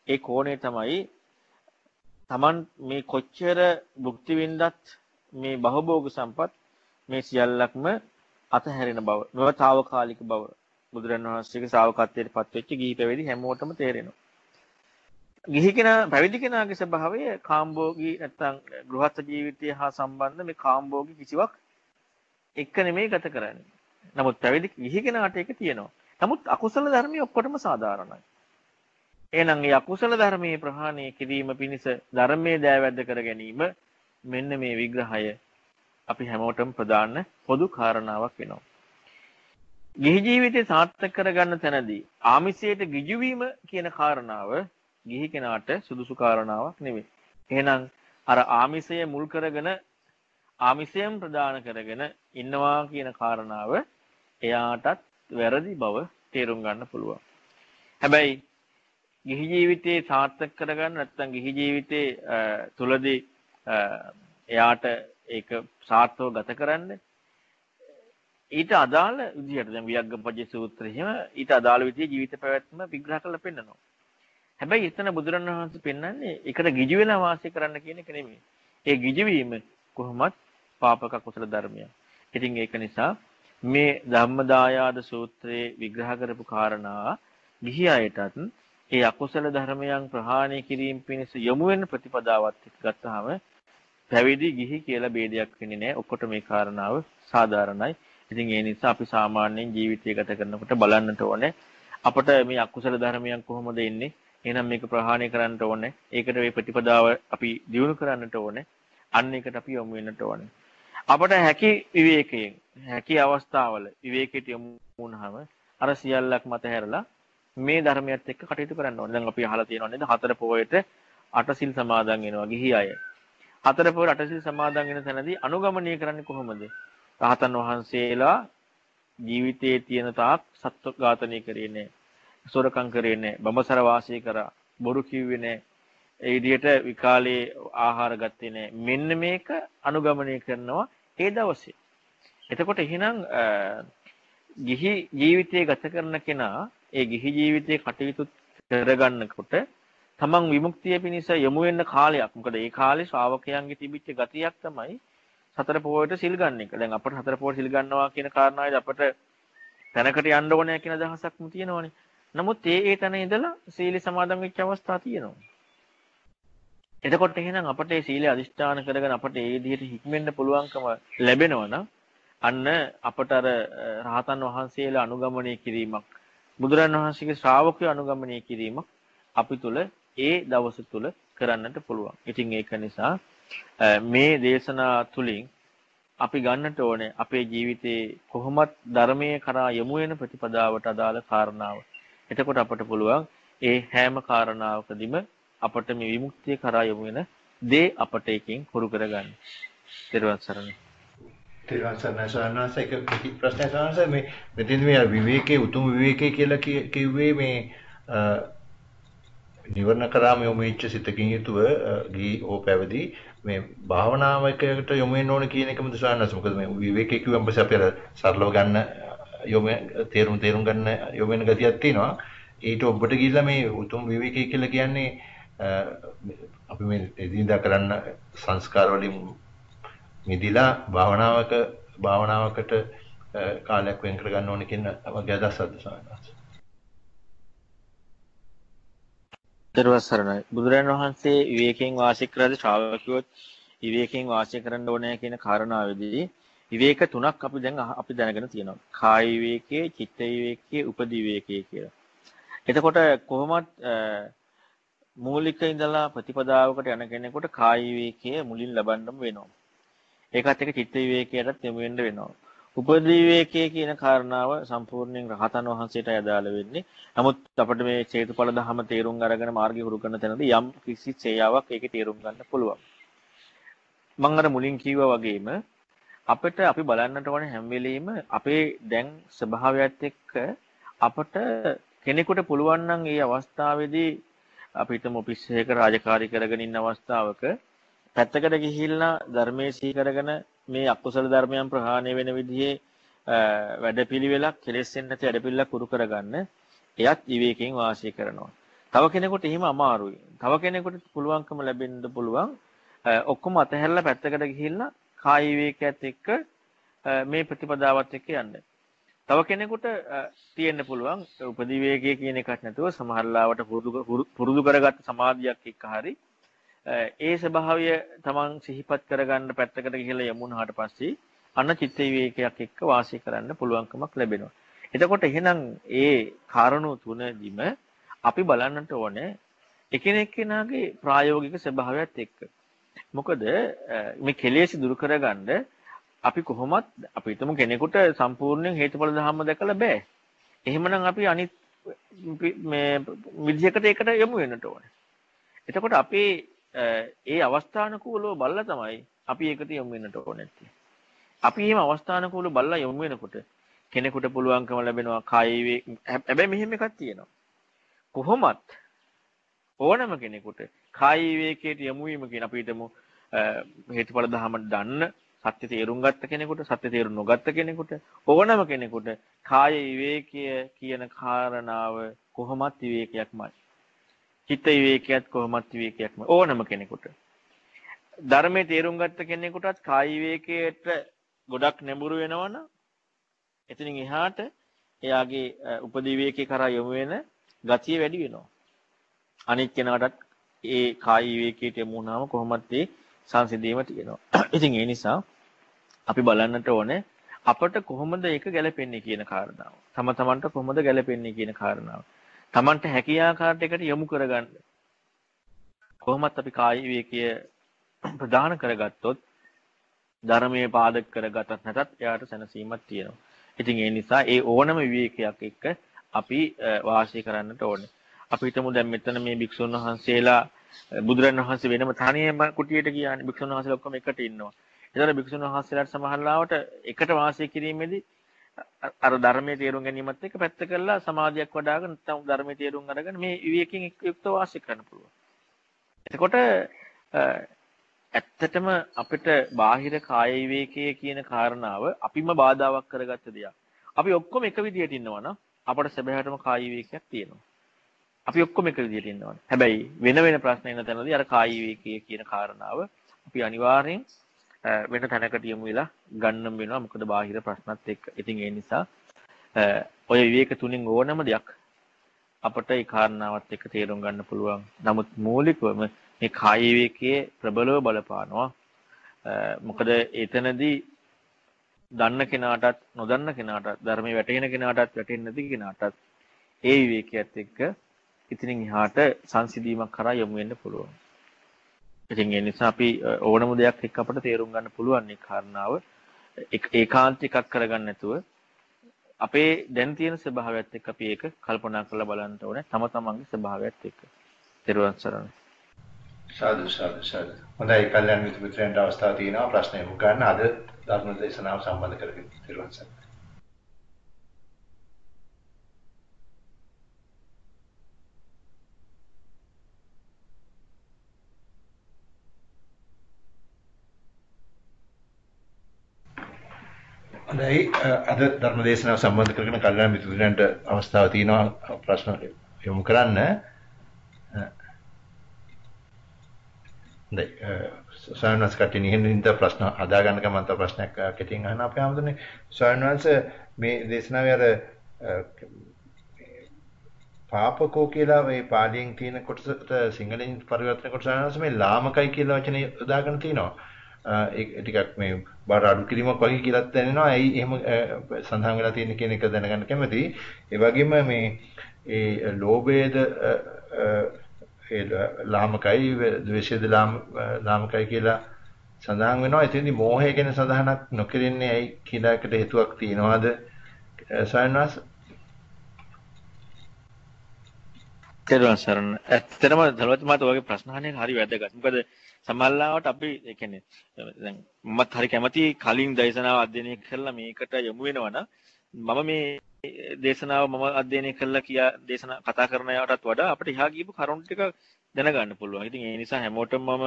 ඒ කෝණය තමයි තමන් මේ කොච්චර භුක්ති විඳත් මේ බහභෝග සම්පත් මේ සියල්ලක්ම අතහැරෙන බව, නොවතාවකාලික බව බුදුරණවහන්සේගේ ශ්‍රාවකත්වයට පත්වෙච්ච ගිහි පැවිදි හැමෝටම තේරෙනවා. ගිහි කෙනා පැවිදි කෙනාගේ ස්වභාවය කාම්භෝගී නැත්නම් ගෘහස්ත ජීවිතය හා සම්බන්ධ මේ කාම්භෝගී කිසිවක් එක්ක නෙමෙයි ගත කරන්නේ. නමුත් පැවිදි ගිහි කෙනාට ඒක තියෙනවා. නමුත් අකුසල ධර්මයේ ඔක්කොටම සාධාරණයි. එහෙනම් මේ අකුසල ධර්මයේ ප්‍රහාණය කිරීම පිණිස ධර්මයේ දෑවැද්ද කර ගැනීම මෙන්න මේ විග්‍රහය අපි හැමෝටම ප්‍රදාන්න පොදු කාරණාවක් වෙනවා. ගිහි ජීවිතේ සාර්ථක කරගන්න තැනදී ආමිසයට ගිජු කියන කාරණාව ගිහි කෙනාට සුදුසු කාරණාවක් නෙවෙයි. එහෙනම් අර ආමිසය මුල් කරගෙන ආමිසයෙන් ප්‍රදාන කරගෙන ඉන්නවා කියන කාරණාව එයාටත් වැරදි බව තේරුම් ගන්න පුළුවන්. හැබැයි ගිහි ජීවිතේ සාර්ථක කරගන්න නැත්නම් ගිහි ජීවිතේ තුලදී එයාට ඒක සාර්ථකව ගත කරන්න ඊට අදාළ විදිහට දැන් වියග්ගපජ්ජ සූත්‍රය එහෙම ඊට අදාළ විදිහේ ජීවිත පැවැත්ම විග්‍රහ කරලා පෙන්නනවා. හැබැයි එතන බුදුරණවහන්සේ පෙන්වන්නේ ඒකට ගිජු වෙලා වාසය කරන්න කියන එක නෙමෙයි. ඒ ගිජු වීම කොහොමත් පාපක කුසල ධර්මයක්. ඉතින් ඒක නිසා මේ ධම්මදායාද සූත්‍රයේ විග්‍රහ කරපු කාරණා ගිහි අයටත් ඒ අකුසල ධර්මයන් ප්‍රහාණය කිරීම පිණිස යොමු වෙන ප්‍රතිපදාවත් එක්ක ගත්තාම පැවිදි ගිහි කියලා ભેදයක් වෙන්නේ නැහැ. ඔක්කොට මේ කාරණාව සාධාරණයි. ඉතින් ඒ නිසා අපි සාමාන්‍යයෙන් ජීවිතය ගත කරනකොට බලන්නට ඕනේ අපට මේ අකුසල ධර්මයන් කොහොමද එන්නේ එහෙනම් මේක ප්‍රහාණය කරන්න ඕනේ. ඒකට මේ ප්‍රතිපදාව අපි දියුණු කරන්නට ඕනේ. අන්න ඒකට අපි යොමු වෙන්නට ඕනේ. අපට හැකි විවේකයෙන් හැකි අවස්ථාවල විවේකයට යොමු වුණාම අර සියල්ලක් මත හැරලා මේ ධර්මයත් එක්ක කටයුතු කරන්න ඕනේ. දැන් අපි අහලා තියෙනවා නේද? හතර පොයට අටසිල් සමාදන් වෙනවා ගිහි අය. හතර පොයට අටසිල් සමාදන් වෙන තැනදී අනුගමනය කරන්නේ කොහොමද? රහතන් වහන්සේලා ජීවිතයේ තියෙන තාක් සත්ව ඝාතනය කරේ නැහැ. සොරකම් කරේ නැහැ. බඹසර වාසය කරා. බොරු කිව්වේ නැහැ. ඒ විදිහට විකාලේ ආහාර ගත්තේ නැහැ. මෙන්න මේක අනුගමනය කරනවා ඒ දවසේ. එතකොට එහෙනම් ගිහි ජීවිතය ගත කරන කෙනා ඒ ගිහි ජීවිතයේ කටයුතු කරගන්නකොට තමන් විමුක්තිය පිණිස යොමු වෙන්න කාලයක්. මොකද ඒ කාලේ ශ්‍රාවකයන්ගේ තිබිච්ච ගතියක් තමයි සතර පොයට සිල් ගන්න එක. දැන් අපිට සතර පොයට සිල් ගන්නවා කියන කාරණාවේදී අපිට තැනකට යන්න ඕනේ කියන අදහසක්ම තියෙනවනේ. නමුත් ඒ ඒ තැන ඉඳලා සීල සමාදන් වෙච්ච අවස්ථා තියෙනවා. එතකොට එහෙනම් අපට මේ සීලය අදිෂ්ඨාන කරගෙන අපට ඒ විදිහට හික්මෙන්න පුළුවන්කම ලැබෙනවා නම් අන්න අපට අර රහතන් වහන්සේලා අනුගමනය කිරීමක් බුදුරන් වහන්සේගේ ශ්‍රාවකයෝ අනුගමනය කිරීමක් අපි තුල ඒ දවස තුල කරන්නට පුළුවන්. ඉතින් ඒක නිසා මේ දේශනා තුලින් අපි ගන්නට ඕනේ අපේ ජීවිතේ කොහොමත් ධර්මයේ කරා යමු වෙන ප්‍රතිපදාවට අදාළ කාරණාව. එතකොට අපට පුළුවන් ඒ හැම කාරණාවකදීම අපට මේ විමුක්තිය කරා යමු වෙන දේ අපට එකෙන් හුරු කරගන්න. ත්‍රිවන් සරණයි. ත්‍රිවන් සරණයි සරණාස එක ප්‍රශ්නයක් සරණාස මේ මෙතෙන් මේ විවේකයේ උතුම් විවේකයේ කියලා කිව්වේ මේ නිවර්ණ කරාම යොමු වෙච්ච සිතකින් යුතුව ගී හෝ පැවිදි මේ භාවනාවකට යොමු වෙන්න ඕන කියන එකමද සාන්නස් මොකද මේ විවේකයේ කිව්වම පස්සේ අපි අර සරලව ගන්න යොමු තේරුම් තේරුම් ගන්න යොමු වෙන ගතියක් තියෙනවා. ඊට ඔබට ගිහිල්ලා මේ උතුම් විවේකයේ කියලා කියන්නේ අපි මේ එදිනදා කරන්න සංස්කාර වලින් මිදිලා භාවනාවක භාවනාවකට කාලයක් වෙන් කර ගන්න ඕන කියන වගේ අදහසක්ද සාන්නස් දර්වසරණයි බුදුරජාණන් වහන්සේ විවේකයෙන් වාසය කරද්දී ශ්‍රාවකයෝත් විවේකයෙන් වාසය කරන්න ඕනේ කියන කාරණාවේදී විවේක තුනක් අපි දැන් අපි දැනගෙන තියෙනවා. කාය විවේකයේ, චිත්ත විවේකයේ, උපදි විවේකයේ කියලා. එතකොට කොහොමත් මූලික ඉඳලා ප්‍රතිපදාවකට යන කෙනෙකුට කාය විවේකයේ මුලින් ලබන්නම වෙනවා. ඒකත් එක්ක චිත්ත විවේකයටත් යොමු වෙන්න වෙනවා. උපදිවිවේකයේ කියන කාරණාව සම්පූර්ණයෙන් රහතන් වහන්සේට අදාළ වෙන්නේ. නමුත් අපිට මේ චේතුඵල ධහම තේරුම් අරගෙන මාර්ගය හුරු කරන තැනදී යම් කිසි සේයාවක් ඒකේ තේරුම් ගන්න පුළුවන්. මම අර මුලින් කිව්වා වගේම අපිට අපි බලන්නට ඕනේ හැම වෙලෙම අපේ දැන් ස්වභාවයත් එක්ක අපට කෙනෙකුට පුළුවන් නම් මේ අවස්ථාවේදී අපිටම ඔෆිස් එකක රාජකාරී කරගෙන ඉන්න අවස්ථාවක පැත්තකට ගිහිල්ලා ධර්මයේ සී කරගෙන මේ අකුසල ධර්මයන් ප්‍රහාණය වෙන විදිහේ වැඩපිළිවෙලක් කෙලෙස්සෙන් නැති වැඩපිළිවෙලක් උරු කරගන්න එයත් විවේකයෙන් වාසය කරනවා. තව කෙනෙකුට එහෙම අමාරුයි. තව කෙනෙකුට පුළුවන්කම ලැබෙන්න පුළුවන් ඔක්කොම අතහැරලා පැත්තකට ගිහිල්ලා කාය විවේකයත් එක්ක මේ ප්‍රතිපදාවත් එක්ක යන්න. තව කෙනෙකුට තියෙන්න පුළුවන් උපදිවේගය කියන එකක් නැතුව සමහරලාවට පුරුදු කරගත්ත සමාධියක් එක්ක හරි ඒ ස්වභාවය තමන් සිහිපත් කරගන්න පැත්තකට ගිහිල්ලා යමුනාට පස්සේ අන්න චිත්ත විවේකයක් එක්ක වාසය කරන්න පුළුවන්කමක් ලැබෙනවා. එතකොට එහෙනම් ඒ කාරණු තුනදිම අපි බලන්නට ඕනේ එකිනෙක කෙනාගේ ප්‍රායෝගික ස්වභාවයත් එක්ක. මොකද මේ කෙලෙස් දුරු කරගන්න අපි කොහොමත් අපි හිතමු කෙනෙකුට සම්පූර්ණයෙන් හේතුඵල ධර්ම දැකලා බෑ. එහෙමනම් අපි අනිත් මේ විදිහකට ඒකට යමු වෙන්නට ඕනේ. එතකොට අපේ ඒ අවස්ථානුකූලව බලලා තමයි අපි ඒකට යොමු වෙන්නට ඕනේ නැත්තේ. අපි එහෙම අවස්ථානුකූලව බලලා යොමු වෙනකොට කෙනෙකුට පුළුවන්කම ලැබෙනවා කායි හැබැයි මෙහෙම එකක් තියෙනවා. කොහොමත් ඕනම කෙනෙකුට කායි විවේකයට යොමු වීම කියන අපි හිතමු හේතුඵල ධහම දන්න සත්‍ය තේරුම් ගත්ත කෙනෙකුට සත්‍ය තේරුම් නොගත්ත කෙනෙකුට ඕනම කෙනෙකුට කාය විවේකය කියන කාරණාව කොහොමත් විවේකයක්මයි. චිත්ත විවේකයක් කොහොමත් විවේකයක්ම ඕනම කෙනෙකුට. ධර්මයේ තේරුම් ගත්ත කෙනෙකුටත් කාය විවේකයට ගොඩක් නැඹුරු වෙනවනම් එතනින් එහාට එයාගේ උපදී විවේකේ කරා යොමු වෙන ගතිය වැඩි වෙනවා. අනිත් කෙනාටත් ඒ කාය විවේකයට යොමු වුණාම කොහොමත් ඒ සංසිඳීම තියෙනවා. [CLEARS THROAT] ඉතින් ඒ නිසා අපි බලන්නට ඕනේ අපට කොහොමද ඒක ගැලපෙන්නේ කියන කාරණාව. තම තමන්ට කොහොමද ගැලපෙන්නේ කියන කාරණාව. Tamanට හැකිය ආකාරයකට යොමු කරගන්න. කොහොමත් අපි කාය විවේකය ප්‍රදාන කරගත්තොත් ධර්මයේ පාදක කරගතත් නැතත් එයාට සැනසීමක් තියෙනවා. ඉතින් ඒ නිසා ඒ ඕනම විවේකයක් එක්ක අපි වාසය කරන්නට ඕනේ. අපි හිතමු දැන් මෙතන මේ භික්ෂුන් වහන්සේලා බුදුරන් වහන්සේ වෙනම තනියම කුටියට ගියානේ භික්ෂුන් වහන්සේලා ඔක්කොම එකට ඉන්නවා. ඒතර භික්ෂුන් වහන්සේලාට සමහරවිට එකට වාසය කිරීමේදී අර ධර්මයේ තේරුම් ගැනීමත් එක්ක පැත්ත කරලා සමාධියක් වඩ아가න නැත්නම් ධර්මයේ තේරුම් අරගෙන මේ විවේකයෙන් යුක්ත වාසය කරන්න පුළුවන්. එතකොට ඇත්තටම අපිට බාහිර කාය විවේකයේ කියන කාරණාව අපිම බාධාවක් කරගත්ත දෙයක්. අපි ඔක්කොම එක විදියට ඉන්නවා නම් අපට සැබෑටම කාය විවේකයක් තියෙනවා. අපි ඔක්කොම එක විදිහට ඉන්න ඕනේ. හැබැයි වෙන වෙන ප්‍රශ්න එන තැනදී අර කායි වේකයේ කියන කාරණාව අපි අනිවාර්යෙන් වෙන තැනකට යමු වෙලා ගන්නම් වෙනවා. මොකද බාහිර ප්‍රශ්නත් එක්ක. ඉතින් ඒ නිසා ඔය විවේක තුنين ඕනම දෙයක් අපට ඒ කාරණාවත් එක්ක තේරුම් ගන්න පුළුවන්. නමුත් මූලිකවම මේ කාය විවේකයේ ප්‍රබලව බලපානවා. මොකද එතනදී දන්න කෙනාටත් නොදන්න කෙනාටත් ධර්මයේ වැටෙන කෙනාටත් වැටෙන්නේ නැති කෙනාටත් ඒ විවේකයේත් එක්ක ඉතින් එහාට සංසිඳීමක් කරා යමු වෙන්න පුළුවන්. ඉතින් ඒ නිසා අපි ඕනම දෙයක් එක්ක අපිට තේරුම් ගන්න පුළුවන් මේ කාරණාව ඒකාන්ත එකක් කරගන්න නැතුව අපේ දැන් තියෙන ස්වභාවයත් එක්ක අපි ඒක කල්පනා කරලා බලන්න ඕනේ තම තමන්ගේ ස්වභාවයත් එක්ක. ත්‍රිවන් සරණයි. සාදු සාදු සාදු. හොඳයි කල්යනා මිත්‍ර මිත්‍රයන්ට අවස්ථාව තියෙනවා ප්‍රශ්න යොමු කරන්න අද ධර්ම දේශනාව සම්බන්ධ කරගෙන ත්‍රිවන් සරණයි. හොඳයි අද ධර්ම දේශනාව සම්බන්ධ කරගෙන කල්යනා මිතුරන්ට අවස්ථාව තියෙනවා ප්‍රශ්න යොමු කරන්න. හොඳයි සයන්වන්ස් කටින් ඉහින්ද ප්‍රශ්න හදා ගන්න කම මන්ත ප්‍රශ්නයක් කෙටියෙන් අහන්න අපේ ආමතුනේ සයන්වන්ස් මේ දේශනාවේ අර පාපකෝ කියලා මේ පාලියෙන් තියෙන කොටසට සිංහලෙන් පරිවර්තන කොට සයන්වන්ස් මේ ලාමකයි කියලා වචනේ යොදාගෙන තිනවා. ඒ ටිකක් මේ බාර අඩු කිරීමක් වගේ කියලාත් දැනෙනවා. ඇයි එහෙම සඳහන් වෙලා තියෙන්නේ කියන එක දැනගන්න කැමතියි. ඒ වගේම මේ ඒ ලෝභයේද ඒ ලාමකයි ද්වේෂයේද ලාමකයි කියලා සඳහන් වෙනවා. එතෙන්දී මෝහය ගැන සඳහනක් නොකරන්නේ ඇයි කියලා එකට හේතුවක් තියනවාද? සයන්වාස කෙරුවන් සරණ. ඇත්තටම දලවත් මාත වගේ ප්‍රශ්න අහන්නේ හරි වැදගත්. මොකද සමහරවිට අපි ඒ කියන්නේ දැන් මමත් හරි කැමති කලින් දේශනාව අධ්‍යයනය කරලා මේකට යොමු වෙනවනම් මම මේ දේශනාව මම අධ්‍යයනය කළා කියා දේශනා කතා කරන යටත් වඩා අපිට එහා ගියපු කරුණු ටික දැනගන්න පුළුවන්. ඉතින් ඒ නිසා හැමෝටම මම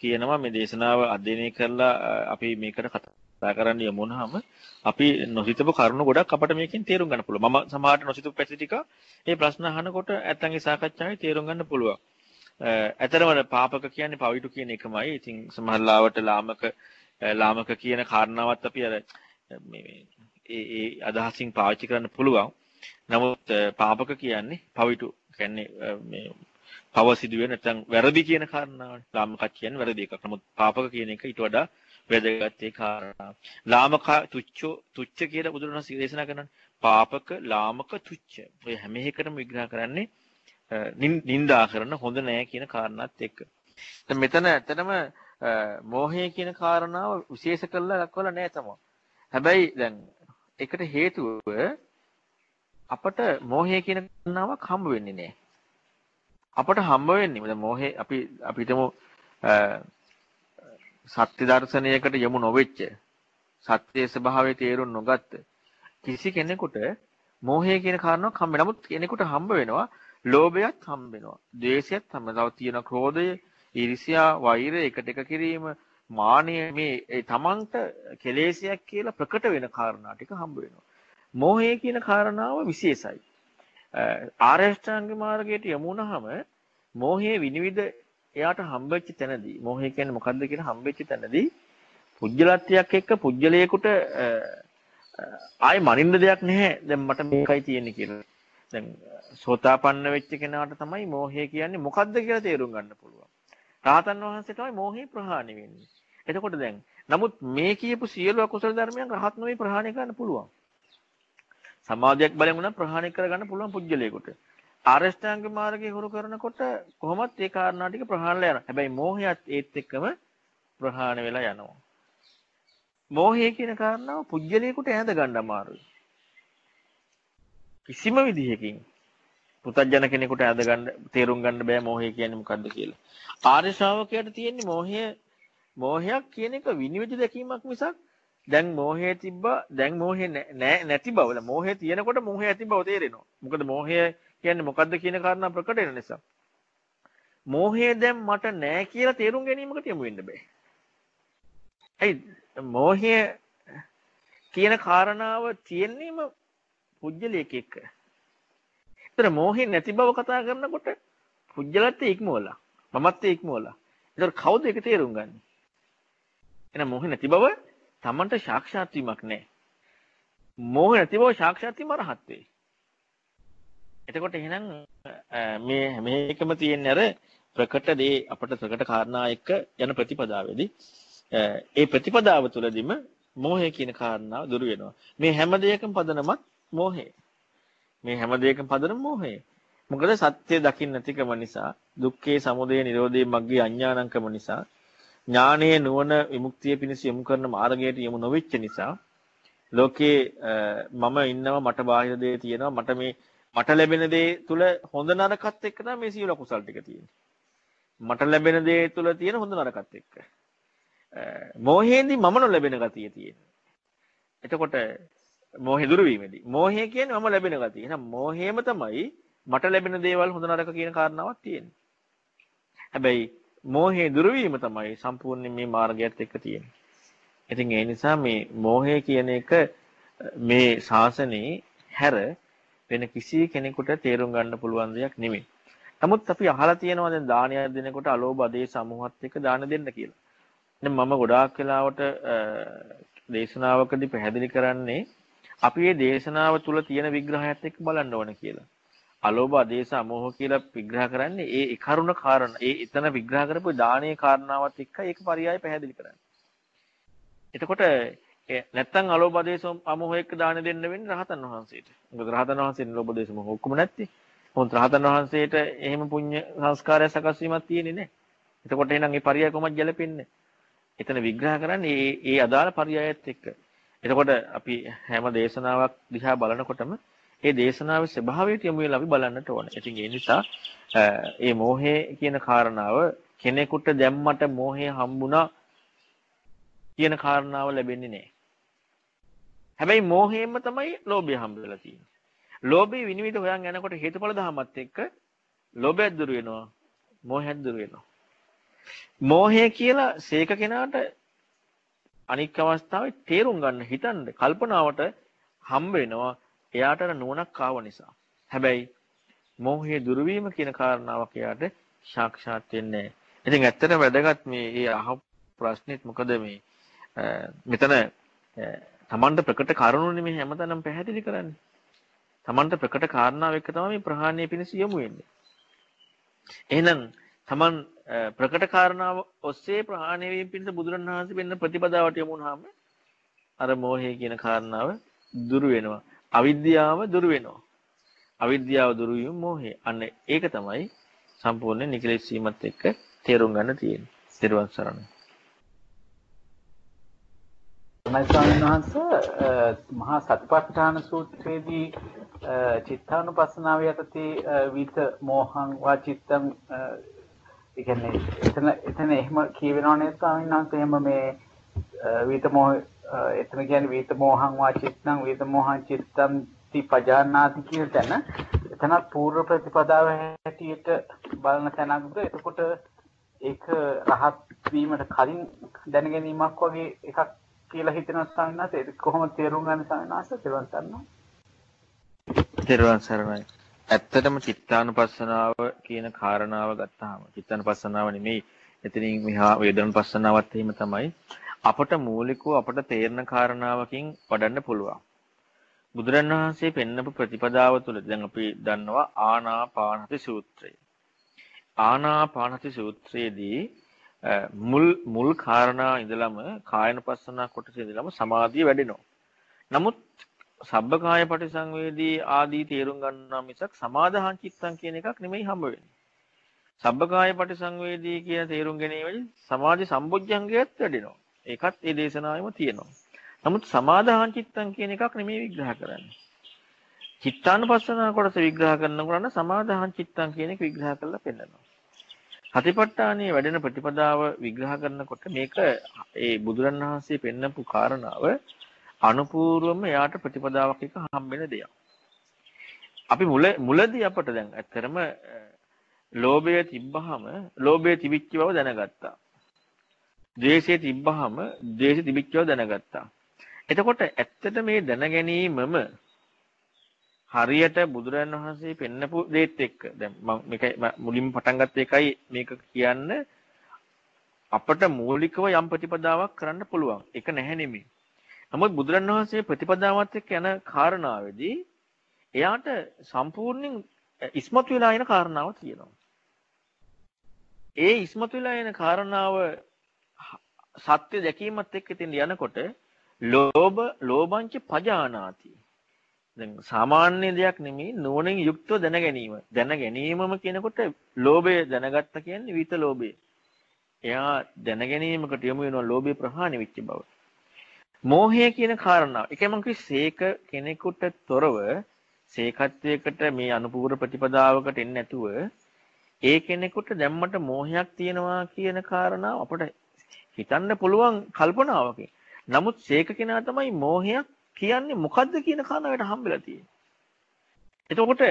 කියනවා මේ දේශනාව අධ්‍යයනය කරලා අපි මේකට කතා කරන්න යමු වුණාම අපි නොසිතපු කරුණු ගොඩක් අපිට මේකෙන් තේරුම් ගන්න පුළුවන්. මම සමහරට නොසිතපු පැති ටික මේ ප්‍රශ්න අහනකොට නැත්තන්ගේ සාකච්ඡාවේ තේරුම් ගන්න පුළුවන්. ඇතරම පාපක කියන්නේ පවිටු කියන එකමයි. ඉතින් සමහරලාවට ලාමක ලාමක කියන කාරණාවත් අපි අර මේ ඒ ඒ අදහසින් පාවිච්චි කරන්න පුළුවන්. නමුත් පාපක කියන්නේ පවිටු කියන්නේ මේ පව සිදුවේ නැත්නම් වැරදි කියන කාරණාවනේ. ලාමක කියන්නේ වැරදි එකක්. නමුත් පාපක කියන එක ඊට වඩා වැදගත් ඒ කාරණාව. ලාමක තුච්ච තුච්ච කියලා බුදුරණස් දේශනා කරනවානේ. පාපක ලාමක තුච්ච. ඔය හැම එකටම විග්‍රහ කරන්නේ නින්දා කරන හොඳ නෑ කියන කාරණාත් එක්ක. දැන් මෙතන ඇත්තටම මෝහය කියන කාරණාව විශේෂ කරලා දක්වලා නෑ තමයි. හැබැයි දැන් ඒකට හේතුව අපට මෝහය කියන කාරණාවක් හම්බ වෙන්නේ නෑ. අපට හම්බ වෙන්නේ දැන් මෝහේ අපි අපිටම සත්‍ය දර්ශනයකට යමු නොවෙච්ච සත්‍යයේ ස්වභාවය තේරුම් නොගත්ත කිසි කෙනෙකුට මෝහය කියන කාරණාවක් හම්බ වෙනවා. නමුත් කෙනෙකුට හම්බ වෙනවා ලෝභයත් හම්බ වෙනවා. ද්වේෂයත් හම්බ වෙනවා. තියෙන ක්‍රෝධය, ඊර්ෂ්‍යා, වෛරය එකට එක කිරීම, මානය මේ තමන්ට කෙලෙසයක් කියලා ප්‍රකට වෙන කාරණා ටික හම්බ වෙනවා. මෝහය කියන කාරණාව විශේෂයි. ආරෂ්ඨාංග මාර්ගයට යමුනහම මෝහයේ විනිවිද එයාට හම්බෙච්ච තැනදී මෝහය කියන්නේ මොකද්ද කියලා හම්බෙච්ච තැනදී පුජ්‍යලත්වයක් එක්ක පුජ්‍යලයකට ආයි මනින්න දෙයක් නැහැ. දැන් මට මේකයි තියෙන්නේ කියලා. දැන් සෝතාපන්න වෙච්ච කෙනාට තමයි මෝහය කියන්නේ මොකද්ද කියලා තේරුම් ගන්න පුළුවන්. රහතන් වහන්සේ තමයි මෝහය ප්‍රහාණය වෙන්නේ. එතකොට දැන් නමුත් මේ කියපු සියලු අකුසල ධර්මයන් රහත් නොවේ ප්‍රහාණය කරන්න පුළුවන්. සමාධියක් බලෙන් උනත් ප්‍රහාණය කරගන්න පුළුවන් පුජ්‍යලයකට. ආරෂ්ඨාංග මාර්ගයේ හුරු කරනකොට කොහොමත් ඒ කාරණා ටික ප්‍රහාණය යනවා. හැබැයි මෝහයත් ඒත් එක්කම ප්‍රහාණය වෙලා යනවා. මෝහය කියන කාරණාව පුජ්‍යලයකට ඈඳ ගන්න අමාරුයි. කිසිම විදිහකින් පුතඥ කෙනෙකුට අද ගන්න තේරුම් ගන්න බෑ මෝහය කියන්නේ මොකද්ද කියලා. ආර්ය ශ්‍රාවකයාට තියෙන්නේ මෝහය මෝහයක් කියන එක විනිවිද දැකීමක් මිසක් දැන් මෝහය තිබ්බා දැන් මෝහය නැති බව. මෝහය තියෙනකොට මෝහය ඇති බව තේරෙනවා. මොකද මෝහය කියන්නේ මොකද්ද කියන කාරණා ප්‍රකට වෙන නිසා. මෝහය දැන් මට නෑ කියලා තේරුම් ගැනීමකට යමු වෙන්න බෑ. ඇයි මෝහය කියන කාරණාව තියෙන්නේම පුජ්‍යලයක එක්ක. ඒතර මෝහේ නැති බව කතා කරනකොට පුජ්‍යලත් ඉක්මවලා මමත් ඉක්මවලා. ඒතර කවුද ඒක තේරුම් ගන්න? එහෙනම් මෝහේ නැති බව Tamanට සාක්ෂාත් වීමක් නැහැ. මෝහ නැති බව සාක්ෂාත් වීම රහත් වේ. එතකොට එහෙනම් මේ මේකම තියෙන්නේ අර ප්‍රකට දේ අපට ප්‍රකට කාරණා එක්ක යන ප්‍රතිපදාවේදී ඒ ප්‍රතිපදාව තුළදීම මෝහය කියන කාරණාව දුරු වෙනවා. මේ හැම දෙයකම පදනමත් මෝහය. මේ හැම දෙයකම පදනම මෝහය. මොකද සත්‍ය දකින්න නැතිකම නිසා දුක්ඛේ සමුදය නිරෝධේ මග්ගේ අඥානංකම නිසා ඥානයේ නුවණ විමුක්තිය පිණිස යොමු කරන මාර්ගයට යොමු නොවෙච්ච නිසා ලෝකේ මම ඉන්නවා මට බාහිර දේ තියෙනවා මට මේ මට ලැබෙන දේ තුල හොඳ නරකත් එක්ක තමයි මේ සියලු කුසල් ටික තියෙන්නේ. මට ලැබෙන දේ තුල තියෙන හොඳ නරකත් එක්ක. මෝහේදී මම නොලැබෙන ගතිය තියෙනවා. එතකොට මෝහෙ දුරු වීමේදී මෝහය කියන්නේ මම ලැබෙන ගතිය. එහෙනම් මෝහයම තමයි මට ලැබෙන දේවල් හොඳ නරක කියන කාරණාවක් තියෙන්නේ. හැබැයි මෝහේ දුරු වීම තමයි සම්පූර්ණයෙන් මේ මාර්ගයත් එක්ක තියෙන්නේ. ඉතින් ඒ නිසා මේ මෝහය කියන එක මේ ශාසනයේ හැර වෙන කිසි කෙනෙකුට තේරුම් ගන්න පුළුවන් දෙයක් නෙමෙයි. නමුත් අපි අහලා තියෙනවා දැන් දානයක් දෙනකොට අලෝභ අධේ සමූහත් එක්ක දාන දෙන්න කියලා. දැන් මම ගොඩාක් වෙලාවට දේශනාවකදී පැහැදිලි කරන්නේ අපි මේ දේශනාව තුල තියෙන විග්‍රහයත් එක්ක බලන්න ඕන කියලා. අලෝභ ආදේශ අමෝහ කියලා විග්‍රහ කරන්නේ ඒ ඒ කරුණ කාරණ ඒ එතන විග්‍රහ කරපු දානීය කාරණාවත් එක්ක ඒක පරයය පැහැදිලි කරන්නේ. එතකොට නැත්තම් අලෝභ ආදේශ අමෝහ එක්ක දාන දෙන්න වෙන්නේ රහතන් වහන්සේට. මොකද රහතන් වහන්සේනේ ලෝභ ආදේශ මොහ ඔක්කොම නැත්තේ. මොකද රහතන් වහන්සේට එහෙම පුණ්‍ය සංස්කාරය සකස් වීමක් තියෙන්නේ නැහැ. එතකොට එහෙනම් මේ පරයය කොහොමද ගැලපෙන්නේ? එතන විග්‍රහ කරන්නේ ඒ ඒ අදාළ පරයයත් එක්ක. එතකොට අපි හැම දේශනාවක් දිහා බලනකොටම ඒ දේශනාවේ ස්වභාවයට යමු වෙලා අපි බලන්නට ඕනේ. ඉතින් ඒ නිසා ඒ මෝහය කියන කාරණාව කෙනෙකුට දැම්මට මෝහය හම්බුණා කියන කාරණාව ලැබෙන්නේ නැහැ. හැබැයි මෝහයෙන්ම තමයි ලෝභය හම්බ වෙලා තියෙන්නේ. ලෝභය විනිවිද හොයන් යනකොට හේතුඵල ධමත් එක්ක ලෝභයත් දුර වෙනවා, මෝහයත් දුර වෙනවා. මෝහය කියලා සීක කෙනාට අනික් අවස්ථාවේ තේරුම් ගන්න හිතන්න කල්පනාවට හම්බ වෙනවා එයාට නුවණක් ආව නිසා. හැබැයි මෝහයේ දුර්වීම කියන කාරණාවක් එයාට සාක්ෂාත් වෙන්නේ නැහැ. ඉතින් ඇත්තට වැදගත් මේ ඒ අහ ප්‍රශ්නෙත් මොකද මේ මෙතන තමන්ට ප්‍රකට කරුණුනේ මේ හැමතැනම පැහැදිලි කරන්නේ. තමන්ට ප්‍රකට කාරණාව එක්ක තමයි මේ ප්‍රහාණය පිණිස යොමු වෙන්නේ. එහෙනම් තමන් ප්‍රකට කාරණාව ඔස්සේ ප්‍රහාණය වීම පිණිස බුදුරණවහන්සේ වෙන්න ප්‍රතිපදාවට යමු වුණාම අර මෝහය කියන කාරණාව දුරු වෙනවා. අවිද්‍යාව දුරු වෙනවා. අවිද්‍යාව දුරු වීම මෝහය. අන්න ඒක තමයි සම්පූර්ණ නිකලෙස් වීමත් එක්ක තේරුම් ගන්න තියෙන්නේ. ත්‍රිවන් සරණයි. ස්වාමීන් වහන්සේ මහා සතිපට්ඨාන සූත්‍රයේදී චිත්තානුපස්සනාව යටතේ විත මෝහං වා චිත්තං ඒ කියන්නේ එතන එතන එහෙම කියවෙනව නේද ස්වාමීන් වහන්සේ? එහෙම මේ විත මෝහ එතන කියන්නේ විත මෝහං වා චිත්තං විත මෝහං චිත්තං ති පජානාති කියන තැන. එතනත් పూర్ව ප්‍රතිපදාව හැටියට බලන තැනක්ද? එතකොට ඒක රහත් වීමට කලින් දැන ගැනීමක් වගේ එකක් කියලා හිතනවා ස්වාමීන් වහන්සේ. ඒක කොහොමද තේරුම් ගන්න ස්වාමීන් වහන්සේ? තේරුම් ගන්නවා තේරුම් සරණයි. ඇත්තටම චිත්තානුපස්සනාව කියන කාරණාව ගත්තාම චිත්තානුපස්සනාව නෙමෙයි එතනින් මෙහා වේදනානුපස්සනාවත් එහෙම තමයි අපට මූලිකව අපට තේරෙන කාරණාවකින් වඩන්න පුළුවන්. බුදුරන් වහන්සේ පෙන්නපු ප්‍රතිපදාව තුළ දැන් අපි දන්නවා ආනාපානසති සූත්‍රය. ආනාපානසති සූත්‍රයේදී මුල් මුල් කාරණා ඉඳලම කායනපස්සනා කොටසේ ඉඳලම සමාධිය වැඩෙනවා. නමුත් සබ්බකාය පටිසංවේදී ආදී තේරුම් ගන්නවා මිසක් සමාදාහං චිත්තං කියන එකක් නෙමෙයි හම්බ වෙන්නේ. සබ්බකාය පටිසංවේදී කියන තේරුම් ගැනීමෙන් සමාධි සම්බොජ්ජංගයත් වැඩෙනවා. ඒකත් ඒ දේශනාවෙම තියෙනවා. නමුත් සමාදාහං චිත්තං කියන එකක් නෙමෙයි විග්‍රහ කරන්නේ. චිත්තානුපස්සනා කොටස විග්‍රහ කරනකොට නම් සමාදාහං චිත්තං කියන එක විග්‍රහ කරලා පෙන්නනවා. සතිපට්ඨානයේ වැඩෙන ප්‍රතිපදාව විග්‍රහ කරනකොට මේක ඒ බුදුරණවහන්සේ පෙන්නපු කාරණාව අනුපූර්වම එයාට ප්‍රතිපදාවක් එක හම්බෙන දෙයක්. අපි මුල මුලදී අපට දැන් ඇත්තරම ලෝභය තිබ්බහම ලෝභය තිබිච්ච බව දැනගත්තා. ද්වේෂය තිබ්බහම ද්වේෂය තිබිච්චව දැනගත්තා. එතකොට ඇත්තට මේ දැන ගැනීමම හරියට බුදුරන් වහන්සේ පෙන්නපු දේත් එක්ක දැන් මම මේක මුලින්ම පටන් ගත්ත එකයි මේක කියන්න අපට මූලිකව යම් ප්‍රතිපදාවක් කරන්න පුළුවන්. ඒක නැහැ නෙමෙයි. නමුත් බුදුරන් වහන්සේ ප්‍රතිපදාවත් එක්ක යන කාරණාවේදී එයාට සම්පූර්ණයෙන් ඉස්මතු වෙලා යන කාරණාවක් තියෙනවා. ඒ ඉස්මතු වෙලා යන කාරණාව සත්‍ය දැකීමත් එක්ක ඉතින් යනකොට ලෝභ ලෝභංච පජානාති දැන් සාමාන්‍ය දෙයක් නෙමෙයි නුවණින් යුක්තව දැන ගැනීම. දැන ගැනීමම කියනකොට ලෝභය දැනගත්ත කියන්නේ විත ලෝභය. එයා දැන ගැනීමකට යොමු වෙනවා ලෝභය ප්‍රහාණය වෙච්ච බව. මෝහය කියන කාරණාව. ඒකම සේක කෙනෙකුට තොරව සේකත්වයකට මේ අනුපූර ප්‍රතිපදාවකට එන්නේ නැතුව ඒ කෙනෙකුට දැම්මට මෝහයක් තියෙනවා කියන කාරණාව අපට හිතන්න පුළුවන් කල්පනාවකින්. නමුත් සේක කෙනා තමයි මෝහයක් කියන්නේ මොකද්ද කියන කාරණාවට හම්බෙලා තියෙන්නේ. එතකොට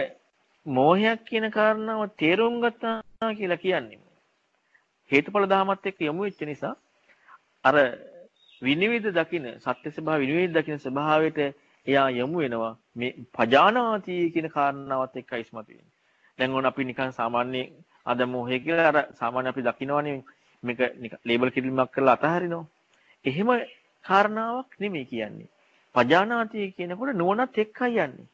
මෝහයක් කියන කාරණාව තේරුම් ගත්තා කියලා කියන්නේ හේතුඵල ධමත් එක්ක යොමු වෙච්ච නිසා අර විනිවිද දකින සත්‍ය ස්වභාව විනිවිද දකින ස්වභාවයට එයා යොමු වෙනවා මේ පජානාති කියන කාරණාවත් එක්ක ඉස්මතු වෙන්නේ. දැන් ඕන අපි නිකන් සාමාන්‍ය අද මොහේ කියලා අර සාමාන්‍ය අපි දකිනවනේ මේක නිකන් ලේබල් කිරීමක් කරලා අතහරිනවා. එහෙම කාරණාවක් නෙමෙයි කියන්නේ. පජානාති කියනකොට නුවණත් එක්කයි යන්නේ.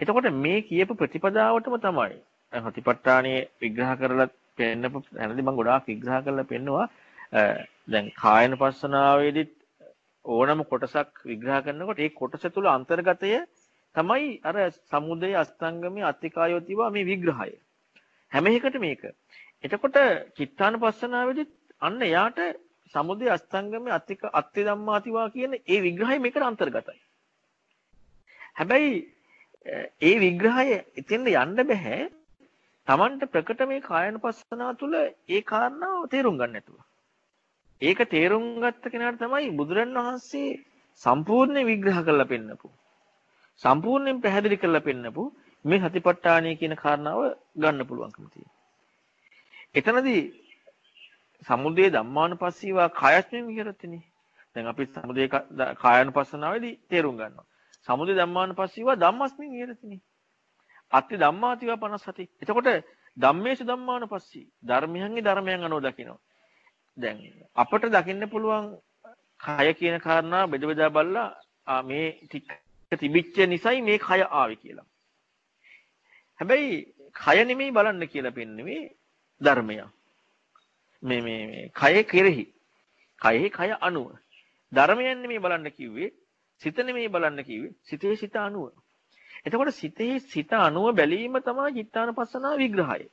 එතකොට මේ කියපු ප්‍රතිපදාවටම තමයි හතිපට්ඨානයේ විග්‍රහ කරලා පෙන්නපු හැනදී මම ගොඩාක් විග්‍රහ කරලා පෙන්නවා දැන් කායන පස්සනාවේදීත් ඕනම කොටසක් විග්‍රහ කරනකොට ඒ කොටස තුල අන්තර්ගතය තමයි අර සමුදය අස්තංගමේ අත්තිකායෝතිවා මේ විග්‍රහය. හැම එකකට මේක. එතකොට චිත්තානුපස්සනාවේදීත් අන්න එයාට සමුදය අස්තංගමේ අත්තික අත්ති ධම්මාතිවා කියන ඒ විග්‍රහය මේකට අන්තර්ගතයි. හැබැයි ඒ විග්‍රහය එතෙන්ද යන්න බෑ. Tamanට ප්‍රකට මේ කායනුපස්සනාව තුළ ඒ කාරණාව තේරුම් ගන්න නැතුව. ඒක තේරුම් ගත්ත කෙනාට තමයි බුදුරන් වහන්සේ සම්පූර්ණ විග්‍රහ කරලා පෙන්නපු. සම්පූර්ණයෙන් පැහැදිලි කරලා පෙන්නපු මේ සතිපට්ඨානය කියන කාරණාව ගන්න පුළුවන්කම තියෙනවා. එතනදී සමුදේ ධම්මානුපස්සීවා කායස්මින් විහෙරතිනේ. දැන් අපි සමුදේ කායानुපස්සනාවේදී තේරුම් ගන්නවා. සමුදේ ධම්මානුපස්සීවා ධම්මස්මින් විහෙරතිනේ. අත්ති ධම්මාතිවා 57. එතකොට ධම්මේසු ධම්මානුපස්සී ධර්මයන්ගේ ධර්මයන් අනුව දකිනවා. දැන් අපට දකින්න පුළුවන් කය කියන කාරණා බෙද බෙදා බලලා මේ ටික තිබිච්ච නිසයි මේ කය ආවේ කියලා. හැබැයි කය නෙමෙයි බලන්න කියලා පෙන්න්නේ ධර්මය. මේ මේ මේ කය කෙරෙහි කයෙහි කය අණුව ධර්මයන් නෙමෙයි බලන්න කිව්වේ සිත නෙමෙයි බලන්න කිව්වේ සිතේ සිත අණුව එතකොට සිතේ සිත අණුව බැලීම තමයි චිත්තානපස්සනා විග්‍රහය දැන්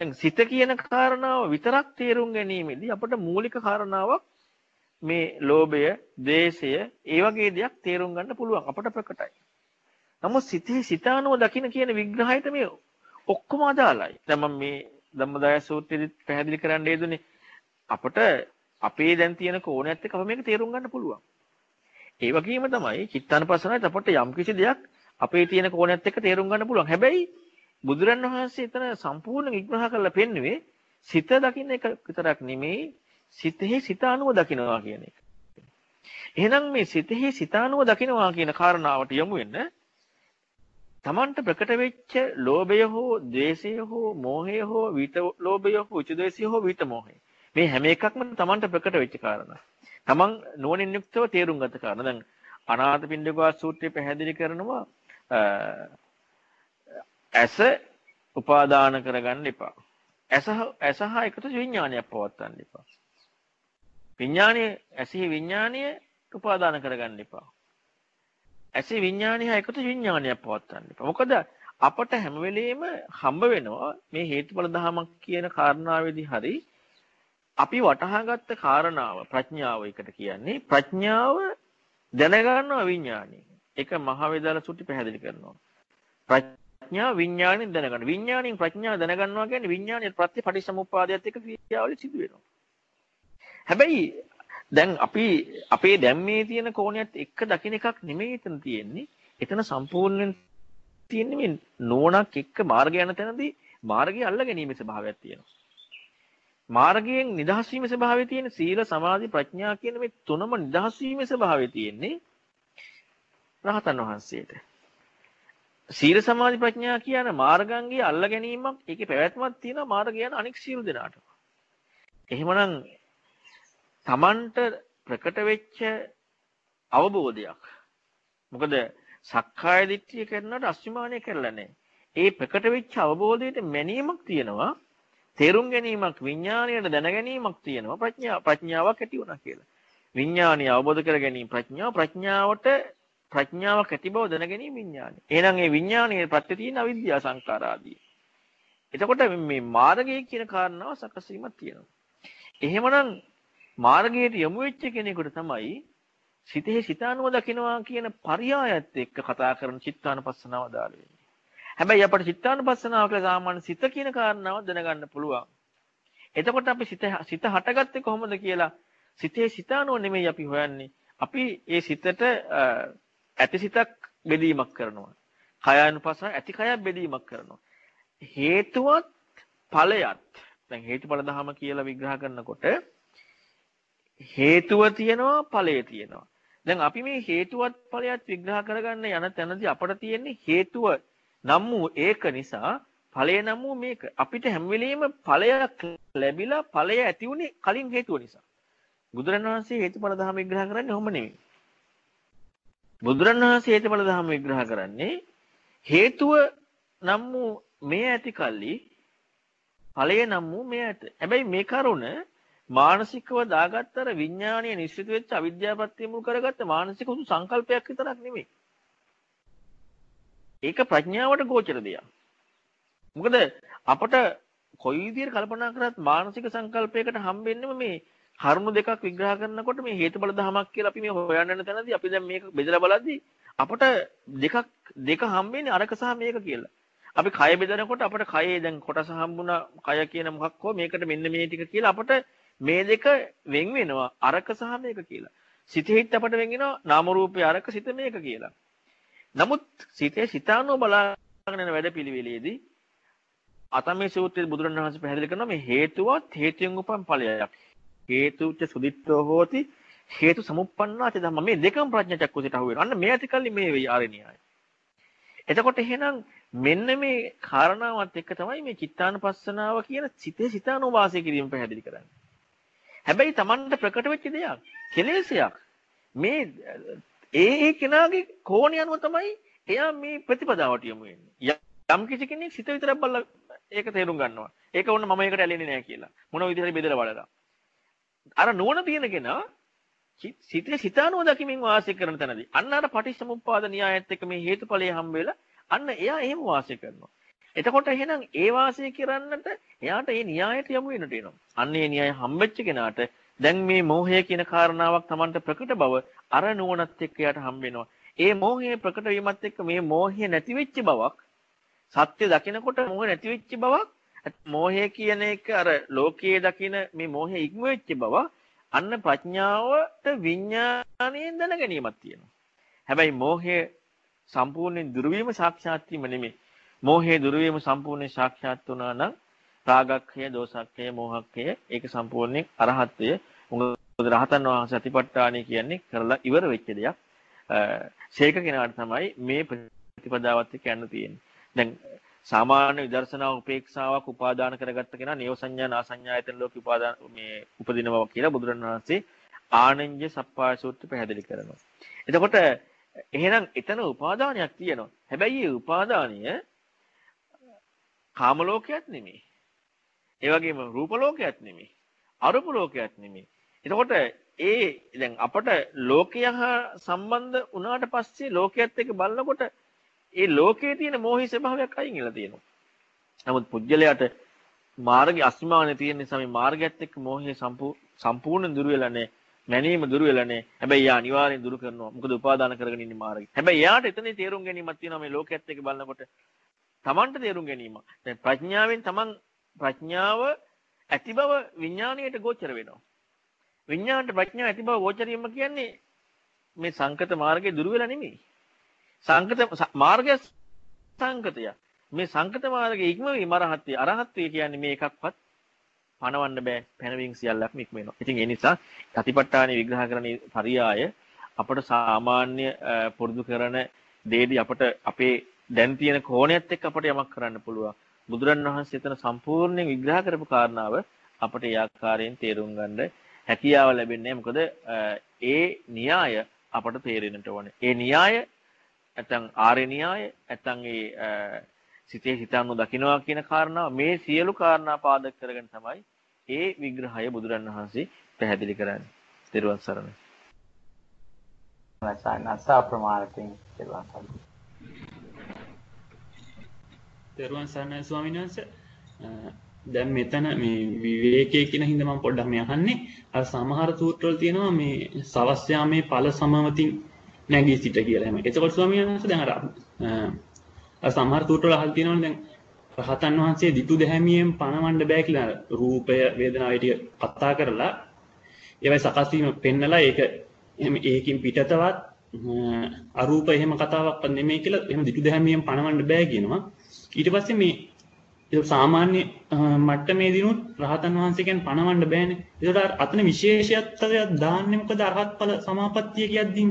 සිත කියන කාරණාව විතරක් තේරුම් ගැනීමේදී අපට මූලික කාරණාවක් මේ ලෝභය, ද්වේෂය, ඒ වගේ දෙයක් තේරුම් ගන්න පුළුවන් අපට ප්‍රකටයි. නමුත් සිතේ සිතානුව දකින්න කියන විග්‍රහයට මේ ඔක්කොම අදාළයි. දැන් මම මේ ධම්මදාය සූත්‍රයේදී පැහැදිලි කරන්න යෙදුනේ අපට අපේ දැන් තියෙන කෝණයත් එක්ක අප මේක තේරුම් ගන්න පුළුවන්. ඒ වගේම තමයි චිත්තානපසනාවේ අපට යම් කිසි දෙයක් අපේ තියෙන කෝණයත් එක්ක තේරුම් ගන්න පුළුවන්. හැබැයි බුදුරන් වහන්සේ එතන සම්පූර්ණ විග්‍රහ කරලා පෙන්නුවේ සිත දකින්න එක විතරක් නෙමෙයි සිතෙහි සිත අනුව දකින්නවා කියන එක. එහෙනම් මේ සිතෙහි සිත අනුව දකින්නවා කියන කාරණාවට යමු වෙන්න තමන්ට ප්‍රකට වෙච්ච ලෝභය හෝ ද්වේෂය හෝ මෝහය හෝ විත ලෝභය හෝ උච්ච ද්වේෂය හෝ විත මෝහය මේ හැම එකක්ම තමන්ට ප්‍රකට වෙච්ච කාරණා. තමන් නුවණින් යුක්තව තේරුම් ගත කාරණා. දැන් අනාථපිණ්ඩිකවා සූත්‍රය පැහැදිලි කරනවා ඇස උපාදාන කරගන්න එපා. ඇස ඇස හා එකතු විඥානයක් පවත්වන්න එපා. විඥානයේ ඇසෙහි විඥානය උපාදාන කරගන්න එපා. ඇසේ විඥානය හා එකතු විඥානයක් පවත්වන්න එපා. මොකද අපට හැම වෙලෙම හම්බ වෙනවා මේ හේතුඵල ධමයක් කියන කාරණාවේදී හරි අපි වටහාගත්ත කාරණාව ප්‍රඥාව එකට කියන්නේ ප්‍රඥාව දැනගන්නවා විඥානය. ඒක මහවේදාල සුටි පැහැදිලි කරනවා. ප්‍රඥා විඥාණයෙන් දැනගන්න. විඥාණයෙන් ප්‍රඥාව දැනගන්නවා කියන්නේ විඥානයේ ප්‍රතිපටිසමුප්පාදයට එක්ක ක්‍රියාවලිය සිදු වෙනවා. හැබැයි දැන් අපි අපේ දැන් මේ තියෙන කෝණයත් එක්ක දකින්න එකක් නෙමෙයි එතන තියෙන්නේ. එතන සම්පූර්ණයෙන් තියෙන්නේ මේ නෝණක් එක්ක මාර්ගය යන තැනදී මාර්ගය අල්ල ගැනීමේ ස්වභාවයක් තියෙනවා. මාර්ගයෙන් නිදහස් වීමේ ස්වභාවය තියෙන සීල සමාධි ප්‍රඥා කියන මේ තුනම නිදහස් වීමේ ස්වභාවය තියෙන්නේ රහතන් වහන්සේට. සීල සමාධි ප්‍රඥා කියන මාර්ගංගයේ අල්ල ගැනීමක් ඒකේ පැවැත්මක් තියෙනවා මාර්ගය යන අනික් සියලු දෙනාට. එහෙමනම් Tamanට ප්‍රකට වෙච්ච අවබෝධයක්. මොකද සක්කාය දිට්ඨිය කරනකොට අස්මිමානය කරලා නැහැ. ඒ ප්‍රකට වෙච්ච අවබෝධයට මැනීමක් තියෙනවා. තේරුම් ගැනීමක් විඥාණයට දැන ගැනීමක් තියෙනවා ප්‍රඥා ප්‍රඥාවක් ඇති වුණා කියලා. විඥාණය අවබෝධ කර ගැනීම ප්‍රඥාව ප්‍රඥාවට ප්‍රඥාවක් ඇති බව දැනගැනීම විඥානය. එහෙනම් ඒ විඥානයේ ප්‍රත්‍ය තියෙන අවිද්‍යා සංකාර ආදී. එතකොට මේ මාර්ගය කියන කාරණාව සකසීමක් තියෙනවා. එහෙමනම් මාර්ගයට යොමු වෙච්ච කෙනෙකුට තමයි සිතේ සිතානුව දකිනවා කියන පරයයත් එක්ක කතා කරන චිත්තානුපස්සනාව දාල වෙන්නේ. හැබැයි අපිට චිත්තානුපස්සනාව කියලා සාමාන්‍ය සිත කියන කාරණාව දැනගන්න පුළුවන්. එතකොට අපි සිත සිත හටගත්තේ කොහොමද කියලා සිතේ සිතානුව නෙමෙයි අපි හොයන්නේ. අපි ඒ සිතට ඇති සිතක් බෙදීමක් කරනවා. කයානුපස්සන ඇති කයක් බෙදීමක් කරනවා. හේතුවත් ඵලයත් දැන් හේතුඵල ධම කියලා විග්‍රහ කරනකොට හේතුව තියෙනවා ඵලය තියෙනවා. දැන් අපි මේ හේතුවත් ඵලයත් විග්‍රහ කරගන්න යන තැනදී අපට තියෙන්නේ හේතුව නම් වූ ඒක නිසා ඵලය නම් වූ මේක. අපිට හැම වෙලෙම ඵලයක් ලැබිලා ඵලය ඇති උනේ කලින් හේතුව නිසා. බුදුරණවහන්සේ හේතුඵල ධම විග්‍රහ කරන්නේ ඔහොම නෙවෙයි. බුදුරණවහන්සේ හේතුඵල ධම විග්‍රහ කරන්නේ හේතුව නම් වූ මේ ඇති කල්ලි ඵලය නම් වූ මේ ඇත. හැබැයි මේ කරුණ මානසිකව දාගත්තර විඥානීය නිශ්චිත වෙච්ච අවිද්‍යාවපත්‍ය මුල් කරගත්ත මානසික උසු සංකල්පයක් විතරක් නෙමෙයි. ඒක ප්‍රඥාවට ගෝචර දෙයක්. මොකද අපට කොයි විදිහට කල්පනා කරත් මානසික සංකල්පයකට හම්බෙන්නේම මේ කරුණු දෙකක් විග්‍රහ කරනකොට මේ හේතුඵල ධමයක් කියලා අපි මේ හොයන්න යන තැනදී අපි දැන් මේක බෙදලා බලද්දී අපට දෙකක් දෙක හම්බෙන්නේ අරක සහ මේක කියලා. අපි කය බෙදනකොට අපට කයේ දැන් කොටස හම්බුණා කය කියන මොකක් හෝ මේකට මෙන්න මේ ටික කියලා අපට මේ දෙක වෙන් වෙනවා අරක සහ මේක කියලා. සිතෙහිත් අපට වෙන් වෙනවා නාම රූපේ අරක සිත මේක කියලා. නමුත් සිතේ සිතානෝ බලාගෙන යන වැඩපිළිවෙලේදී අතමේ සූත්‍රයේ බුදුරණවහන්සේ පැහැදිලි කරනවා මේ හේතුවත් හේතුයෙන් උපන් ඵලයක්. හේතුච්ච සුදිත්තෝ හෝති හේතු සමුප්පන්නාච ධම්ම මේ දෙකම ප්‍රඥා චක්කුසට අහු වෙනවා. අන්න මේ ඇතිකල්ලි මේ වෙයි ආරණ්‍යයයි. එතකොට එහෙනම් මෙන්න මේ කාරණාවත් එක්ක තමයි මේ චිත්තානුපස්සනාව කියන සිතේ සිතානෝ වාසය කිරීම පැහැදිලි කරන්නේ. හැබැයි Tamanට ප්‍රකට වෙච්ච දෙයක් කෙලෙසයක්. මේ ඒ ඒ කෙනාගේ කෝණය අනුව තමයි එයා මේ ප්‍රතිපදාවට යමු වෙන්නේ. යම් කිසි කෙනෙක් සිත විතරක් බලලා ඒක තේරුම් ගන්නවා. ඒක වුණ මම ඒකට ඇලෙන්නේ නැහැ කියලා. මොන විදිහට බෙදලා බලලා. අර නුවණ තියෙන කෙනා සිතේ සිතානුව දකිමින් වාසය කරන තැනදී අන්න අර පටිච්චසමුප්පාද න්‍යායත් එක්ක මේ හේතුඵලයේ හම්බ වෙලා අන්න එයා එහෙම වාසය කරනවා. එතකොට එහෙනම් ඒ වාසය කරන්නට එයාට ඒ න්‍යායට යමු වෙනට එනවා. අන්න ඒ න්‍යාය හම්බෙච්ච කෙනාට දැන් මේ මෝහය කියන කාරණාවක් Tamanට ප්‍රකට බව අර නුවණත් එක්ක එයාට හම්බ වෙනවා. ඒ මෝහය ප්‍රකට වීමත් එක්ක මේ මෝහය නැති වෙච්ච බවක් සත්‍ය දකිනකොට මෝහ නැති වෙච්ච බවක් මෝහය කියන එක අර ලෝකයේ දකින මේ මෝහය ඉක්ම වෙච්ච බව අන්න ප්‍රඥාවට විඥාණයෙන් දැන ගැනීමක් තියෙනවා. හැබැයි මෝහය සම්පූර්ණයෙන් දුරු වීම සාක්ෂාත් වීම නෙමෙයි. මෝහයේ දුරු වීම සම්පූර්ණයෙන් සාක්ෂාත් වුණා නම් රාගක්ඛය, දෝසක්ඛය, මෝහක්ඛය ඒක සම්පූර්ණයෙන් අරහත්ත්වය මොකද රහතන් වහන්සේ අතිපට්ඨානය කියන්නේ කරලා ඉවර වෙච්ච දෙයක්. ශේක කෙනාට තමයි මේ ප්‍රතිපදාවත් එක්ක යන්න තියෙන්නේ. දැන් සාමාන්‍ය විදර්ශනා උපේක්ෂාවක් උපාදාන කරගත්ත කෙනා නේව සංඥා නාසඤ්ඤායතන ලෝක උපාදාන මේ උපදිනවා කියලා බුදුරණවහන්සේ ආනන්‍ය සප්පාය සූත්‍රය පැහැදිලි කරනවා. එතකොට එහෙනම් එතන උපාදානයක් තියෙනවා. හැබැයි මේ උපාදානය කාම ලෝකයක් නෙමෙයි. ඒ වගේම රූප ලෝකයක් නෙමෙයි. අරූප ලෝකයක් නෙමෙයි. එතකොට ඒ දැන් අපට ලෝකය හා සම්බන්ධ වුණාට පස්සේ ලෝකයේත් එක්ක බලනකොට ඒ ලෝකයේ තියෙන මෝහි ස්වභාවයක් අයින් වෙලා තියෙනවා. නමුත් පුජ්‍යලයට මාර්ගය අස්මානේ තියෙන නිසා මේ මාර්ගයත් එක්ක මෝහය සම්පූර්ණ දුර වෙලා නැහැ. මැනීම දුර වෙලා නැහැ. හැබැයි යා අනිවාර්යෙන් දුරු කරනවා. මොකද උපාදාන කරගෙන ඉන්නේ මාර්ගය. හැබැයි යාට එතනදී තේරුම් ගැනීමක් තියෙනවා මේ ලෝකයේත් එක්ක බලනකොට තමන්ට තේරුම් ගැනීම. දැන් ප්‍රඥාවෙන් තමන් ප්‍රඥාව ඇති බව විඥාණයට ගෝචර වෙනවා. විඥාණයට ප්‍රඥාව ඇති බව ගෝචර වීම කියන්නේ මේ සංකත මාර්ගයේ දුර වෙලා නෙමෙයි. සංකත මාර්ගය සංකතය. මේ සංකත මාර්ගයේ ඉක්මවීම අරහත්ත්වය. අරහත්ත්වය කියන්නේ මේ එකක්වත් පණවන්න බෑ. පැනවීම සියල්ලක්ම ඉක්ම වෙනවා. ඉතින් ඒ නිසා සතිපට්ඨාන විග්‍රහ කරන පරියාය අපට සාමාන්‍ය පුරුදු කරන දේදී අපට අපේ දැන් තියෙන කෝණයත් එක්ක අපට යමක් කරන්න පුළුවන්. බුදුරන් වහන්සේ එතන සම්පූර්ණයෙන් විග්‍රහ කරපු කාරණාව අපට ඒ ආකාරයෙන් තේරුම් ගන්න හැකියාව ලැබෙන්නේ මොකද ඒ න්‍යාය අපට තේරෙන්නට ඕනේ. ඒ න්‍යාය නැත්නම් ආර්ය න්‍යාය නැත්නම් ඒ සිතේ හිතන්න දකින්නවා කියන කාරණාව මේ සියලු කාරණා පාදක කරගෙන තමයි ඒ විග්‍රහය බුදුරන් වහන්සේ පැහැදිලි කරන්නේ. ත්‍රිවන් සරණයි. සානස ප්‍රමාණකින් කියලා තමයි. දරුවන් සරණයි ස්වාමීන් වහන්සේ. දැන් මෙතන මේ විවේකයේ කියන හින්දා මම පොඩ්ඩක් මේ අහන්නේ අර සමහර සූත්‍රවල තියෙනවා මේ සවස් යාමේ ඵල සමවතින් නැගී සිට කියලා එහෙම. එතකොට ස්වාමීන් වහන්සේ දැන් අර අර සමහර සූත්‍රවල අහලා තියෙනවනේ දැන් රහතන් වහන්සේ දිතු දැහැමියෙන් පණවන්න බෑ කියලා රූපය වේදනාව ටික කතා කරලා ඒවයි සකස් වීම පෙන්නලා ඒක එහෙම ඒකින් පිටතවත් අරූප එහෙම කතාවක් නෙමෙයි කියලා එහෙම දිතු දැහැමියෙන් පණවන්න බෑ කියනවා. ඊට පස්සේ මේ සාමාන්‍ය මට්ටමේදීනුත් රහතන් වහන්සේගෙන් පණවන්න බෑනේ. ඒකට අතන විශේෂත්වයක් දාන්නේ මොකද අරහත් ඵල සමාපත්තිය කියද්දී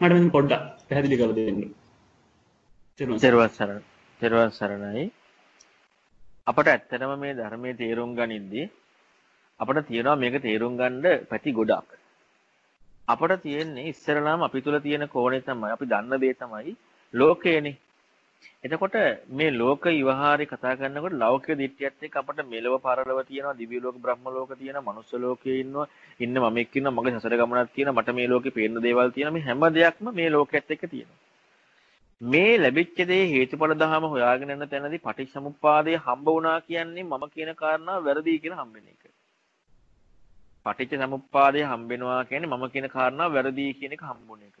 මට මෙතන පොඩ්ඩක් පැහැදිලි කරලා දෙන්න. තෙරුවන් සරණයි. තෙරුවන් සරණයි. අපට ඇත්තටම මේ ධර්මයේ තේරුම් ගනිද්දී අපට තියෙනවා මේක තේරුම් ගන්න පැති ගොඩක්. අපට තියෙන්නේ ඉස්සරලාම අපි තුල තියෙන කෝණේ තමයි අපි දන්න දේ තමයි ලෝකයනේ. එතකොට මේ ලෝක විවහාරي කතා කරනකොට ලෞකික දිට්ඨියත් එක්ක අපිට මෙලව පරලව තියෙනවා දිව්‍ය ලෝක බ්‍රහ්ම ලෝක තියෙනවා මනුස්ස ලෝකයේ ඉන්නවා ඉන්න මමෙක් ඉන්නවා මගේ සසර ගමනක් තියෙනවා මට මේ ලෝකේ පේන දේවල් තියෙනවා මේ හැම දෙයක්ම මේ ලෝකයේත් එක්ක තියෙනවා මේ ලැබිච්ච දේ හේතුඵල ධහම හොයාගෙන යන තැනදී පටිච්චසමුප්පාදය හම්බ වුණා කියන්නේ මම කියන කාරණාව වැරදි කියලා හම්බෙන එක. පටිච්චසමුප්පාදය හම්බෙනවා කියන්නේ මම කියන කාරණාව වැරදි කියන එක හම්බුන එක.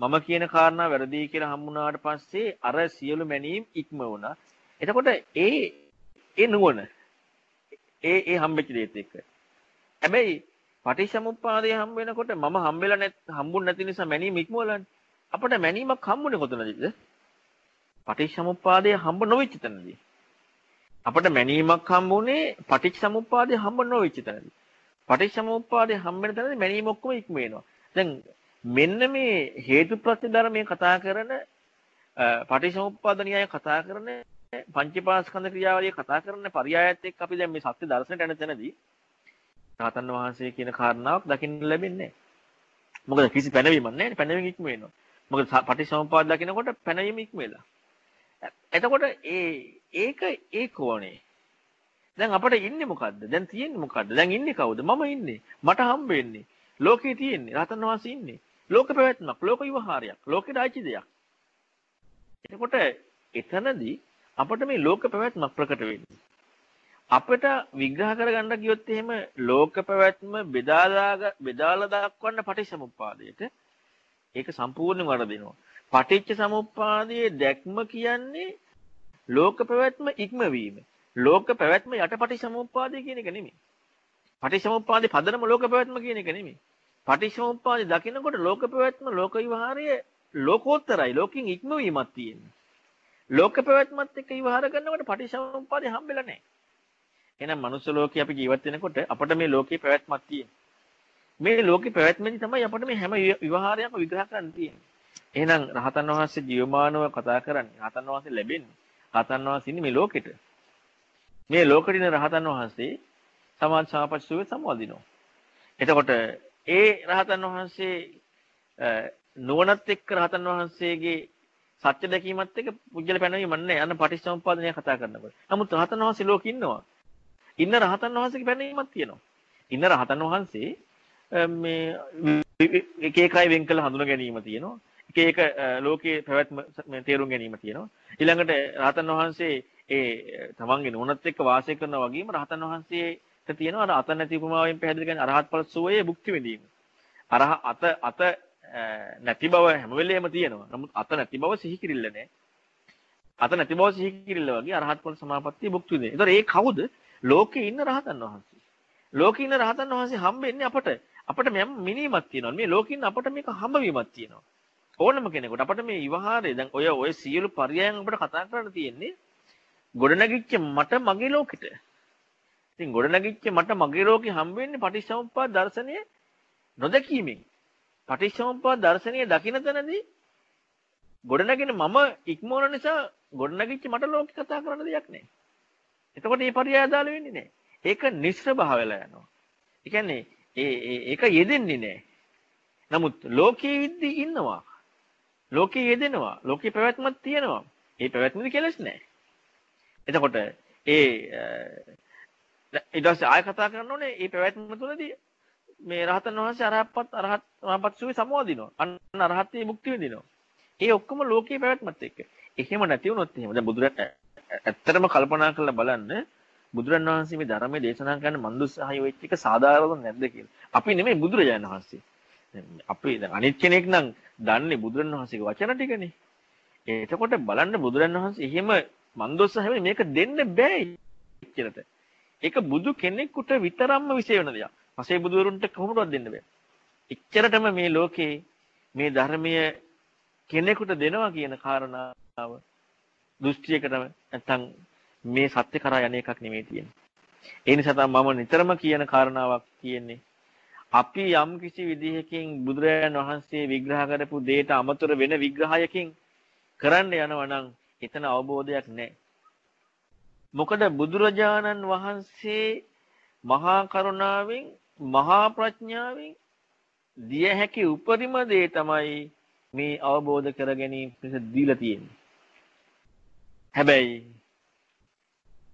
මම කියන කාරණා වැරදි කියලා හම්බුනාට පස්සේ අර සියලු මැනීම් ඉක්ම වුණා. එතකොට ඒ ඒ නුවණ ඒ ඒ හම්බෙච්ච දේත් එක්ක. හැබැයි පටිච්චසමුප්පාදය හම්බ වෙනකොට මම හම්බෙලා නැත් හම්බුන් නැති නිසා මැනීම ඉක්මවලානේ. අපිට මැනීමක් හම්බුනේ කොතනදද? පටිච්චසමුප්පාදය හම්බ නොවෙච්ච තැනදී. අපිට මැනීමක් හම්බුනේ පටිච්චසමුප්පාදය හම්බ නොවෙච්ච තැනදී. පටිච්චසමුප්පාදය හම්බ වෙන තැනදී මැනීම ඔක්කොම ඉක්ම වෙනවා. දැන් මෙන්න මේ හේතුප්‍රත්‍ය ධර්මයේ කතා කරන පටිච්චසමුප්පාද න්‍යාය කතා කරන පංචපාස්කන්ධ ක්‍රියාවලිය කතා කරන පරයයත් එක්ක අපි දැන් මේ සත්‍ය දර්ශනයට යන තැනදී රහතන් වහන්සේ කියන කාරණාවක් දකින්න ලැබෙන්නේ මොකද කිසි පැනවීමක් නැහැ. පැනවීම ඉක්ම වෙනවා. මොකද පටිච්චසමුප්පාද දකිනකොට පැනවීම ඉක්ම වෙලා. එතකොට ඒ ඒක ඒ කෝණේ දැන් අපිට ඉන්නේ මොකද්ද? දැන් තියෙන්නේ මොකද්ද? දැන් ඉන්නේ කවුද? මම ඉන්නේ. මට හම්බ වෙන්නේ. ලෝකේ තියෙන්නේ. රහතන් වහන්සේ ඉන්නේ. ලෝක පැවැත්මක්, ලෝක විවහාරයක්, ලෝකෙට අයිති දෙයක්. එතකොට එතනදී අපිට මේ ලෝක පැවැත්මක් ප්‍රකට වෙන්නේ. අපිට විග්‍රහ කරගන්න ගියොත් එහෙම ලෝක පැවැත්ම බෙදාලා බෙදාලා දක්වන්න පටිච්චසමුප්පාදයට ඒක සම්පූර්ණයෙන් වරදිනවා. පටිච්ච සමුප්පාදයේ දැක්ම කියන්නේ ලෝක පැවැත්ම ඉක්මවීම. ලෝක පැවැත්ම යට පටිච්චසමුප්පාදය කියන එක නෙමෙයි. පටිච්චසමුප්පාදේ පදනම ලෝක පැවැත්ම කියන එක නෙමෙයි. පටිච්චසමුප්පාදේ දකිනකොට ලෝක පැවැත්ම ලෝක විවහාරය ලෝකෝත්තරයි ලෝකෙන් ඉක්මවීමක් තියෙනවා. ලෝක පැවැත්මත් එක්ක විවහාර කරනකොට පටිච්චසමුප්පාදේ හම්බෙලා නැහැ. එහෙනම් මනුස්ස ලෝකේ අපි ජීවත් වෙනකොට අපිට මේ ලෝකේ පැවැත්මක් තියෙනවා. මේ ලෝකේ පැවැත්මෙන් තමයි අපිට මේ හැම විවහාරයක්ම විග්‍රහ කරන්න තියෙන්නේ. එහෙනම් රහතන් වහන්සේ ජීවමානව කතා කරන්නේ රහතන් වහන්සේ ලැබෙන්නේ රහතන් වහන්සේ ඉන්නේ මේ ලෝකෙට. මේ ලෝකෙටින රහතන් වහන්සේ සමාජ සමාපත්තිය සම්වදිනවා. එතකොට ඒ රහතන් වහන්සේ නුවණත් එක්ක රහතන් වහන්සේගේ සත්‍ය දැකීමත් එක්ක පුජ්‍යල පැනවීම නැහැ. අන්න පටිච්චසමුප්පාදනය කතා කරනකොට. නමුත් රහතන් වහන්සේ ලෝකෙ ඉන්නවා. ඉන්න රහතන් වහන්සේගේ පැනවීමක් තියෙනවා. ඉන්න රහතන් වහන්සේ මේ එක එකයි වෙන් කළ හඳුන ගැනීම තියෙනවා. එක එක ලෝකයේ පැවැත්ම තේරුම් ගැනීම තියෙනවා. ඊළඟට රහතන් වහන්සේ ඒ තමන්ගේ නුවණත් එක්ක වාසය කරනා වගේම රහතන් වහන්සේ තියෙනවා අර අත නැති උපමාවෙන් පැහැදිලි කරන්නේ අරහත් ඵල සෝයේ භුක්ති විඳීම. අරහ අත අත නැති බව හැම වෙලේම තියෙනවා. නමුත් අත නැති බව සිහි කිරිල්ල නැහැ. අත නැති බව සිහි කිරිල්ල වගේ අරහත් ඵල සමාපත්තිය භුක්ති විඳින. ඒතර ඒ කවුද? ලෝකේ ඉන්න රහතන් වහන්සේ. ලෝකේ ඉන්න රහතන් වහන්සේ හම්බෙන්නේ අපට. අපට මෙම් මිනීමක් තියෙනවා. මේ ලෝකේ ඉන්න අපට මේක හම්බවීමක් තියෙනවා. ඕනම කෙනෙකුට අපට මේ විවහාරය දැන් ඔය ඔය සියලු පරයයන් අපිට කතා කරන්න තියෙන්නේ ගොඩනැගිච්ච මට මගේ ලෝකෙට. ඉතින් ගොඩනැගිච්ච මට මගේ ලෝකෙ හම්බ වෙන්නේ පටිච්චසමුප්පාද දර්ශනය නොදැකීමෙන්. පටිච්චසමුප්පාද දර්ශනය දකින තැනදී ගොඩනැගෙන මම ඉක්මවන නිසා ගොඩනැගිච්ච මට ලෝකෙ කතා කරන්න දෙයක් නැහැ. එතකොට මේ පරියාය අදාළ වෙන්නේ නැහැ. ඒක නිස්සර භාවයලා යනවා. ඒ කියන්නේ ඒ ඒක යෙදෙන්නේ නැහැ. නමුත් ලෝකයේ ඉද්දි ඉන්නවා. ලෝකයේ යෙදෙනවා. ලෝකේ පැවැත්මක් තියෙනවා. ඒ පැවැත්මද කෙලස් නැහැ. එතකොට ඒ ඊට පස්සේ ආය කතා කරන්න ඕනේ මේ පැවැත්ම තුළදී මේ රහතන් වහන්සේ අරහත්පත් අරහත් මාපත් සුවේ සමවදිනවා. අන්න අරහත්ත්වයේ මුක්ති විඳිනවා. ඒ ඔක්කොම ලෝකයේ පැවැත්මත් එක්ක. එහෙම නැති වුණොත් එහෙම දැන් බුදුරට ඇත්තටම කල්පනා කරලා බලන්න බුදුරන් වහන්සේ මේ ධර්මයේ දේශනා කරන මන්දුස්සහය වෙච්ච එක සාධාරණද නැද්ද කියලා. අපි නෙමෙයි බුදුරජාණන් වහන්සේ. අපි දැන් අනිත් කෙනෙක් නම් දන්නේ බුදුරන් වහන්සේගේ වචන ටිකනේ. එතකොට බලන්න බුදුරන් වහන්සේ එහෙම මන්දොස්සහය මේක දෙන්න බෑ ඉච්චරට. ඒක බුදු කෙනෙකුට විතරක්ම විශේෂ වෙන දෙයක්. පසේ බුදුවරුන්ට කොහොමවත් දෙන්න බෑ. එච්චරටම මේ ලෝකේ මේ ධර්මීය කෙනෙකුට දෙනවා කියන කාරණාව දෘෂ්ටියකටම නැත්තම් මේ සත්‍ය කරා යන එකක් නෙමෙයි තියෙන්නේ. ඒ නිසා තමයි මම නිතරම කියන කාරණාවක් තියෙන්නේ. අපි යම් කිසි විදිහකින් බුදුරජාණන් වහන්සේ විග්‍රහ කරපු දෙයට අමතර වෙන විග්‍රහයකින් කරන්න යනවා නම් එතන අවබෝධයක් නැහැ. මොකද බුදුරජාණන් වහන්සේ මහා කරුණාවෙන් මහා ප්‍රඥාවෙන් දිය හැකි උපරිම දේ තමයි මේ අවබෝධ කර ගැනීම පිණිස දීලා තියෙන්නේ. හැබැයි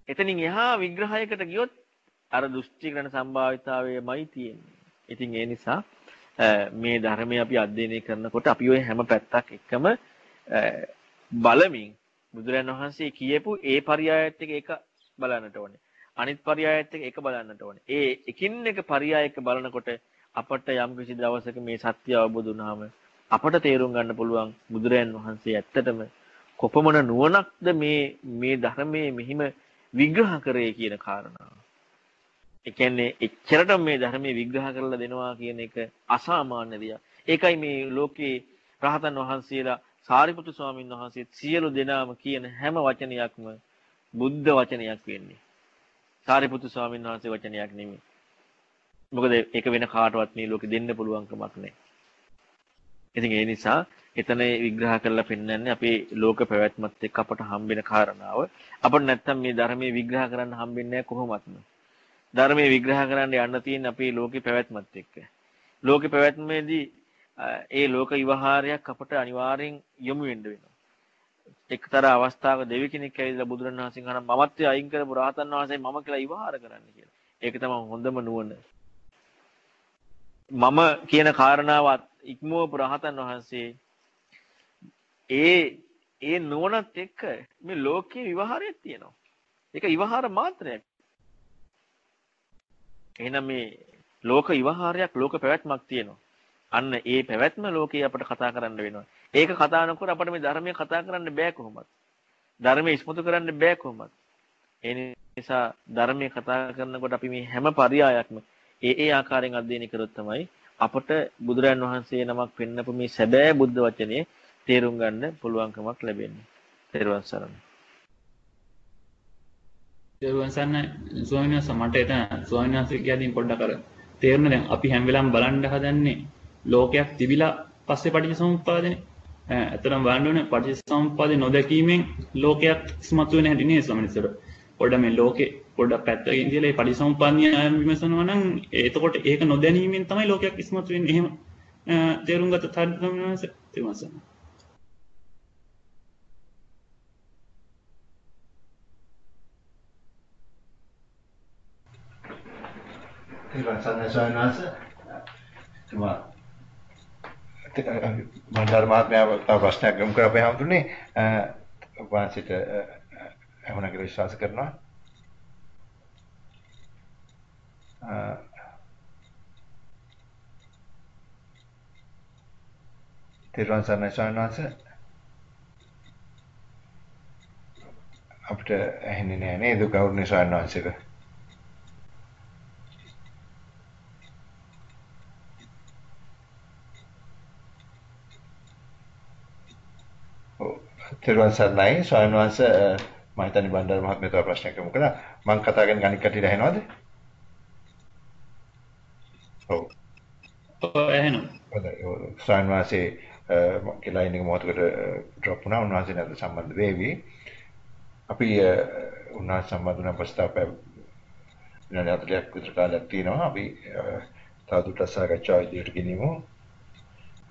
එතනින් එහා විග්‍රහයකට ගියොත් අර දෘෂ්ටිකරණ සම්භාවිතාවයමයි තියෙන්නේ. ඉතින් ඒ නිසා මේ ධර්මය අපි අධ්‍යයනය කරනකොට අපි ওই හැම පැත්තක් එක්කම බලමින් බුදුරජාණන් වහන්සේ කියපු ඒ පරයයත් එක එක බලන්නට ඕනේ. අනිත් පරයයත් එක එක බලන්නට ඕනේ. ඒ එකින් එක පරයයක බලනකොට අපට යම් කිසි දවසක මේ සත්‍ය අවබෝධ වුණාම අපට තේරුම් ගන්න පුළුවන් බුදුරජාණන් වහන්සේ ඇත්තටම කොපමණ නුවණක්ද මේ මේ ධර්මයේ මෙහිම විග්‍රහ කරේ කියන කාරණාව. ඒ කියන්නේ එච්චරට මේ ධර්මයේ විග්‍රහ කරලා දෙනවා කියන එක අසාමාන්‍ය දෙයක්. ඒකයි මේ ලෝකේ රහතන් වහන්සේලා සාරිපුත්තු ස්වාමීන් වහන්සේ සියලු දෙනාම කියන හැම වචනයක්ම බුද්ධ වචනයක් වෙන්නේ. සාරිපුත්තු ස්වාමීන් වහන්සේ වචනයක් නෙමෙයි. මොකද ඒක වෙන කාටවත් මේ ලෝකෙ දෙන්න පුළුවන් කමක් නැහැ. ඉතින් ඒ නිසා එතන විග්‍රහ කරලා පෙන්වන්නේ අපේ ලෝක පැවැත්මත් එක්ක අපට හම්බෙන කාරණාව. අපිට නැත්තම් මේ ධර්මයේ විග්‍රහ කරන්න හම්බෙන්නේ නැහැ කොහොමත්ම. ධර්මයේ විග්‍රහ කරන්න යන්න තියෙන අපේ ලෝකේ පැවැත්මත් එක්ක. ලෝකේ පැවැත්මේදී ඒ ලෝක විවහාරයක් අපට අනිවාර්යෙන් යොමු වෙන්න වෙනවා. එක්තරා අවස්ථාවක දෙවි කෙනෙක් ඇවිල්ලා බුදුරණවහන්සේ අහන මමත්වය අයින් කරපු රහතන් වහන්සේ මම කියලා විවහාර කරන්න කියලා. ඒක තමයි හොඳම නුවණ. මම කියන කාරණාවත් ඉක්මවපු රහතන් වහන්සේ ඒ ඒ නුවණත් එක්ක මේ ලෝකයේ විවහාරයක් තියෙනවා. ඒක විවහාර මාත්‍රයක්. එහෙනම් මේ ලෝක විවහාරයක් ලෝක පැවැත්මක් තියෙනවා. අන්න ඒ පැවැත්ම ලෝකේ අපිට කතා කරන්න වෙනවා. ඒක කතා නොකර අපිට මේ ධර්මය කතා කරන්න බෑ කොහොමද? ධර්මය ඉස්මතු කරන්න බෑ කොහොමද? ඒ නිසා ධර්මය කතා කරනකොට අපි මේ හැම පරයයක්ම ඒ ඒ ආකාරයෙන් අධ්‍යයනය කරොත් තමයි අපට බුදුරයන් වහන්සේ නමක් පෙන්නපු මේ සැබෑ බුද්ධ වචනේ තේරුම් ගන්න පුළුවන්කමක් ලැබෙන්නේ. තේරුවන් සරණයි. තේරුවන් සරණයි. ස්වාමීන් වහන්සේ මට එතන ස්වාමීන් වහන්සේ කියද්දී පොඩ්ඩක් අර තේරුණ දැන් අපි හැම වෙලාවෙම බලන්න හදන්නේ ලෝකයක් තිබිලා පස්සේ පටිච්චසමුප්පාදනේ. ඇත්තටම බලන්න ඕනේ පටිච්චසමුප්පාදේ නොදැකීමෙන් ලෝකයක් ඉස්මතු වෙන හැටි නේ ස්වාමීන් වහන්සේ. පොඩ්ඩ මේ ලෝකේ පොඩ්ඩක් පැත්තකින් තියලා ඒ පටිසමුප්පාදනිය විමසනවා නම් එතකොට ඒක නොදැනීමෙන් තමයි ලෝකයක් ඉස්මතු වෙන්නේ. එහෙම තේරුම් ගත්තත් හරියට තමයි තේරුම් තිරසන්න සයනස තුමා මන්දාර මහත්මයා ප්‍රශ්නයක් ගමු කරපේ හම්තුනේ. වාසිත එහුණා කියලා විශ්වාස කරනවා. තෙරුවන් සරණයි ස්වාමීන් වහන්සේ. අපිට ඇහෙන්නේ නෑ නේද ගෞරවනීය ස්වාමීන් වහන්සේට? තෙරුවන් සරණයි. ස්වාමීන් වහන්සේ මම හිතන්නේ බණ්ඩාර මහත්මයා ප්‍රශ්නයක් යොමු කළා. මම කතා කරන අනික් කටියට ඇහෙනවද ඔව්. ඇහෙනවා. හොඳයි. ස්වාමීන් වහන්සේ කියලා ඉන්නේ මොහොතකට ඩ්‍රොප් වුණා. උන්වහන්සේ නැවත සම්බන්ධ වෙවි. අපි උන්වහන්සේ සම්බන්ධ වුණා පස්සේ විනාඩි 40ක් විතර කාලයක් තියෙනවා. අපි තවදුරටත් සාකච්ඡාව ඉදිරියට ගෙනියමු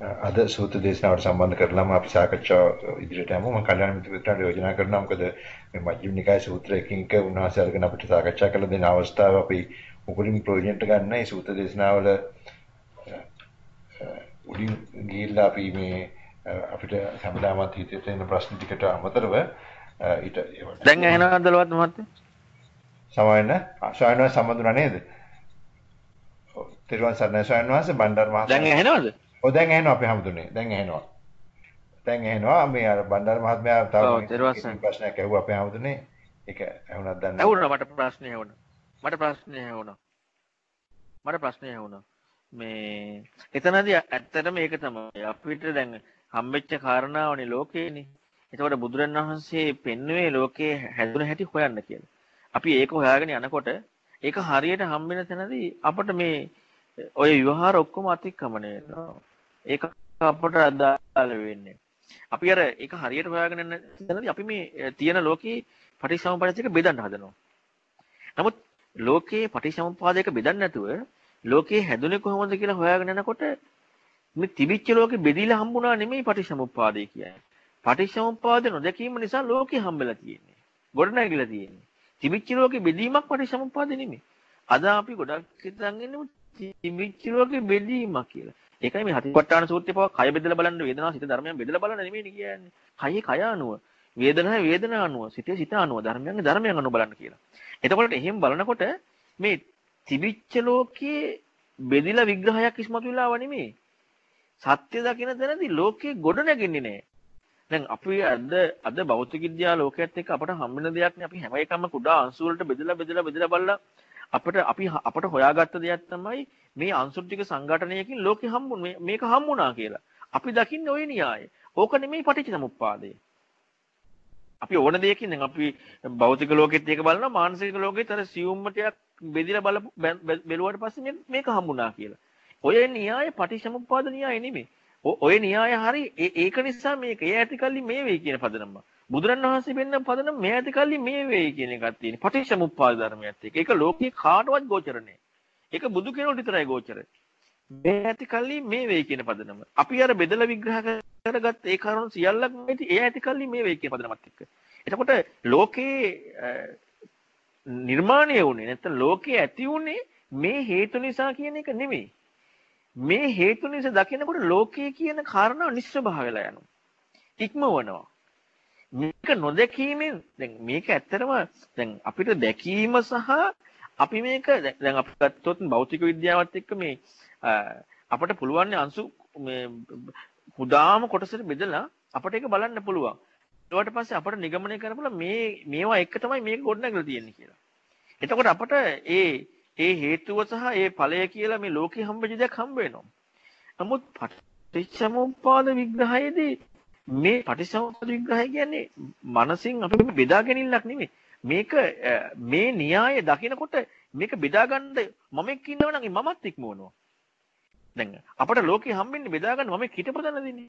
අද සූත්‍ර දේශනාවට සම්බන්ධ කරලාම අපි සාකච්ඡාව ඉදිරියට යමු. මම කල්‍යාණ මිත්‍රයන්ට යෝජනා කරනවා මොකද මේ මජ්ක්‍ධිම නිකාය සූත්‍ර එකින් එක උන්වහන්සේ අරගෙන අපිට සාකච්ඡා කළ දෙන අවස්ථාව අපි මුකුලින් ප්‍රයෝජනට ගන්න ඒ සූත්‍ර දේශනාවල උඩින් ගිහිල්ලා අපි මේ අපිට හැමදාමත් හිතේ තියෙන ප්‍රශ්න ටිකට අමතරව ඊට දැන් ඇහෙනවද ලවත් මහත්තයා? සමයන ස්වාමීන් සම්බන්ධුනා නේද? ඔව්. තිරුවන් සරණයි ස්වාමීන් වහන්සේ බණ්ඩාර මහත්මයා. දැන් ඇහෙනවද? ඔව් දැන් ඇහෙනවා අපි හැමතුනේ. දැන් ඇහෙනවා. දැන් ඇහෙනවා මේ අර බණ්ඩාර මහත්මයා තව ප්‍රශ්නයක් ඇහුවා අපේ හැමතුනේ. ඒක ඇහුණාද දන්නේ නැහැ. ඇහුණා මට ප්‍රශ්නේ ඇහුණා. මට ප්‍රශ්නේ ඇහුණා. මට ප්‍රශ්නේ ඇහුණා. මේ එතනදී ඇත්තටම ඒක තමයි අපිට දැන් හම්බෙච්ච කාරණාවනේ ලෝකේනේ. එතකොට බුදුරණවහන්සේ පෙන්වුවේ ලෝකේ හැදුන හැටි හොයන්න කියලා. අපි ඒක හොයාගෙන යනකොට ඒක හරියට හම්බෙන තැනදී අපිට මේ ඔය විවහාර ඔක්කොම අතික්‍රමණය වෙනවා. ඒක අපට අදාළ වෙන්නේ. අපි අර ඒක හරියට හොයාගෙන යන තැනදී අපි මේ තියෙන ලෝකේ පටිච්චසමුප්පාදයක බෙදන්න හදනවා. නමුත් ලෝකේ පටිච්චසමුප්පාදයක බෙදන්න නැතුව ලෝකේ හැදුනේ කොහොමද කියලා හොයාගෙන යනකොට මේ තිබිච්ච ලෝකෙ බෙදීලා හම්බුණා නෙමෙයි පටිච්චසමුප්පාදේ කියන්නේ. පටිච්චසමුප්පාද නොදැකීම නිසා ලෝකෙ හම්බෙලා තියෙන්නේ. ගොඩනැගිලා තියෙන්නේ. තිබිච්ච ලෝකෙ බෙදීමක් පටිච්චසමුප්පාද නෙමෙයි. අද අපි ගොඩක් හිතන් ඉන්නේ තිබිච්ච ලෝකෙ බෙදීමක් කියලා. ඒකයි මේ හතිපට්ඨාන සූත්‍රය පවා කය බෙදලා බලන්න වේදනාව සිත ධර්මයන් බෙදලා බලන්න නෙමෙයි කියන්නේ. කයේ කය අනුව, වේදනාවේ වේදනාව අනුව, සිතේ සිත අනුව, ධර්මයන්ගේ ධර්මයන් අනුව බලන්න කියලා. එතකොට එහෙම බලනකොට මේ තිබිච්ච ලෝකයේ බෙදිලා විග්‍රහයක් ඉස්මතු වෙලාව නෙමෙයි. සත්‍ය දකින තැනදී ලෝකේ ගොඩ නැගෙන්නේ නැහැ. දැන් අපි අද අද භෞතික විද්‍යා ලෝකයේත් එක්ක අපට හම්බෙන දෙයක් නේ අපි හැම එකම කුඩා අංශු වලට බෙදලා බෙදලා බෙදලා බලලා අපිට අපි අපට හොයාගත්ත දෙයක් තමයි මේ අංශු ටික සංඝටනයකින් ලෝකෙ හම්බුනේ මේක හම්බුණා කියලා. අපි දකින්නේ ওই න්‍යාය. ඕක නෙමෙයි පටිච්චසමුප්පාදය. අපි ඕන දෙයකින් දැන් අපි භෞතික ලෝකෙත් එක බලනවා මානසික ලෝකෙත් අර සියුම්ම ටිකක් බෙදිලා බලපු බැලුවාට පස්සේ මේක හම්බුණා කියලා. ඔය න්‍යාය පටිච්චසමුප්පාද න්‍යාය නෙමෙයි. ඔය න්‍යාය හරි ඒක නිසා මේක ඒ ඇති කල්ලි මේ වෙයි කියන පදනම. බුදුරණවහන්සේ වෙන්න පදනම මේ ඇති කල්ලි මේ වෙයි කියන එකක් තියෙන. පටිච්චසමුප්පාද ධර්මයත් එක්ක. ඒක ලෝකේ කාටවත් ගෝචර නෑ. ඒක බුදු කෙනෙකුට විතරයි ගෝචර. මේ ඇති කල්ලි මේ වෙයි කියන පදනම. අපි අර බෙදලා විග්‍රහ කරගත්ත ඒ කරුණු සියල්ලක්ම ඇති ඒ ඇති කල්ලි මේ වෙයි කියන පදනමත් එක්ක. එතකොට ලෝකේ නිර්මාණය වුණේ නැත්නම් ලෝකේ ඇති වුණේ මේ හේතු නිසා කියන එක නෙමෙයි. මේ හේතු නිසා දකිනකොට ලෝකයේ කියන කාරණාව නිස්සභාව වෙලා යනවා. ඉක්මවනවා. මේක නොදැකීමෙන් දැන් මේක ඇත්තටම දැන් අපිට දැකීම සහ අපි මේක දැන් අපි ගත්තොත් භෞතික විද්‍යාවත් එක්ක මේ අපට පුළුවන් අංශු මේ කුඩාම කොටසට බෙදලා අපට ඒක බලන්න පුළුවන්. ඊට පස්සේ අපට නිගමනය කරපුවා මේ මේවා එක තමයි මේක ගොඩනගලා තියෙන්නේ කියලා. එතකොට අපට ඒ ඒ හේතුව සහ ඒ ඵලය කියලා මේ ලෝකේ හම්බෙච්ච දෙයක් හම්බ වෙනවා. නමුත් පටිච්චසමුප්පාද විග්‍රහයේදී මේ පටිච්චසමුප්පාද විග්‍රහය කියන්නේ මනසින් අපි බෙදා ගැනීමක් නෙමෙයි. මේක මේ න්‍යාය දකිනකොට මේක බෙදා ගන්න මමෙක් ඉන්නවනම් මමත් ඉක්මවනවා. දැන් අපට ලෝකේ හම්බෙන්නේ බෙදා ගන්න මම හිතපොතන දෙන්නේ.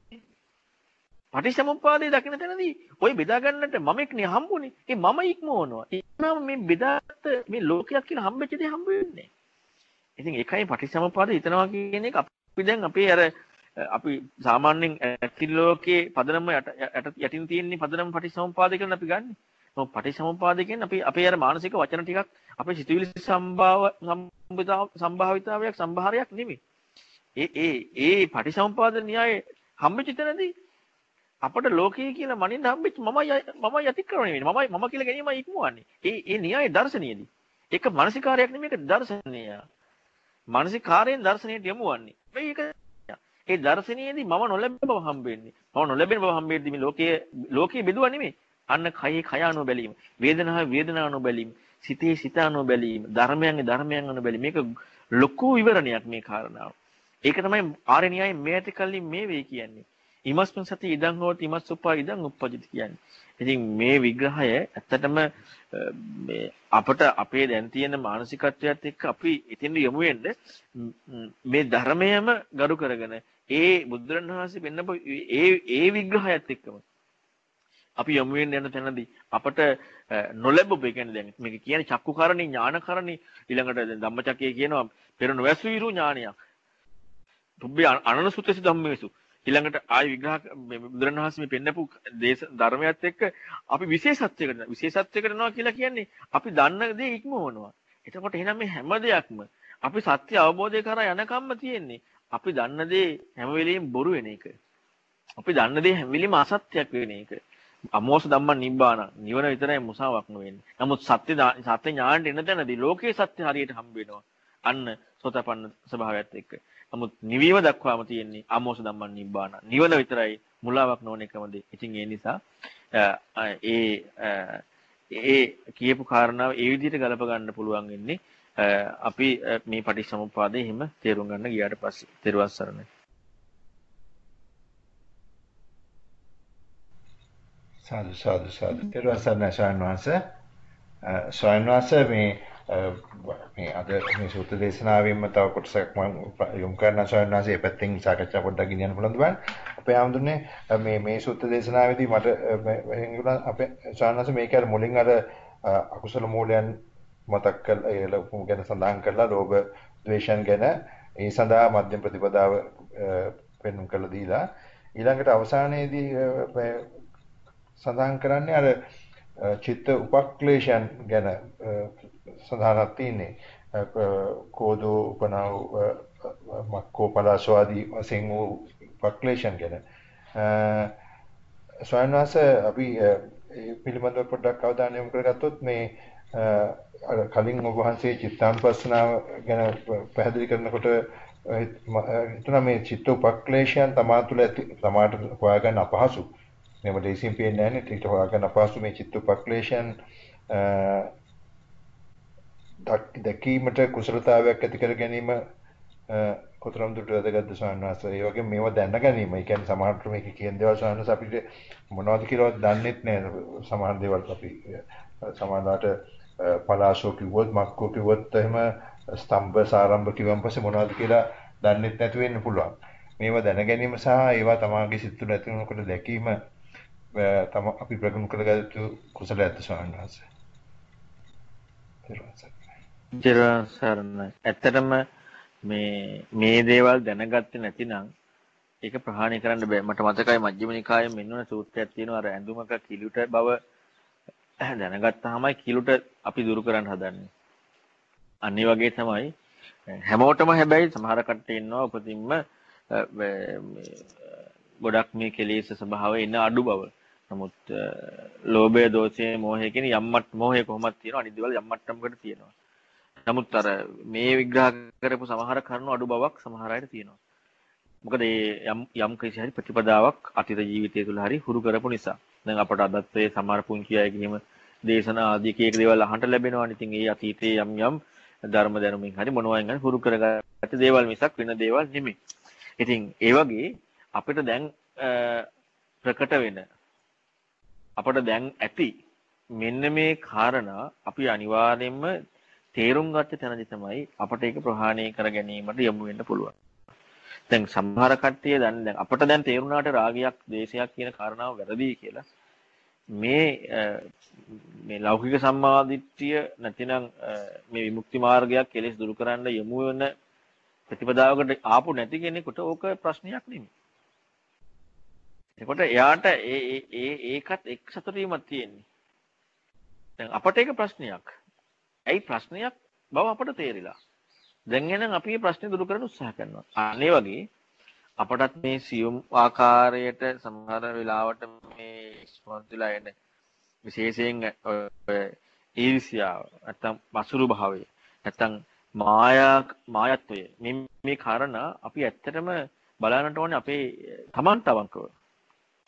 පටිච්චසමුප්පාදයේ දකින තැනදී ඔය බෙදා ගන්නට මමෙක් නේ හම්බුනේ. ඒ මම ඉක්මවනවා. ඒනම මේ බෙදාගත්ත මේ ලෝකයක් කියලා හම්බෙච්ච දේ හම්බ වෙන්නේ. ඉතින් ඒකයි පටිච්චසමුප්පාද හිතනවා කියන එක අපි දැන් අපේ අර අපි සාමාන්‍යයෙන් ඇති ලෝකයේ පදනම යටින් තියෙන පදනම පටිච්චසමුප්පාද කියලා අපි ගන්නෙ. මොකද පටිච්චසමුප්පාද කියන්නේ අපි අපේ අර මානසික වචන ටිකක් අපේ සිතුවිලි සම්භාව සම්භාවිතාවයක් සම්භාරයක් නෙමෙයි. ඒ ඒ ඒ පටිච්චසමුප්පාද න්‍යාය හම්බෙච්ච තැනදී අපට ලෝකයේ කියලා මනින්න හම්බෙච්ච මමයි මමයි අතික්‍රමණය වෙන්නේ. මමයි මම කියලා ගැනීමයි ඉක්මවන්නේ. ඒ ඒ න්‍යාය දර්ශනීයදී. ඒක මානසිකාරයක් නෙමෙයි ඒක දර්ශනීය. මානසිකාරයෙන් දර්ශනීයට යමුවන්නේ. මේක ඒ දර්ශනීයදී මම නොලැබෙන බව හම්බෙන්නේ. මම නොලැබෙන බව හම්බෙද්දී මේ ලෝකයේ ලෝකයේ බෙදුවා නෙමෙයි. අන්න කයේ කය අනුව බැලීම. වේදනාවේ වේදනාව අනුව බැලීම. සිතේ සිත අනුව බැලීම. ධර්මයන්ගේ ධර්මයන් අනුව බැලීම. මේක ලොකු විවරණයක් මේ කාරණාව. ඒක තමයි ආර්ය න්‍යාය මේ ඇති කල්ලි මේ වෙයි කියන්නේ. ඉමස්මින් සති ඉදං හෝති ඉමස් උපා ඉදං උපජිත කියන්නේ. ඉතින් මේ විග්‍රහය ඇත්තටම මේ අපට අපේ දැන් තියෙන මානසිකත්වයත් එක්ක අපි ඉතින් යමු වෙන්න මේ ධර්මයම ගරු කරගෙන ඒ බුදුරණවහන්සේ පෙන්නපු ඒ ඒ විග්‍රහයත් එක්කම අපි යමු වෙන්න යන තැනදී අපට නොලැබුව කියන්නේ දැන් මේක කියන්නේ චක්කුකරණී ඥානකරණී ඊළඟට ධම්මචක්කය කියනවා පෙර නොවැසු විරු ඥානයක්. පුබ්බේ අනනසුතසි ධම්මේසු ඊළඟට ආයි විග්‍රහ බුදුරණවහන්සේ මේ පෙන්නපු දේශ ධර්මයත් එක්ක අපි විශේෂත්වයකට විශේෂත්වයකට යනවා කියලා කියන්නේ අපි දන්න දේ ඉක්මවනවා. එතකොට එහෙනම් මේ හැම දෙයක්ම අපි සත්‍ය අවබෝධය කරා යනකම්ම තියෙන්නේ අපි දන්න දේ හැම වෙලෙම බොරු වෙන එක. අපි දන්න දේ හැම වෙලෙම අසත්‍යයක් වෙන එක. අමෝස ධම්ම නිබ්බාන නිවන විතරයි මුසාවක් නෙවෙන්නේ. නමුත් සත්‍ය සත්‍ය ඥාණයට එන තැනදී ලෝකේ සත්‍ය හරියට හම්බ වෙනවා. අන්න සෝතපන්න ස්වභාවයත් එක්ක. නමුත් නිවීම දක්වාම තියෙන්නේ අමෝස ධම්ම නිබ්බාන. නිවන විතරයි මුලාවක් නොවන එකම දේ. ඉතින් ඒ නිසා ඒ ඒ කියපු කාරණාව ඒ විදිහට ගලප ගන්න පුළුවන් වෙන්නේ අපි මේ පටිච්චසමුප්පාදේ එහෙම තේරුම් ගන්න ගියාට පස්සේ. තෙරුවන් සරණයි. සාදු සාදු සාදු. තෙරුවන් සරණයි ස්වාමීන් වහන්සේ. ස්වාමීන් වහන්සේ මේ මේ අද මේ සූත්‍ර දේශනාවෙන්ම තව කොටසක් මම යොමු කරන්න ස්වාමීන් වහන්සේ පැත්තෙන් සාකච්ඡා පොඩ්ඩක් ගෙනියන්න පුළුවන්ද බලන්න. අපේ ආමතුනේ මේ මේ සූත්‍ර දේශනාවේදී මට වෙනුණා අපේ ස්වාමීන් වහන්සේ මේක අර මුලින් අර අකුසල මූලයන් මතක් කරලා ඒ ලොකු ගැන සඳහන් කරලා ලෝභ ද්වේෂයන් ගැන ඒ සඳහා මධ්‍යම ප්‍රතිපදාව පෙන්වන්න කළ දීලා ඊළඟට අවසානයේදී සඳහන් කරන්නේ අර චිත්ත උපක්ලේශයන් ගැන සඳහනක් තියෙන්නේ. කෝදෝ උපනාව මක්කෝ පලාසවාදී වශයෙන් වූ උපක්ලේශයන් ගැන. ස්වයන් වාස අපි පිළිබඳව පොඩ්ඩක් අවධානය යොමු කරගත්තොත් මේ අර කලින් ඔබ වහන්සේ චිත්තානුපස්සනාව ගැන පැහැදිලි කරනකොට හිතුණා මේ චිත්ත උපක්ලේශයන් තමා තුළ ඇති තමාට හොයාගන්න අපහසු. මේව දෙසින් පේන්නේ නැහැ නේ. ඊට හොයාගන්න අපහසු මේ චිත්ත උපක්ලේශයන් දැකීමට කුසලතාවයක් ඇති කර ගැනීම කොතරම් දුරට වැදගත්ද ස්වාමීන් වහන්සේ. ඒ වගේම මේව දැන ගැනීම. ඒ කියන්නේ සමහරට මේක කියන දේවල් ස්වාමීන් වහන්සේ අපිට මොනවද කියලාවත් දන්නෙත් නැහැ. සමහර දේවල් අපි සමහරවිට පලාසෝ කිව්වොත් මක්කෝ කිව්වොත් එහෙම ස්තම්භ සාරම්භ කිව්වන් පස්සේ මොනවද කියලා දන්නෙත් නැතු වෙන්න පුළුවන්. මේවා දැන ගැනීම සහ ඒවා තමාගේ සිත් තුළ ඇති වෙනකොට දැකීම තම අපි ප්‍රගුණ කරගත්තු කුසලයක් ස්වාමීන් වහන්සේ. ඊට සරණයි. ඇත්තටම මේ මේ දේවල් දැනගත්තේ නැතිනම් ඒක ප්‍රහාණය කරන්න බෑ. මට මතකයි මජ්ක්‍ධිම නිකායේ මෙන්න සූත්‍රයක් තියෙනවා අර ඇඳුමක කිලුට බව දැනගත්තාමයි කිලුට අපි දුරු කරන්න හදන්නේ. අන්න වගේ තමයි හැමෝටම හැබැයි සමහර කට්ටිය ඉන්නවා උපතින්ම ගොඩක් මේ කෙලෙස් ස්වභාවය ඉන්න අඩු බව. නමුත් ලෝභය, දෝෂය, මෝහය කියන යම්මත් මෝහය කොහොමද තියෙනවා අනිත් දේවල් යම්මට්ටමකට තියෙනවා. නමුත් අර මේ විග්‍රහ කරපු සමහර කරුණු අඩු බවක් සමහර අයට තියෙනවා. මොකද ඒ යම් යම් කිසි හරි ප්‍රතිපදාවක් අතීත ජීවිතය තුළ හරි හුරු කරපු නිසා. දැන් අපට අදත් ඒ සමහර පුංචි අය ගිහිම දේශනා ආදී කීක දේවල් අහන්න ලැබෙනවා. ඉතින් ඒ අතීතයේ යම් යම් ධර්ම දැනුමින් හරි මොනවායින් හරි හුරු කරගත්ත දේවල් මිසක් වෙන දේවල් නෙමෙයි. ඉතින් ඒ වගේ අපිට දැන් ප්‍රකට වෙන අපට දැන් ඇති මෙන්න මේ කාරණා අපි අනිවාර්යයෙන්ම තේරුම් ගත්ත තැනදි තමයි අපට ඒක ප්‍රහාණය කර ගැනීමට යොමු වෙන්න පුළුවන්. දැන් සමහර කට්ටිය දැන් දැන් අපට දැන් තේරුණාට රාගයක්, දේශයක් කියන කාරණාව වැරදි කියලා මේ මේ ලෞකික සම්මාදිට්ඨිය නැතිනම් මේ විමුක්ති මාර්ගයක් කෙලෙස් දුරු කරන්න යොමු වෙන ප්‍රතිපදාවකට ආපු නැති කෙනෙකුට ඕක ප්‍රශ්නයක් නෙමෙයි. එතකොට එයාට ඒ ඒ ඒකත් එක් සතුට වීමක් තියෙන්නේ. දැන් අපට ඒක ප්‍රශ්නයක්. ඇයි ප්‍රශ්නයක් බව අපට තේරිලා. දැන් එහෙනම් අපි මේ ප්‍රශ්නේ දුරු කරන්න උත්සාහ කරනවා. අනේ වගේ අපටත් මේ සියුම් ආකාරයට සමහර වෙලාවට මේ ඉස්මතුලා එන විශේෂයෙන් ඊර්ෂ්‍යාව නැත්තම් මසුරු භාවය නැත්තම් මායා මායත්වය මේ මේ කාරණා අපි ඇත්තටම බලන්නට ඕනේ අපේ තමන්ට අවංකව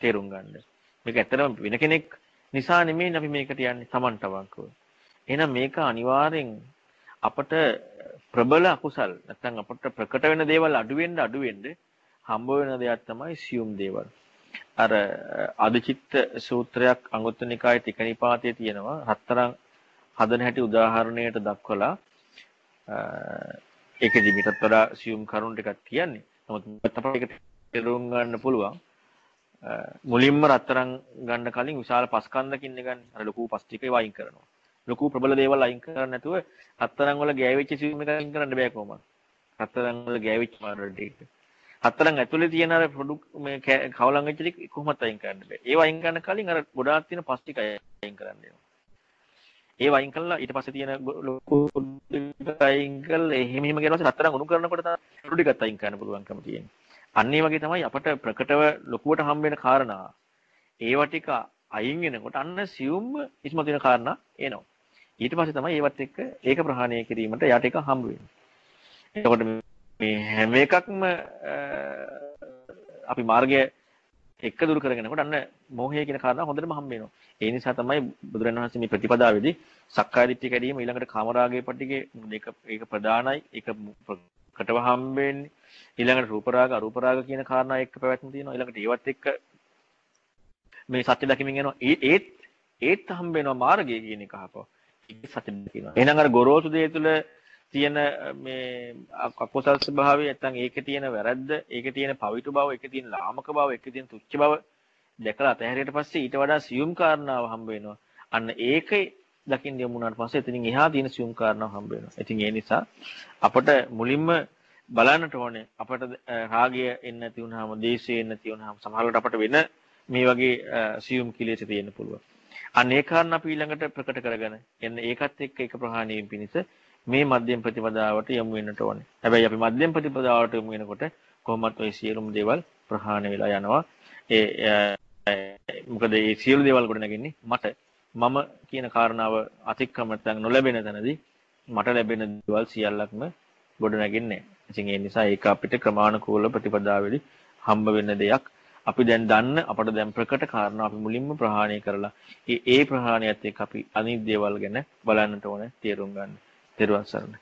තේරුම් ගන්න. මේක ඇත්තටම වෙන කෙනෙක් නිසා නෙමෙයි අපි මේකට යන්නේ තමන්ට අවංකව. එහෙනම් මේක අනිවාර්යෙන් අපට ප්‍රබල අකුසල් නැත්නම් අපට ප්‍රකට වෙන දේවල් අඩු වෙන්න අඩු වෙන්න හම්බ වෙන දෙයක් තමයි සියුම් දේවල්. අර අදිචිත්ත සූත්‍රයක් අංගුත්තර නිකායේ තික නිපාතයේ තියෙනවා හතරන් හදන හැටි උදාහරණයට දක්වලා ඒකෙදි මිටත් වඩා සියුම් කරුණු ටිකක් කියන්නේ. නමුත් අපිට ඒක තේරුම් ගන්න පුළුවන්. මුලින්ම රත්තරන් ගන්න කලින් විශාල පස්කන්දකින් ගන්න අර ලොකු පස් ටිකේ වයින් කරනවා. ලොකු ප්‍රබල දේවල් අයින් කරන්නේ නැතුව හතරන් වල ගෑවිච්ච සියුම් එක අයින් කරන්න බෑ කොහොමද? හතරන් වල ගෑවිච්ච මාර්ග එක. හතරන් ඇතුලේ තියෙන අර පොඩු මේ කවලම් වෙච්ච ටික කොහොමද අයින් කරන්න බෑ. ඒව අයින් කරන්න කලින් අර ගොඩාක් තියෙන පස් ටික අයින් කරන්න වෙනවා. ඒ වයින් කළා ඊට පස්සේ තියෙන ලොකු අයින් කළා එහෙම එහෙම ඊට පස්සේ රත්තරන් උණු කරනකොට තමයි රුඩි ටිකත් අයින් කරන්න පුළුවන්කම තියෙන්නේ. අන්න ඒ වගේ තමයි අපට ප්‍රකටව ලොකුවට හම්බ වෙන කාරණා. ඒව ටික අයින් වෙනකොට අන්න සියුම්ම ඉස්මතු වෙන කාරණා එනවා. ඊට පස්සේ තමයි ඒවත් එක්ක ඒක ප්‍රහාණය කිරීමට යට එක හම්බ වෙන්නේ. එතකොට මේ හැම එකක්ම අපි මාර්ගය එක්ක දුරු කරගෙනකොට අන්න මෝහය කියන කාරණා හොඳටම හම්බ වෙනවා. ඒ නිසා තමයි බුදුරණවහන්සේ මේ ප්‍රතිපදාවේදී සක්කාය දිට්ඨිය කැඩීම ඊළඟට කාමරාගයේ පිටිගේ මේක ඒක ප්‍රධානයි. ඒක ප්‍රකටව හම්බ වෙන්නේ. ඊළඟට රූප රාග අරූප රාග කියන කාරණා එක්ක පැවැත්ම තියෙනවා. ඊළඟට ඒවත් එක්ක මේ සත්‍ය දැකීමෙන් එනවා. ඒත් ඒත් හම්බ වෙනවා මාර්ගය කියන එක අහපුවා. ඒක සත්‍ය දැකීම. එහෙනම් අර ගොරෝසු දේ තුළ තියෙන මේ අකුසල් ස්වභාවය නැත්නම් ඒකේ තියෙන වැරද්ද, ඒකේ තියෙන පවිතු බව, ඒකේ තියෙන ලාමක බව, ඒකේ තියෙන තුච්ච බව දැකලා අතහැරියට පස්සේ ඊට වඩා සියුම් කාරණාව හම්බ වෙනවා. අන්න ඒකේ දකින්න යමු වුණාට පස්සේ එතනින් එහා තියෙන සියුම් කාරණාව හම්බ වෙනවා. ඉතින් ඒ නිසා අපට මුලින්ම බලන්නට ඕනේ අපට රාගය එන්න නැති වුනහම, දේශය එන්න නැති වුනහම සමහරවිට අපට වෙන මේ වගේ සියුම් කිලේශ තියෙන්න පුළුවන්. අන්න ඒ කාරණා අපි ඊළඟට ප්‍රකට කරගෙන එන්න ඒකත් එක්ක එක ප්‍රහාණය වීම පිණිස මේ මධ්‍යම ප්‍රතිපදාවට යමු වෙන්නට ඕනේ. හැබැයි අපි මධ්‍යම ප්‍රතිපදාවට යමු වෙනකොට කොහොමත් ওই සියලුම දේවල් ප්‍රහාණය වෙලා යනවා. ඒ මොකද මේ සියලු දේවල් ගොඩ නැගෙන්නේ මට මම කියන කාරණාව අතික්‍රම නැත්නම් නොලැබෙන තැනදී මට ලැබෙන දේවල් සියල්ලක්ම ගොඩ නැගෙන්නේ නැහැ. ඉතින් ඒ නිසා ඒක අපිට ක්‍රමානුකූල ප්‍රතිපදාවෙදි හම්බ වෙන දෙයක්. අපි දැන් දන්න අපට දැන් ප්‍රකට කාරණා අපි මුලින්ම ප්‍රහාණය කරලා ඒ ඒ ප්‍රහාණයත් එක්ක අපි අනිත් දේවල් ගැන බලන්නට ඕන තේරුම් ගන්න. තෙරුවන් සරණයි.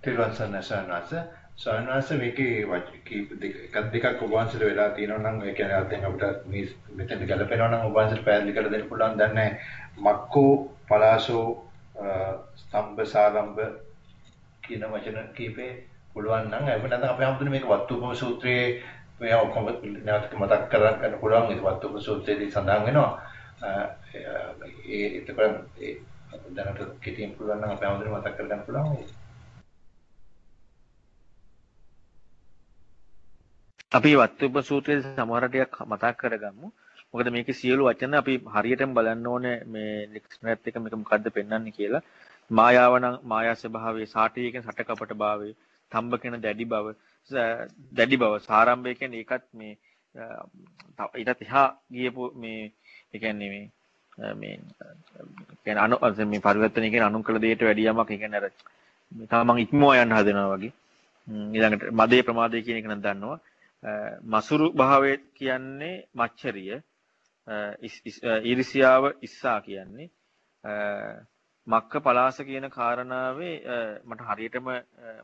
තෙරුවන් සරණයි සරණාස. සරණාස මේකේ කීප දෙකක් දෙකක් ඔබ වහන්සේට වෙලා තියෙනවා නම් ඒ කියන්නේ දැන් අපිට මේ මෙතන ගැලපෙනවා නම් ඔබ වහන්සේට පැහැදිලි කරලා දෙන්න පුළුවන් දන්නේ මක්කෝ පලාසෝ ස්තම්භ සාරම්භ කියන වචන කීපේ පුළුවන් නම් එහෙම නැත්නම් අපි හම්බුනේ මේක වත්තුපම සූත්‍රයේ මේ ඔක්කොම නැවත මතක් කරගන්න පුළුවන් ඒක වත්තුපම සූත්‍රයේදී සඳහන් වෙනවා ඒ එතකොට ඒ දැනට කෙටියෙන් පුළුවන් නම් අපි හම්බුනේ මතක් කරගන්න පුළුවන් අපි වත්තුප සූත්‍රයේ සමහර ටිකක් මතක් කරගමු. මොකද මේකේ සියලු වචන අපි හරියටම බලන්න ඕනේ මේ ඩික්ෂනරිත් එක මේක මොකද්ද පෙන්වන්නේ කියලා. මායාව නම් මායා ස්වභාවයේ සාටි කියන සටකපට භාවයේ තම්බ කියන දැඩි බව දැඩි බව සාරම්භය කියන්නේ ඒකත් මේ ඊටත් එහා ගියපු මේ ඒ කියන්නේ මේ මේ කියන්නේ අනු මේ පරිවර්තනය කියන අනුන් කළ දෙයට වැඩි යමක් ඒ කියන්නේ අර තමන් ඉක්මවා යන්න හදනවා වගේ. ඊළඟට මදේ ප්‍රමාදය කියන එක නම් දන්නවා. මසුරු භාවය කියන්නේ මච්චරිය. ඊර්ෂියාව ඉස්සා කියන්නේ. මක්ක පලාස කියන කාරණාවේ මට හරියටම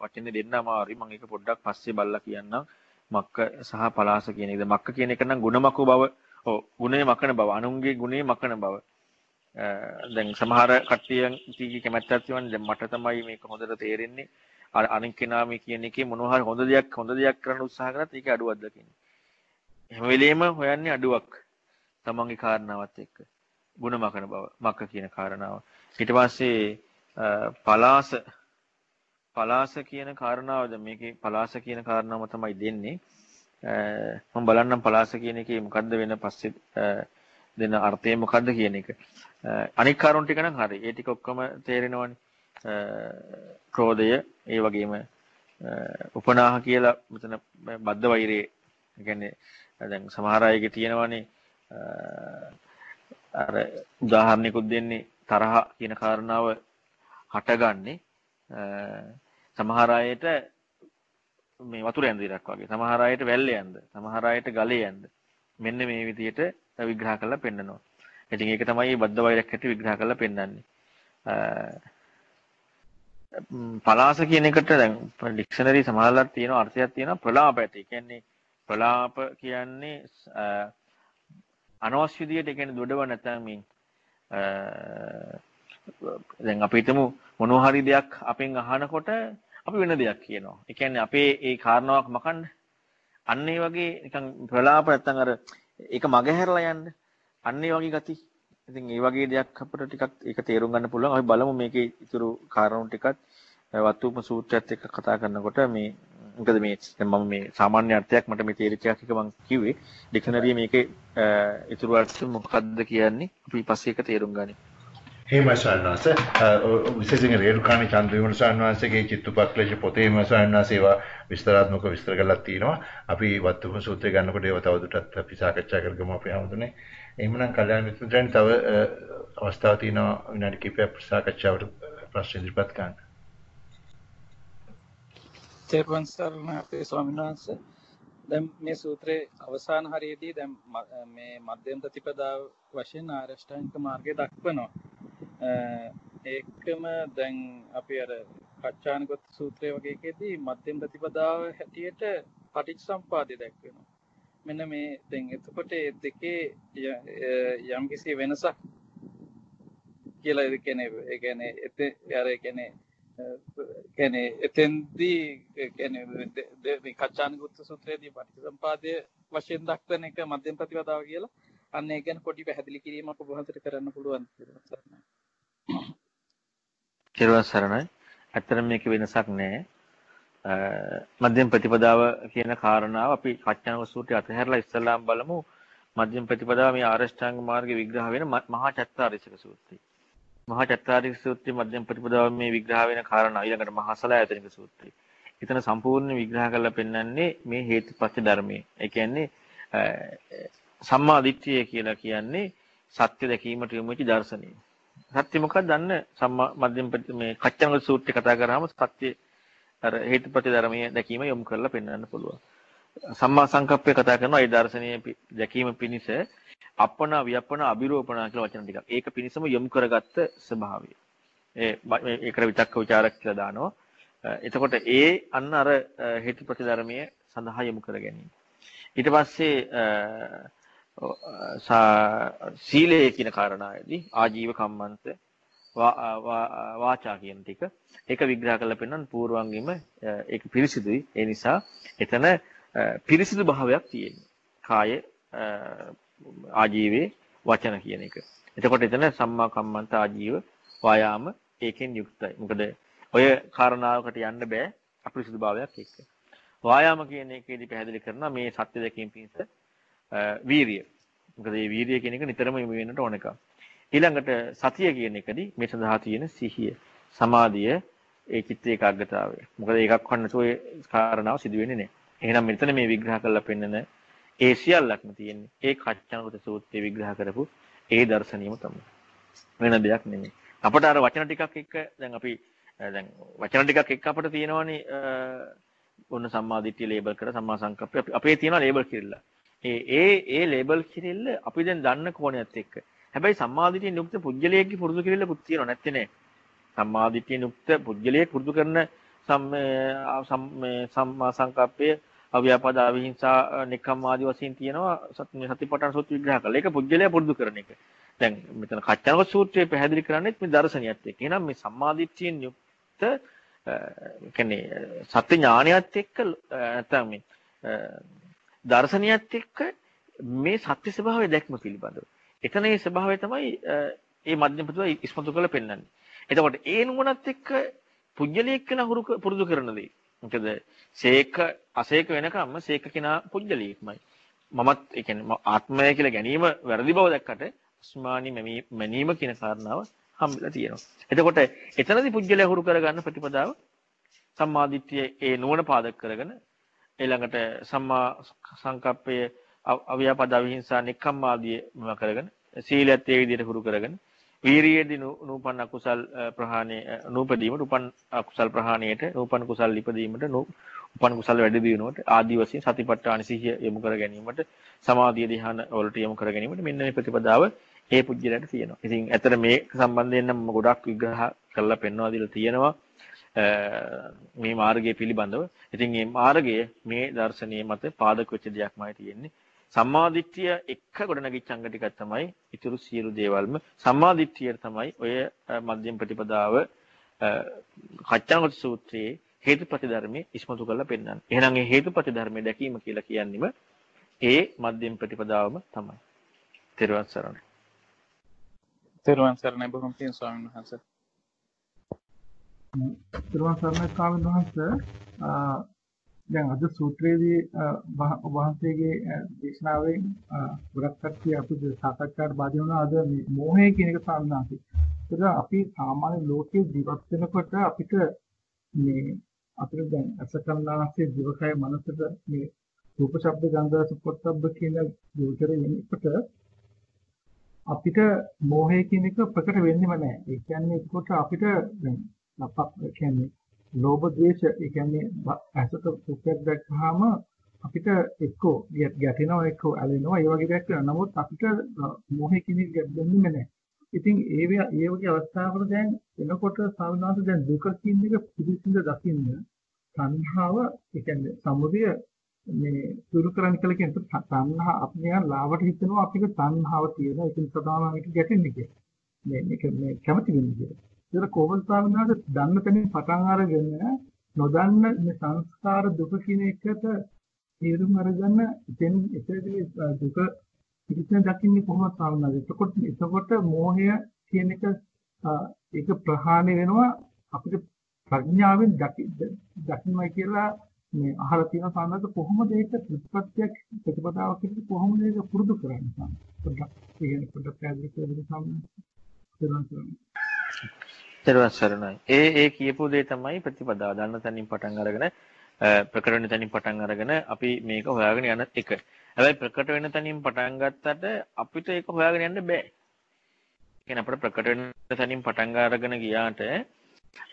වචනේ දෙන්න අමාරුයි. මම ඒක පොඩ්ඩක් පස්සේ බලලා කියන්නම්. මක්ක සහ පලාස කියන එකද මක්ක කියන එක නම් ಗುಣමකෝ බව ඔව් ගුණේ මකන බව අනුන්ගේ ගුණේ මකන බව. දැන් සමහර කට්ටියන්ගේ කැමැත්තක් තියෙනවා දැන් මට තමයි මේක හොඳට තේරෙන්නේ. අර අනික් කෙනා මේ කියන එකේ මොනවා හරි හොඳ දෙයක් හොඳ දෙයක් කරන්න උත්සාහ කරත් ඒක අඩුවක් දකින්නේ. හැම වෙලෙම හොයන්නේ අඩුවක් තමන්ගේ කාරණාවත් එක්ක. ಗುಣ මකන බව මක්ක කියන කාරණාව. ඊට පස්සේ පලාස. පලාස කියන කාරණාවද මේකේ පලාස කියන කාරණාව තමයි දෙන්නේ. මම බලන්නම් පලාස කියන එකේ මොකද්ද වෙන පස්සේ දෙන අර්ථය මොකද්ද කියන එක. අනික් කරුණු ටික නම් හරි. ඒ ටික ඔක්කොම තේරෙනවනේ. ක්‍රෝධය ඒ වගේම උපනාහ කියලා මෙතන බද්ධ වෛරයේ කියන්නේ දැන් සමහර අයගේ තියෙනවනේ අර උදාහරණයකුත් දෙන්නේ තරහ කියන කාරණාව හටගන්නේ. සමහර අයට මේ වතුර ඇඳිරක් වගේ සමහර අයට වැල්ල යන්ද සමහර අයට ගලේ යන්ද මෙන්න මේ විදිහට විග්‍රහ කරලා පෙන්නනවා. ඉතින් ඒක තමයි බද්ධ වෛරයක් ඇති විග්‍රහ කරලා පෙන්වන්නේ. පලාස කියන එකට දැන් ඩික්ෂනරි සමහරවල්ලා තියෙන අර්ථයක් තියෙනවා ප්‍රලාප ඇති. කියන්නේ ප්‍රලාප කියන්නේ අනවශ්‍ය විදියට කියන්නේ දොඩව නැත්නම් මේ දැන් අපි හිතමු මොනවා හරි දෙයක් අපෙන් අහනකොට අපි වෙන දෙයක් කියනවා. ඒ කියන්නේ අපේ ඒ කාරණාවක් මකන්න. අන්න ඒ වගේ නිකන් ප්‍රලාප නැත්නම් අර ඒක මගහැරලා යන්න. අන්න ඒ වගේ ගති. ඉතින් ඒ වගේ දෙයක් අපිට ටිකක් ඒක තේරුම් ගන්න පුළුවන්. අපි බලමු මේකේ ඉතුරු කාරණු ටිකත් වත්තුප සූත්‍රයත් එක්ක කතා කරනකොට මේ මොකද මේ මම මේ සාමාන්‍ය අර්ථයක් මට මේ තේරිච්ච එකක් එක මම කිව්වේ ඩික්ෂනරිය මේකේ ඉතුරු අර්ථ මොකක්ද කියන්නේ අපි පස්සේ එක තේරුම් ගනිමු එහෙම ස්වාමීන් විශේෂයෙන් රේරුකාණී චන්ද්‍රවිමල ස්වාමීන් වහන්සේගේ චිත්තපක්ලේශ පොතේම ස්වාමීන් වහන්සේ ඒවා විස්තරාත්මක විස්තර කරලා තියෙනවා. අපි වත්තුම සූත්‍රය ගන්නකොට ඒව තවදුරටත් අපි සාකච්ඡා කරගමු අපේ හැමෝටනේ. එහෙමනම් කල්‍යාණ මිත්‍රයන් තව අවස්ථාවක් තියෙනවා විනාඩි කිහිපයක් සාකච්ඡාවට ප්‍රශ්න ඉදිරිපත් කරන්න. තෙරුවන් සරණ අපේ ස්වාමීන් වහන්සේ දැන් මේ සූත්‍රයේ අවසාන හරියේදී දැන් මේ මධ්‍යම ප්‍රතිපදාව වශයෙන් ආරෂ්ඨාංගික මාර්ගය දක්වනවා. ඒකම දැන් අපි අර කච්චානගොත් සූත්‍රය වගේකෙදී මධ්‍යම ප්‍රතිපදාව හැටියට පටිච්ච සම්පාදය දැක්වෙනවා. මෙන්න මේ දැන් එතකොට දෙකේ යම් කිසි වෙනසක් කියලා ඒ කියන්නේ ඒ කියන්නේ එත අර කියන්නේ කියන්නේ එතෙන්දී කියන්නේ කච්චානගොත් සූත්‍රයේදී පටිච්ච සම්පාදය වශයෙන් දක්වන එක මධ්‍යම ප්‍රතිපදාව කියලා අන්න ඒ ගැන පොඩි පැහැදිලි කිරීමක් ඔබ වහන්සේට කරන්න පුළුවන් කියලා තෙරුවන් සරණයි. ඇත්තටම මේක වෙනසක් නෑ. මධ්‍යම ප්‍රතිපදාව කියන කාරණාව අපි කච්චනව සූත්‍රය අතහැරලා ඉස්සල්ලාම බලමු. මධ්‍යම ප්‍රතිපදාව මේ ආරෂ්ඨාංග මාර්ග විග්‍රහ වෙන මහා චත්තාරීසක සූත්‍රය. මහා චත්තාරීසක සූත්‍රයේ මධ්‍යම ප්‍රතිපදාව මේ විග්‍රහ වෙන කාරණා ඊළඟට මහා සලායතනික සූත්‍රය. එතන සම්පූර්ණ විග්‍රහ කරලා පෙන්වන්නේ මේ හේතුපත්‍ය ධර්මයේ. ඒ කියන්නේ සම්මා දිට්ඨිය කියලා කියන්නේ සත්‍ය දැකීමට යොමු වෙච්ච දර්ශනය. සත්‍ය මොකක්ද දන්න සම්මා මධ්‍යම මේ කච්චනගල සූත්‍රය කතා කරාම සත්‍ය අර හේතුප්‍රති ධර්මයේ දැකීම යොමු කරලා පෙන්වන්න පුළුවන්. සම්මා සංකප්පය කතා කරනවා ඒ දර්ශනීය දැකීම පිණිස අපන වියපන අබිරෝපණ කියලා වචන ටිකක්. ඒක පිණිසම යොමු කරගත්ත ස්වභාවය. ඒ ඒකට විතක්ක ਵਿਚාරක් කියලා දානවා. එතකොට ඒ අන්න අර හේතුප්‍රති ධර්මයේ සඳහා යොමු කර ගැනීම. ඊට පස්සේ සීලය කියන කාරණාවේදී ආජීව කම්මන්ත වාචා කියන ටික ඒක විග්‍රහ කරලා පෙන්නන පූර්වංගෙම ඒක පිරිසිදුයි ඒ නිසා එතන පිරිසිදු භාවයක් තියෙනවා කාය ආජීවයේ වචන කියන එක. එතකොට එතන සම්මා කම්මන්ත ආජීව වායාම ඒකෙන් යුක්තයි. මොකද ඔය කාරණාවකට යන්න බෑ අපිරිසිදු භාවයක් එක්ක. වායාම කියන එකේදී පැහැදිලි කරනවා මේ සත්‍ය දෙකකින් පිංස වීරිය. මොකද මේ වීරිය කියන එක නිතරම යොමු වෙන්නට ඕන එකක්. ඊළඟට සතිය කියන එකදී මේ සඳහා තියෙන සිහිය, සමාධිය, ඒ චිත්ත ඒකාග්‍රතාවය. මොකද ඒකක් වන්නතෝ ඒ කාරණාව සිදු වෙන්නේ නැහැ. එහෙනම් මෙතන මේ විග්‍රහ කරලා පෙන්නන ඒ සියල්ලක්ම තියෙන්නේ ඒ කච්චනගත සූත්‍රයේ විග්‍රහ කරපු ඒ දර්ශනියම තමයි. වෙන දෙයක් නෙමෙයි. අපට අර වචන ටිකක් එක්ක දැන් අපි දැන් වචන ටිකක් එක්ක අපිට තියෙනවනේ ඔන්න සම්මාදිට්ඨිය ලේබල් කර සම්මා සංකප්පය අපේ තියෙන ලේබල් කිරිල්ල. ඒ ඒ ඒ ලේබල් කිරිල්ල අපි දැන් දන්න කෝණයත් එක්ක. හැබැයි සම්මාදිටියෙන් යුක්ත පුජ්‍යලයේගේ පුරුදු කිරිල්ලකුත් තියෙනව නැත්තේ නේ. සම්මාදිටියෙන් යුක්ත පුජ්‍යලයේ පුරුදු කරන සම්මා සංකප්පය අව්‍යාපාද අවිහිංසා නිකම් ආදී වශයෙන් තියෙනවා සතිපට්ඨාන සූත්‍ර විග්‍රහ කරලා. ඒක පුජ්‍යලයා පුරුදු කරන එක. දැන් මෙතන කච්චනක සූත්‍රයේ පැහැදිලි කරන්නේත් මේ දර්ශනියත් එක්ක. එහෙනම් මේ සම්මාදිට්ඨියෙන් යුක්ත කියන්නේ සත්‍ය ඥානයත් එක්ක නැත්නම් මේ දර්ශනියත් එක්ක මේ සත්‍ය ස්වභාවය දැක්ම පිළිබඳව. එතන ඒ ස්වභාවය තමයි මේ මධ්‍යම ප්‍රතිපදාව ඉස්මතු කරලා පෙන්වන්නේ. එතකොට ඒ නුවණත් එක්ක පුජ්‍යලියෙක් කෙනා හුරු පුරුදු කරන දේ. මොකද සේක අසේක වෙනකම්ම සේක කෙනා පුජ්‍යලියෙක්මයි. මමත් ඒ කියන්නේ ආත්මය කියලා ගැනීම වැරදි බව දැක්කට අස්මානි මැනීම කියන කාරණාව හම්බෙලා තියෙනවා. එතකොට එතනදී පුජ්‍යලය හුරු කරගන්න ප්‍රතිපදාව සම්මාදිට්ඨිය ඒ නුවණ පාදක කරගෙන ඊළඟට සම්මා සංකප්පය අව්‍යාපද අවිහිංසා නික්කම්මාදී මම කරගෙන සීලයත් ඒ විදිහට හුරු කරගෙන වීරියේදී නූපන් අකුසල් ප්‍රහාණය නූපදීමට උපන් අකුසල් ප්‍රහාණයට නූපන් කුසල් ඉපදීමට උපන් කුසල් වැඩි දියුණුවට ආදී වශයෙන් සතිපට්ඨාන සිහිය යොමු කර ගැනීමට සමාධිය ධ්‍යාන වලට යොමු කර ගැනීමට මෙන්න මේ ප්‍රතිපදාව ඒ පුජ්‍යලයට තියෙනවා. ඉතින් ඇත්තට මේ සම්බන්ධයෙන් නම් ගොඩක් විග්‍රහ කරලා පෙන්වා දීලා තියෙනවා. මේ මාර්ගය පිළිබඳව. ඉතින් මේ මාර්ගය මේ දර්ශනීය මත පාදක වෙච්ච දෙයක්මයි තියෙන්නේ. සම්මාදිට්ඨිය එක්ක ගොඩනගිච්ච අංග ටිකක් තමයි ඊතුරු සියලු දේවල්ම සම්මාදිට්ඨියට තමයි ඔය මධ්‍යම ප්‍රතිපදාව කච්චාංගත සූත්‍රයේ හේතුපති ධර්මයේ ඉස්මතු කරලා පෙන්නන්නේ. එහෙනම් මේ හේතුපති ධර්මයේ දැකීම කියලා කියන්නේම ඒ මධ්‍යම ප්‍රතිපදාවම තමයි. තෙරුවන් සරණයි. තෙරුවන් සරණයි බොහොම පින් ස්වාමීන් වහන්සේ. තිරුවන් සරණයි ස්වාමීන් වහන්සේ දැන් අද සූත්‍රයේදී වහන්සේගේ දේශනාවෙන් ගොඩක් කට්ටිය අපිට සාකච්ඡාට බාධා වුණා අද මේ මෝහය කියන එක ස්වාමීන් වහන්සේ. ඒක අපි සාමාන්‍ය ලෝකයේ ජීවත් වෙනකොට අපිට මේ අපිට දැන් අසකන්නාසේ දිවකය මනසට මේ රූප ශබ්ද ගන්ධ රස පොට්ටබ්බ කියන ගෝචරය වෙනකොට අපිට මෝහය කියන එක ප්‍රකට වෙන්නේම නැහැ. ඒ කියන්නේ ඒකට අපිට දැන් අපක් කියන්නේ ලෝභ ද්වේෂ ඒ කියන්නේ ඇසට සුඛයක් දැක්කහම අපිට එක්කෝ ගැටෙනවා එක්කෝ ඇලෙනවා ඒ වගේ දෙයක් වෙනවා. නමුත් අපිට මෝහය කියන එක ගැටෙන්නේ නැහැ. ඉතින් ඒ ඒ වගේ අවස්ථාවල දැන් එනකොට සාමාන්‍යයෙන් දැන් දුක කියන එක පිළිසිඳ දකින්න සංහාව ඒ කියන්නේ සමුදය මේ දුරු කරන්න කියලා කියන තණ්හා අපි නිකන් ලාවට හිතනවා අපිට තණ්හාව තියෙන ඒක නිසා තමයි මේක ගැටෙන්නේ කියලා. මේ මේක මේ කැමති වෙන්නේ කියලා. ඒක කොහොමද ස්වාමීනාද දන්න තැනින් පටන් අරගෙන නොදන්න මේ සංස්කාර දුක කියන එකට තේරුම් අරගන්න එතෙන් එතනදී දුක පිටින් දකින්නේ කොහොමද ස්වාමීනාද? එතකොට එතකොට මෝහය කියන එක ඒක ප්‍රහාණය වෙනවා අපිට ප්‍රඥාවෙන් දකින්නයි කියලා මේ අහලා තියෙන සානද කොහොමද ඒක ප්‍රතිපත්තියක් ප්‍රතිපදාවක් විදිහට කොහොමද ඒක පුරුදු කරන්නේ සාන පොඩ්ඩක් කියන පොඩ්ඩක් පැහැදිලි කරන්න සාන තෙරුවන් සරණයි. ඒ ඒ කියපු දේ තමයි ප්‍රතිපදාව. දන්න තැනින් පටන් අරගෙන ප්‍රකට වෙන තැනින් පටන් අරගෙන අපි මේක හොයාගෙන යන එක. හැබැයි ප්‍රකට වෙන තැනින් පටන් ගත්තට අපිට ඒක හොයාගෙන යන්න බෑ. කියන්නේ අපිට ප්‍රකට වෙන තැනින් පටන් අරගෙන ගියාට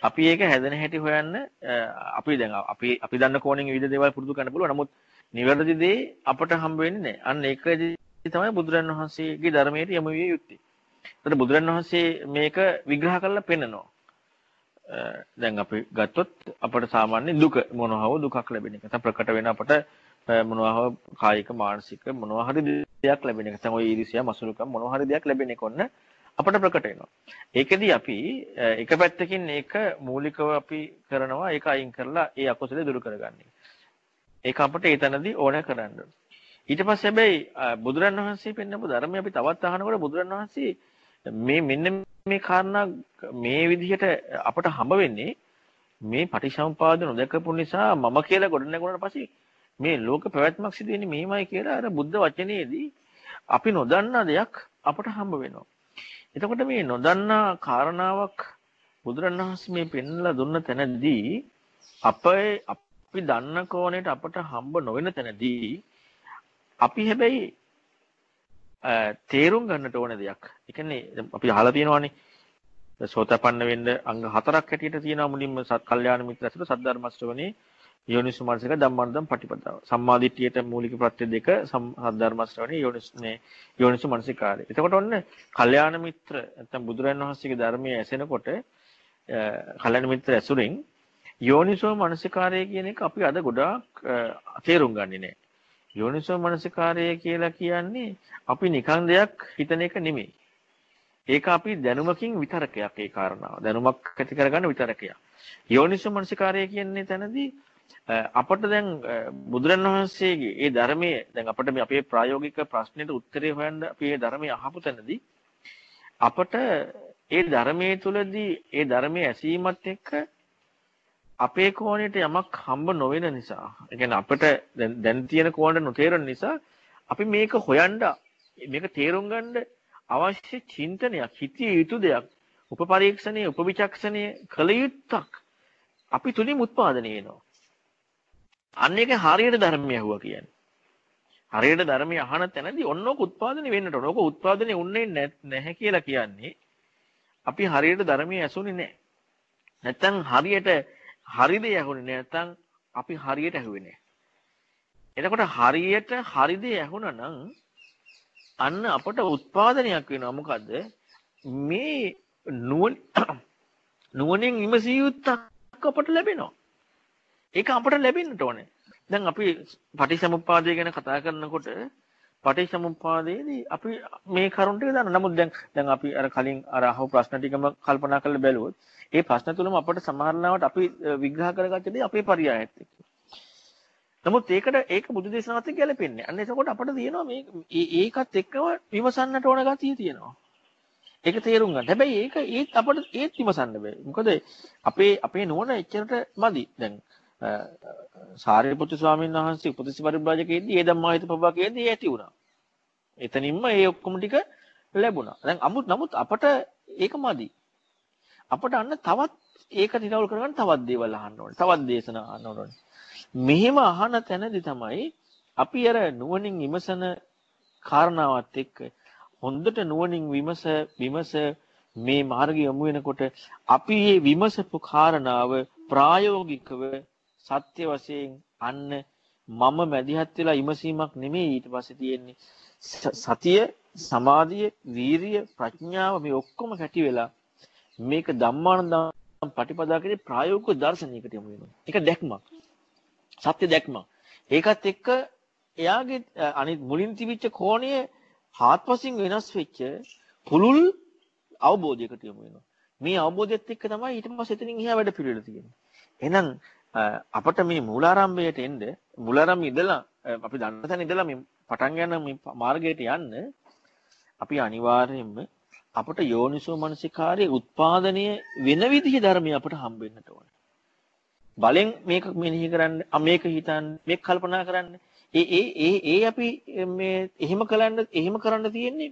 අපි ඒක හැදෙන හැටි හොයන්න අපි දැන් අපි අපි දන්න කෝණයෙන් විවිධ දේවල් පුරුදු කරන්න පුළුවන්. නමුත් නිවැරදි දේ අපට හම්බ වෙන්නේ නැහැ. අන්න ඒකදී තමයි බුදුරන් වහන්සේගේ ධර්මයේ යොමු විය යුත්තේ. ඒතර බුදුරන් වහන්සේ මේක විග්‍රහ කරලා පෙන්නනවා. දැන් අපි ගත්තොත් අපට සාමාන්‍ය දුක මොනවා හෝ දුකක් ලැබෙන එක. නැත්නම් ප්‍රකට වෙන අපට මොනවා හෝ කායික මානසික මොනවා හරි දෙයක් ලැබෙන එක. නැත්නම් ওই ඊර්ෂ්‍යා මසුරුකම් මොනවා හරි දෙයක් ලැබෙන එක ඔන්න අපට ප්‍රකට වෙනවා. ඒකෙදි අපි එක පැත්තකින් ඒක මූලිකව අපි කරනවා ඒක අයින් කරලා ඒ අකුසලේ දුරු කරගන්න. ඒක අපට ඒ තැනදී ඕන කරන්න. ඊට පස්සේ හැබැයි බුදුරන් වහන්සේ පෙන්නපු ධර්මය අපි තවත් අහනකොට බුදුරන් වහන්සේ මේ මෙන්න මේ කාරණා මේ විදිහට අපට හම්බ වෙන්නේ මේ පටිසම්පාද නොදකපු නිසා මම කියලා ගොඩනැගුණාට පස්සේ මේ ලෝක පැවැත්මක් සිදු වෙන්නේ මෙහිමයි කියලා අර බුද්ධ වචනේදී අපි නොදන්නා දෙයක් අපට හම්බ වෙනවා. එතකොට මේ නොදන්නා කාරණාවක් බුදුරණවහන්සේ මේ පෙන්ලා දුන්න තැනදී අපේ අපි දන්න කෝණයට අපට හම්බ නොවන තැනදී අපි හැබැයි තේරුම් ගන්නට ඕන දෙයක්. ඒ කියන්නේ අපි අහලා තියෙනවානේ සෝතපන්න වෙන්න අංග හතරක් හැටියට තියෙනවා මුලින්ම සත් කල්යාණ මිත්‍ර ඇසුර සද්ධර්ම ශ්‍රවණේ යෝනිසු මනසික ධම්මානුදම් පටිපදාව. සම්මාදිට්ඨියට මූලික ප්‍රත්‍ය දෙක සද්ධර්ම ශ්‍රවණේ යෝනිස්නේ යෝනිසු මනසිකාරය. එතකොට ඔන්න කල්යාණ මිත්‍ර නැත්නම් බුදුරන් වහන්සේගේ ධර්මයේ ඇසෙනකොට කල්යාණ මිත්‍ර ඇසුරෙන් යෝනිසෝ මනසිකාරය කියන එක අපි අද ගොඩාක් තේරුම් ගන්නේ නැහැ. යෝනිසෝ මනසිකාරය කියලා කියන්නේ අපි නිකන් දෙයක් හිතන එක නෙමෙයි. ඒක අපි දැනුමකින් විතරකයක් ඒ කාරණාව. දැනුමක් ඇති කරගන්න විතරකයක්. යෝනිසෝ මනසිකාරය කියන්නේ තැනදී අපට දැන් බුදුරන් වහන්සේගේ ඒ ධර්මයේ දැන් අපිට මේ අපේ ප්‍රායෝගික ප්‍රශ්නෙට උත්තරේ හොයන්න අපි මේ ධර්මයේ අහපු තැනදී අපට ඒ ධර්මයේ තුලදී ඒ ධර්මයේ ඇසීමත් එක්ක අපේ කෝණයට යමක් හම්බ නොවෙන නිසා ඒ කියන්නේ අපිට දැන් තියෙන කෝණයට නොතේරෙන නිසා අපි මේක හොයන්න මේක තේරුම් ගන්න අවශ්‍ය චින්තනයක් හිතිය යුතු දෙයක් උපපරීක්ෂණයේ උපවිචක්ෂණයේ කළ යුත්තක් අපි තුලින් උත්පාදනය වෙනවා අන්න ඒක හරියට ධර්මය ඇහුවා කියන්නේ. හරියට ධර්මය අහන තැනදී ඔන්න ඕක උත්පාදනය වෙන්නට ඕන. ඕක උත්පාදනය උන්නේ නැහැ කියලා කියන්නේ අපි හරියට ධර්මය ඇසුනේ නැහැ. නැත්තම් හරියට හරිද ඇහුනේ නැත්තම් අපි හරියට ඇහුවේ නැහැ. එතකොට හරියට හරිද ඇහුණා නම් අන්න අපට උත්පාදනයක් වෙනවා මොකද්ද මේ නුවණ [COUGHS] නුවණින් විමසිය යුත්තක් අපට ලැබෙනවා ඒක අපට ලැබෙන්නට ඕනේ. දැන් අපි පටිච්චසමුප්පාදය ගැන කතා කරනකොට පටිච්චසමුප්පාදයේදී අපි මේ කරුණ ටික දන්නවා. නමුත් දැන් දැන් අපි අර කලින් අර අහපු ප්‍රශ්න ටිකම කල්පනා කරලා බැලුවොත් ඒ ප්‍රශ්න තුලම අපට සමහරවිට අපි විග්‍රහ කරගත්ත දේ අපේ පරියායත් එක්ක. නමුත් ඒකට ඒක බුදු දේශනාවත් එක්ක ගැලපෙන්නේ. අන්න එතකොට අපට තියෙනවා මේ ඒකත් එක්කම විමසන්නට ඕන ගතිය තියෙනවා. ඒක තේරුම් ගන්න. හැබැයි ඒක ඒත් අපට ඒත් විමසන්න බෑ. මොකද අපේ අපේ නුවණ එච්චරට මදි. දැන් සාරිපුත්තු ස්වාමීන් වහන්සේ උපදේශ පරිබ්‍රාජකයේදී ඒ ධම්මාහිත ප්‍රභාකයේදී ඇති වුණා. එතනින්ම ඒ ඔක්කොම ටික ලැබුණා. දැන් අමුත් නමුත් අපට ඒක මදි. අපට අන්න තවත් ඒක නිරවුල් කරගන්න තවත් දේවල් අහන්න ඕනේ. තවත් දේශනා අහන්න ඕනේ. මෙහෙම අහන තැනදී තමයි අපි අර නුවණින් විමසන කාරණාවත් එක්ක හොඳට නුවණින් විමස විමස මේ මාර්ගය යමු වෙනකොට අපි මේ විමසපු කාරණාව ප්‍රායෝගිකව සත්‍ය වශයෙන් අන්න මම මැදිහත් වෙලා ඉමසීමක් නෙමෙයි ඊට පස්සේ තියෙන්නේ සතිය සමාධිය වීරිය ප්‍රඥාව මේ ඔක්කොම කැටි වෙලා මේක ධම්මානන්දම් පටිපදා කියන ප්‍රායෝගික දර්ශනයකට යමු වෙනවා. ඒක දැක්මක්. සත්‍ය දැක්මක්. ඒකත් එක්ක එයාගේ අනිත් මුලින් තිබිච්ච කෝණය හාත්පසින් වෙනස් වෙච්ච පුළුල් අවබෝධයකට යමු වෙනවා. මේ අවබෝධයත් එක්ක තමයි ඊට පස්සේ එතනින් එහා වැඩ පිළිවෙල තියෙන්නේ. එහෙනම් අපට මේ මූලාරම්භයට එන්න මූලාරම්භය ඉඳලා අපි දන්න තැන ඉඳලා මේ පටන් ගන්න මේ මාර්ගයට යන්න අපි අනිවාර්යයෙන්ම අපට යෝනිසෝ මනසිකාරයේ උත්පාදනය වෙන විදිහේ ධර්මය අපට හම්බෙන්නට ඕනේ. බලෙන් මේක මෙනෙහි කරන්න, මේක හිතන්න, මේක කල්පනා කරන්න. ඒ ඒ ඒ ඒ අපි මේ එහෙම කලන්න එහෙම කරන්න තියෙන්නේ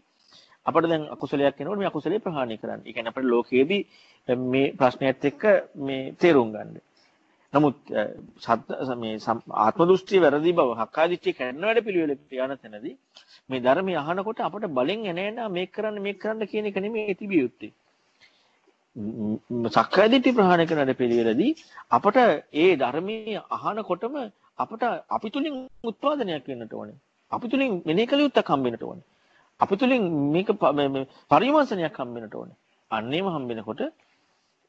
අපිට දැන් අකුසලයක් එනකොට මේ අකුසලේ ප්‍රහාණය කරන්න. ඒ කියන්නේ අපිට ලෝකයේදී මේ ප්‍රශ්නයත් එක්ක මේ තේරුම් ගන්න. නමුත් සත්‍ය මේ ආත්ම දෘෂ්ටිය වැරදි බව හක්කාදිච්චේ කරන වැඩ පිළිවෙලට යන තැනදී මේ ධර්මය අහනකොට අපට බලෙන් එන එන මේක කරන්න මේක කරන්න කියන එක නෙමෙයි තිබිය යුත්තේ. සක්කාදිට්ඨි ප්‍රහාණය කරන වැඩ පිළිවෙලදී අපට ඒ ධර්මයේ අහනකොටම අපට අපි තුලින් උත්පාදනයක් වෙන්නට ඕනේ. අපි තුලින් මෙනෙහි කළ යුත්තක් හම්බෙන්නට ඕනේ. අපි තුලින් මේක පරිමර්ශනයක් හම්බෙන්නට ඕනේ. අන්නේම හම්බෙනකොට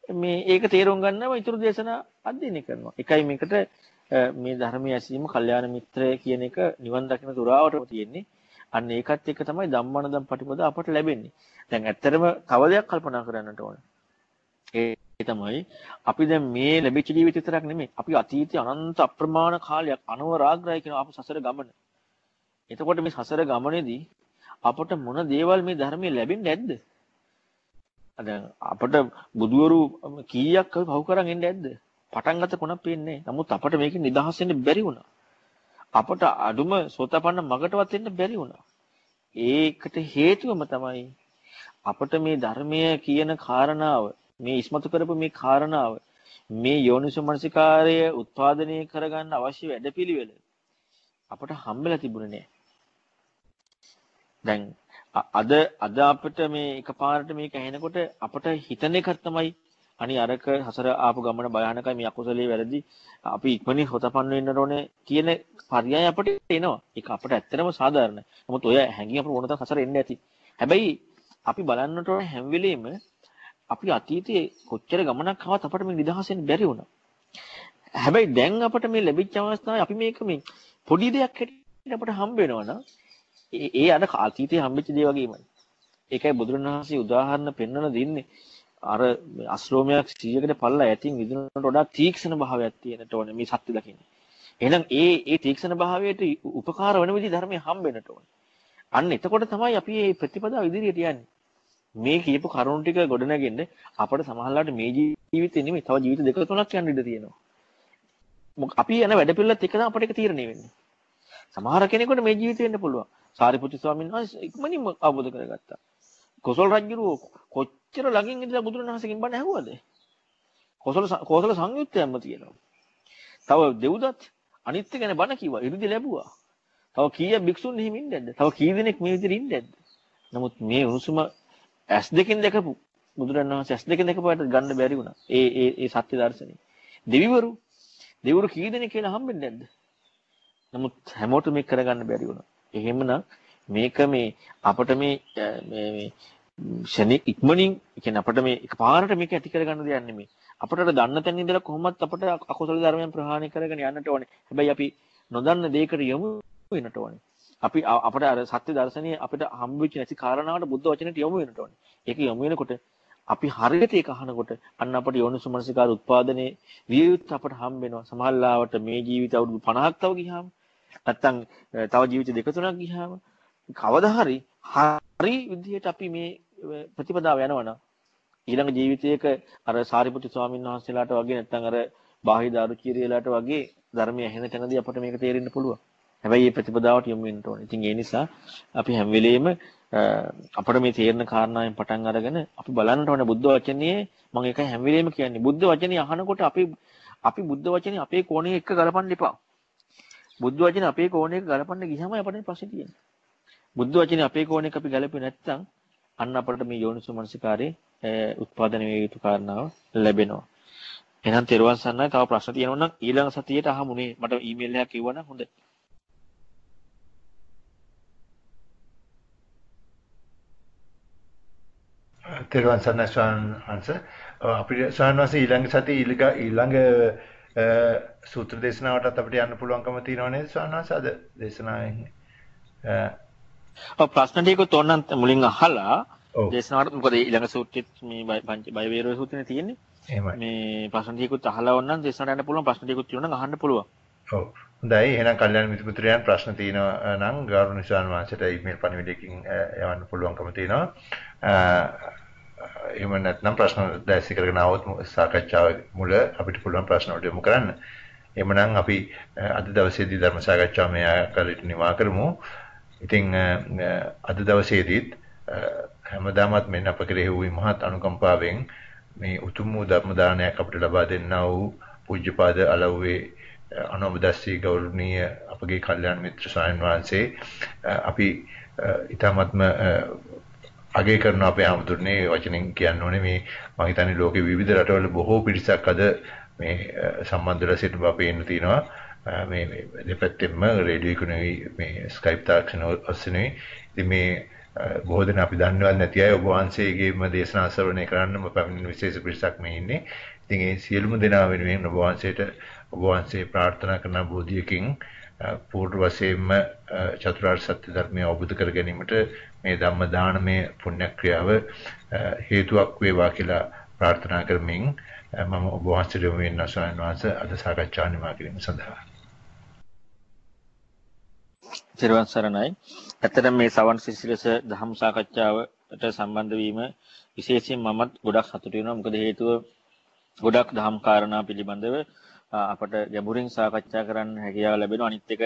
මේ ඒක තේරුම් ගන්නව ඊතුරු දේශනා අධ්‍යයනය කරනවා. එකයි මේකට මේ ධර්මයේ ඇසීම කල්යාණ මිත්‍රය කියන එක නිවන් දකින දුරාවටම තියෙන්නේ. අන්න ඒකත් එක්ක තමයි ධම්මානදම් පටිපද අපට ලැබෙන්නේ. දැන් ඇත්තටම තව දෙයක් කල්පනා කරන්නට ඕන. ඒ තමයි අපි දැන් මේ ලැබිච්ච ජීවිත විතරක් නෙමෙයි. අපි අතීතයේ අනන්ත අප්‍රමාණ කාලයක් අනවරාග්‍රහය කියන අප සසර ගමන. එතකොට මේ සසර ගමනේදී අපට මොන දේවල් මේ ධර්මයේ ලැබෙන්නේ නැද්ද? දැන් අපිට බුදුවරු කීයක් අපි පහු කරන් එන්නේ නැද්ද? පටන් ගත කොනක් පේන්නේ නමුත් අපට මේකෙන් නිදහස් වෙන්න බැරි වුණා. අපට අඩුම සෝතපන්න මගටවත් එන්න බැරි වුණා. ඒකට හේතුවම තමයි අපට මේ ධර්මය කියන කාරණාව මේ ඉස්මතු කරපු මේ කාරණාව මේ යෝනිසමනසිකාරය උත්පාදනය කරගන්න අවශ්‍ය වැඩපිළිවෙල අපට හම්බෙලා තිබුණේ නෑ. දැන් අද අද අපිට මේ එකපාරට මේක ඇහෙනකොට අපට හිතන එකක් තමයි අනි අරක හසර ආපු ගමන භයානකයි මේ අකුසලයේ වැරදි අපි ඉක්මනින් හොතපන්න වෙන්න ඕනේ කියන පරයය අපිට එනවා. ඒක අපිට ඇත්තටම සාධාරණයි. නමුත් ඔය හැංගීම අපිට ඕන තරම් හසර එන්නේ නැති. හැබැයි අපි බලන්නට ඕනේ හැම වෙලෙම අපි අතීතයේ කොච්චර ගමනක් ආවත් අපිට මේ නිදහසෙන් බැරි වුණා. හැබැයි දැන් අපිට මේ ලැබිච්ච අවස්ථාවේ අපි මේක මේ පොඩි දෙයක් හැටියට අපිට හම්බ වෙනවා නම් ඒ අර අතීතයේ හම්බෙච්ච දේ වගේමයි. ඒකයි බුදුරණවහන්සේ උදාහරණ පෙන්වන දෙන්නේ. අර අශ්‍රෝමයක් 100කට පල්ලා ඇතින් විදුනට වඩා තීක්ෂණ භාවයක් තියෙනට ඕනේ මේ සත්‍ය දකින්නේ. එහෙනම් ඒ ඒ තීක්ෂණ භාවයට උපකාර වෙන විදිහ ධර්මයේ හම්බෙන්නට ඕනේ. අන්න එතකොට තමයි අපි මේ ප්‍රතිපදාව ඉදිරියට යන්නේ. මේ කියපු කරුණු ටික ගොඩනගෙන්න අපිට සමහරවිට මේ ජීවිතේ නෙමෙයි තව ජීවිත දෙක තුනක් යන්න ඉඩ තියෙනවා. මොකද අපි යන වැඩ පිළිවෙලත් එක තමයි අපිට ඒක තීරණය වෙන්නේ. සමහර කෙනෙකුට මේ ජීවිතේ වෙන්න පුළුවන්. සාරිපුත්තු ස්වාමීන් වහන්සේ ඉක්මනින්ම අවබෝධ කරගත්තා. කොසල් රජුරෝ කොච්චර ළඟින් ඉඳලා බුදුරණවහන්සේගෙන් බණ ඇහුවද? කොසල කොසල සංයුත්තයක්ම තියෙනවා. තව දෙව්දත් අනිත් ගැන බණ කිව්වා. ඉරිදි ලැබුවා. තව කීයක් භික්ෂුන් එහෙම ඉන්නේ නැද්ද? තව කී දෙනෙක් මේ විදිහට ඉන්නේ නැද්ද? නමුත් මේ උණුසුම ඇස් දෙකෙන් දැකපු බුදුරණවහන්සේ ඇස් දෙකෙන් දැකපුවාට ගන්න බැරි වුණා. ඒ ඒ ඒ සත්‍ය දර්ශනේ. දෙවිවරු දෙවිවරු කී දෙනෙක් කියලා හම්බෙන්නේ නැද්ද? නමුත් හැමෝටම මේක කරගන්න බැරි වුණා. එහෙමනම් මේක මේ අපිට මේ මේ ශනික ඉක්මනින් කියන්නේ අපිට මේ එකපාරට මේක ඇති කරගන්න දෙයක් නෙමෙයි. අපිට දන්න තැන ඉඳලා කොහොමත් අපිට අකුසල ධර්මයන් ප්‍රහාණය කරගෙන යන්නට ඕනේ. හැබැයි අපි නොදන්න දෙයකට යමු වෙනට ඕනේ. අපි අපිට අර සත්‍ය දර්ශනීය අපිට හම්බ වෙච්ච නැති කාරණාවට බුද්ධ වචනයට යමු වෙනට ඕනේ. ඒක යමු වෙනකොට අපි හරියට ඒක අහනකොට අන්න අපට යෝනිසු මනසිකාර උත්පාදනයේ වියුත් අපට හම්බ වෙනවා. සමහරවිට මේ ජීවිත අවුරුදු 50ක් තව ගියාම නැත්තම් තව ජීවිත දෙක තුනක් ගියාම කවදා හරි හරි විදිහට අපි මේ ප්‍රතිපදාව යනවනම් ඊළඟ ජීවිතයක අර සාරිපුත්තු ස්වාමීන් වහන්සේලාට වගේ නැත්තම් අර බාහිදාරු කීරියලාට වගේ ධර්මය ඇහෙන තැනදී අපට මේක තේරෙන්න පුළුවන්. හැබැයි මේ ප්‍රතිපදාවට යොමු වෙන්න ඕනේ. ඉතින් ඒ නිසා අපි හැම වෙලෙම අපිට මේ තේරෙන කාරණාවෙන් පටන් අරගෙන අපි බලන්නට ඕනේ බුද්ධ වචනේ මම ඒකයි හැම වෙලෙම කියන්නේ බුද්ධ වචනේ අහනකොට අපි අපි බුද්ධ වචනේ අපේ කෝණේ එක්ක ගලපන්න එපා. බුද්ධ වචනේ අපේ කෝණේ එක්ක ගලපන්න ගියම අපිට ප්‍රශ්නේ තියෙනවා. බුද්ධ වචනේ අපේ කෝණේ එක්ක අපි ගලපුවේ නැත්නම් අන්න අපිට මේ යෝනිසෝ මනසිකාරේ උත්පාදනය වේ යුතු කාරණාව ලැබෙනවා. එහෙනම් තෙරුවන් සන්නයි තව ප්‍රශ්න තියෙනවා නම් ඊළඟ සතියේට අහමුනේ මට ඊමේල් එකක් කිව්වනම් හොඳයි. තෙරුවන් සන්නයි ස්වාමීන් වහන්සේ අපිට ස්වාමීන් වහන්සේ ඊළඟ සතියේ ඊළඟ සූත්‍ර දේශනාවටත් අපිට යන්න පුළුවන්කම තියෙනව නේද ස්වාමීන් අද දේශනාවෙන් ඔව් ප්‍රශ්න ටිකත් ඕනනම් මුලින් අහලා දේශනාවට මොකද ඊළඟ සූත්‍රෙත් මේ බය වේරෝ සූත්‍රනේ තියෙන්නේ එහෙමයි. මේ ප්‍රශ්න ටිකකුත් අහලා වොන්නම් දේශනාවට යන්න පුළුවන් ප්‍රශ්න ටිකකුත් තියෙනවා නම් අහන්න පුළුවන්. ඔව්. හොඳයි. එහෙනම් කල්යනා මිත්‍ර පුත්‍රයන් ප්‍රශ්න තියෙනවා නම් ගෞරවනීය ස්වාමීන් වහන්සේට ඊමේල් පණිවිඩයකින් යවන්න පුළුවන්කම තියෙනවා. එහෙම නැත්නම් ප්‍රශ්න දැසි කරගෙන આવොත් සාකච්ඡාව මුල අපිට පුළුවන් ප්‍රශ්න වලට යොමු කරන්න. එහෙමනම් අපි අද දවසේදී ධර්ම සාකච්ඡාව මේ ආකාරයට නිමා කරමු. ඉතින් අද දවසේදීත් හැමදාමත් මෙන්න අප කෙරෙහි වූ මහත් අනුකම්පාවෙන් මේ උතුම් වූ ධර්ම දානයක් අපිට ලබා දෙන්නා වූ පූජ්‍යපාද අලව්වේ අනුබදස්සී ගෞරවනීය අපගේ කල්යාණ මිත්‍ර ස්වාමීන් වහන්සේ අපි ඊටමත්ම අගය කරන අපේ ආමතුරුනේ වචනෙන් කියන්න ඕනේ. මේ මම හිතන්නේ ලෝකේ විවිධ රටවල බොහෝ පිරිසක් අද මේ සම්බන්ධ වෙලා සිටින බව පේන්න තියෙනවා මේ දෙපැත්තෙම රේඩියෝ එකනේ මේ ස්කයිප් තාක්ෂණ ඔස්සේනේ ඉතින් මේ බොහෝ දෙනා අපි දන්නවත් නැති අය ඔබ වහන්සේගේම දේශනා ශ්‍රවණය කරන්නම පැමිණෙන විශේෂ පිරිසක් මේ ඉන්නේ. ඉතින් ඒ සියලුම දෙනා වෙනුවෙන් ඔබ වහන්සේට ඔබ වහන්සේ ප්‍රාර්ථනා කරන බෝධියකින් පූර්ව වශයෙන්ම චතුරාර්ය සත්‍ය ධර්මය අවබෝධ කර ගැනීමට මේ ධම්ම දානමය පුණ්‍ය ක්‍රියාව හේතුවක් වේවා කියලා ප්‍රාර්ථනා කරමින් මම ඔබ වහන්සේට යොමු වෙන ස්වාමීන් වහන්සේ අද සාකච්ඡා නිමා කිරීම සඳහා සිරවන් සරණයි. ඇත්තට මේ සවන් සිසිලස දහම් සාකච්ඡාවට සම්බන්ධ වීම විශේෂයෙන් මමත් ගොඩක් සතුටු වෙනවා. මොකද හේතුව ගොඩක් දහම් කාරණා පිළිබඳව අපට ගැඹුරින් සාකච්ඡා කරන්න හැකියාව ලැබෙනවා. අනිත් එක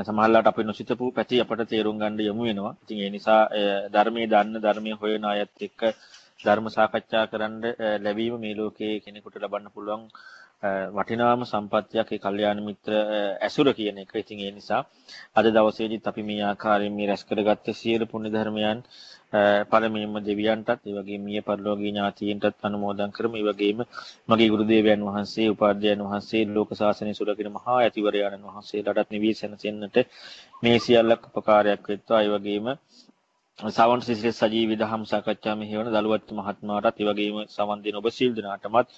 සමහරවිට අපි නොසිතපු පැති අපට තේරුම් ගන්න යමු වෙනවා. ඉතින් ඒ නිසා ධර්මයේ දන්න ධර්මයේ හොයන අයත් එක්ක ධර්ම සාකච්ඡා කරන්න ලැබීම මේ ලෝකයේ කෙනෙකුට ලබන්න පුළුවන් වටිනාම සම්පත්තියක් ඒ කල්යාණ මිත්‍ර ඇසුර කියන එක. ඉතින් ඒ නිසා අද දවසේදීත් අපි මේ ආකාරයෙන් මේ රැස් කරගත්ත සියලු පුණ්‍ය ධර්මයන් පළමුවෙන්ම දෙවියන්ටත් ඒ වගේම මිය පරලෝකීය ඥාතීන්ටත් අනුමෝදන් කරමු. ඒ වගේම මගේ ගුරු දේවයන් වහන්සේ, උපාධ්‍යයන් වහන්සේ, ලෝක ශාසනය සුරකින මහා ඇතිවරයන්න් වහන්සේලාටත් නිවී සැනසෙන්නට මේ සියල්ලක් උපකාරයක් වෙත්වා. ඒ වගේම සවන් සිසිල සජීවී දහම් සාකච්ඡා මෙහෙවන දලුවත් මහත්මයාටත් ඒ වගේම සවන් දෙන ඔබ සිල් දනාටමත්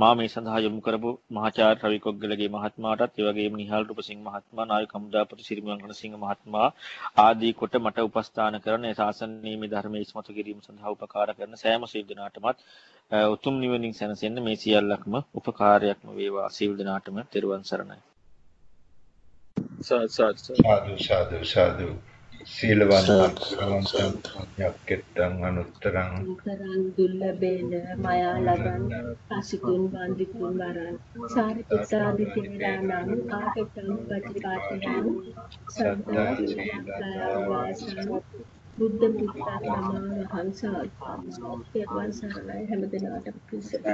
මා මේ සඳහා යොමු කරපු මහාචාර්ය රවි කොග්ගලගේ මහත්මයාටත් ඒ වගේම නිහාල් රූපසිංහ මහත්මයා නායක හමුදාපති සිරිමංගල සිංහ මහත්මයා ආදී කොට මට උපස්ථාන කරන ඒ ශාසනීය මේ ධර්මයේ ඉස්මතු කිරීම සඳහා උපකාර කරන සෑම සිල් දනාටමත් උතුම් නිවනින් සැනසෙන්න මේ සියල්ලක්ම උපකාරයක්ම වේවා. සිල් දනාටම තෙරුවන් සරණයි. සාදු සාදු සාදු. සීලවන්තං යක්කෙත්තං අනුත්තරං කරන් දුර්ලභේන මයා ලබන් පසිකුන් වන්දිකුන් වරන් සාරිපුත්තාදි තේරාණං ආකටං පටිපාටයන් සද්ධාවාසන බුද්ධ පුත්තා නමෝ වහන්සේ තෙරුවන් සරණයි. හැමදෙනාටම පිසට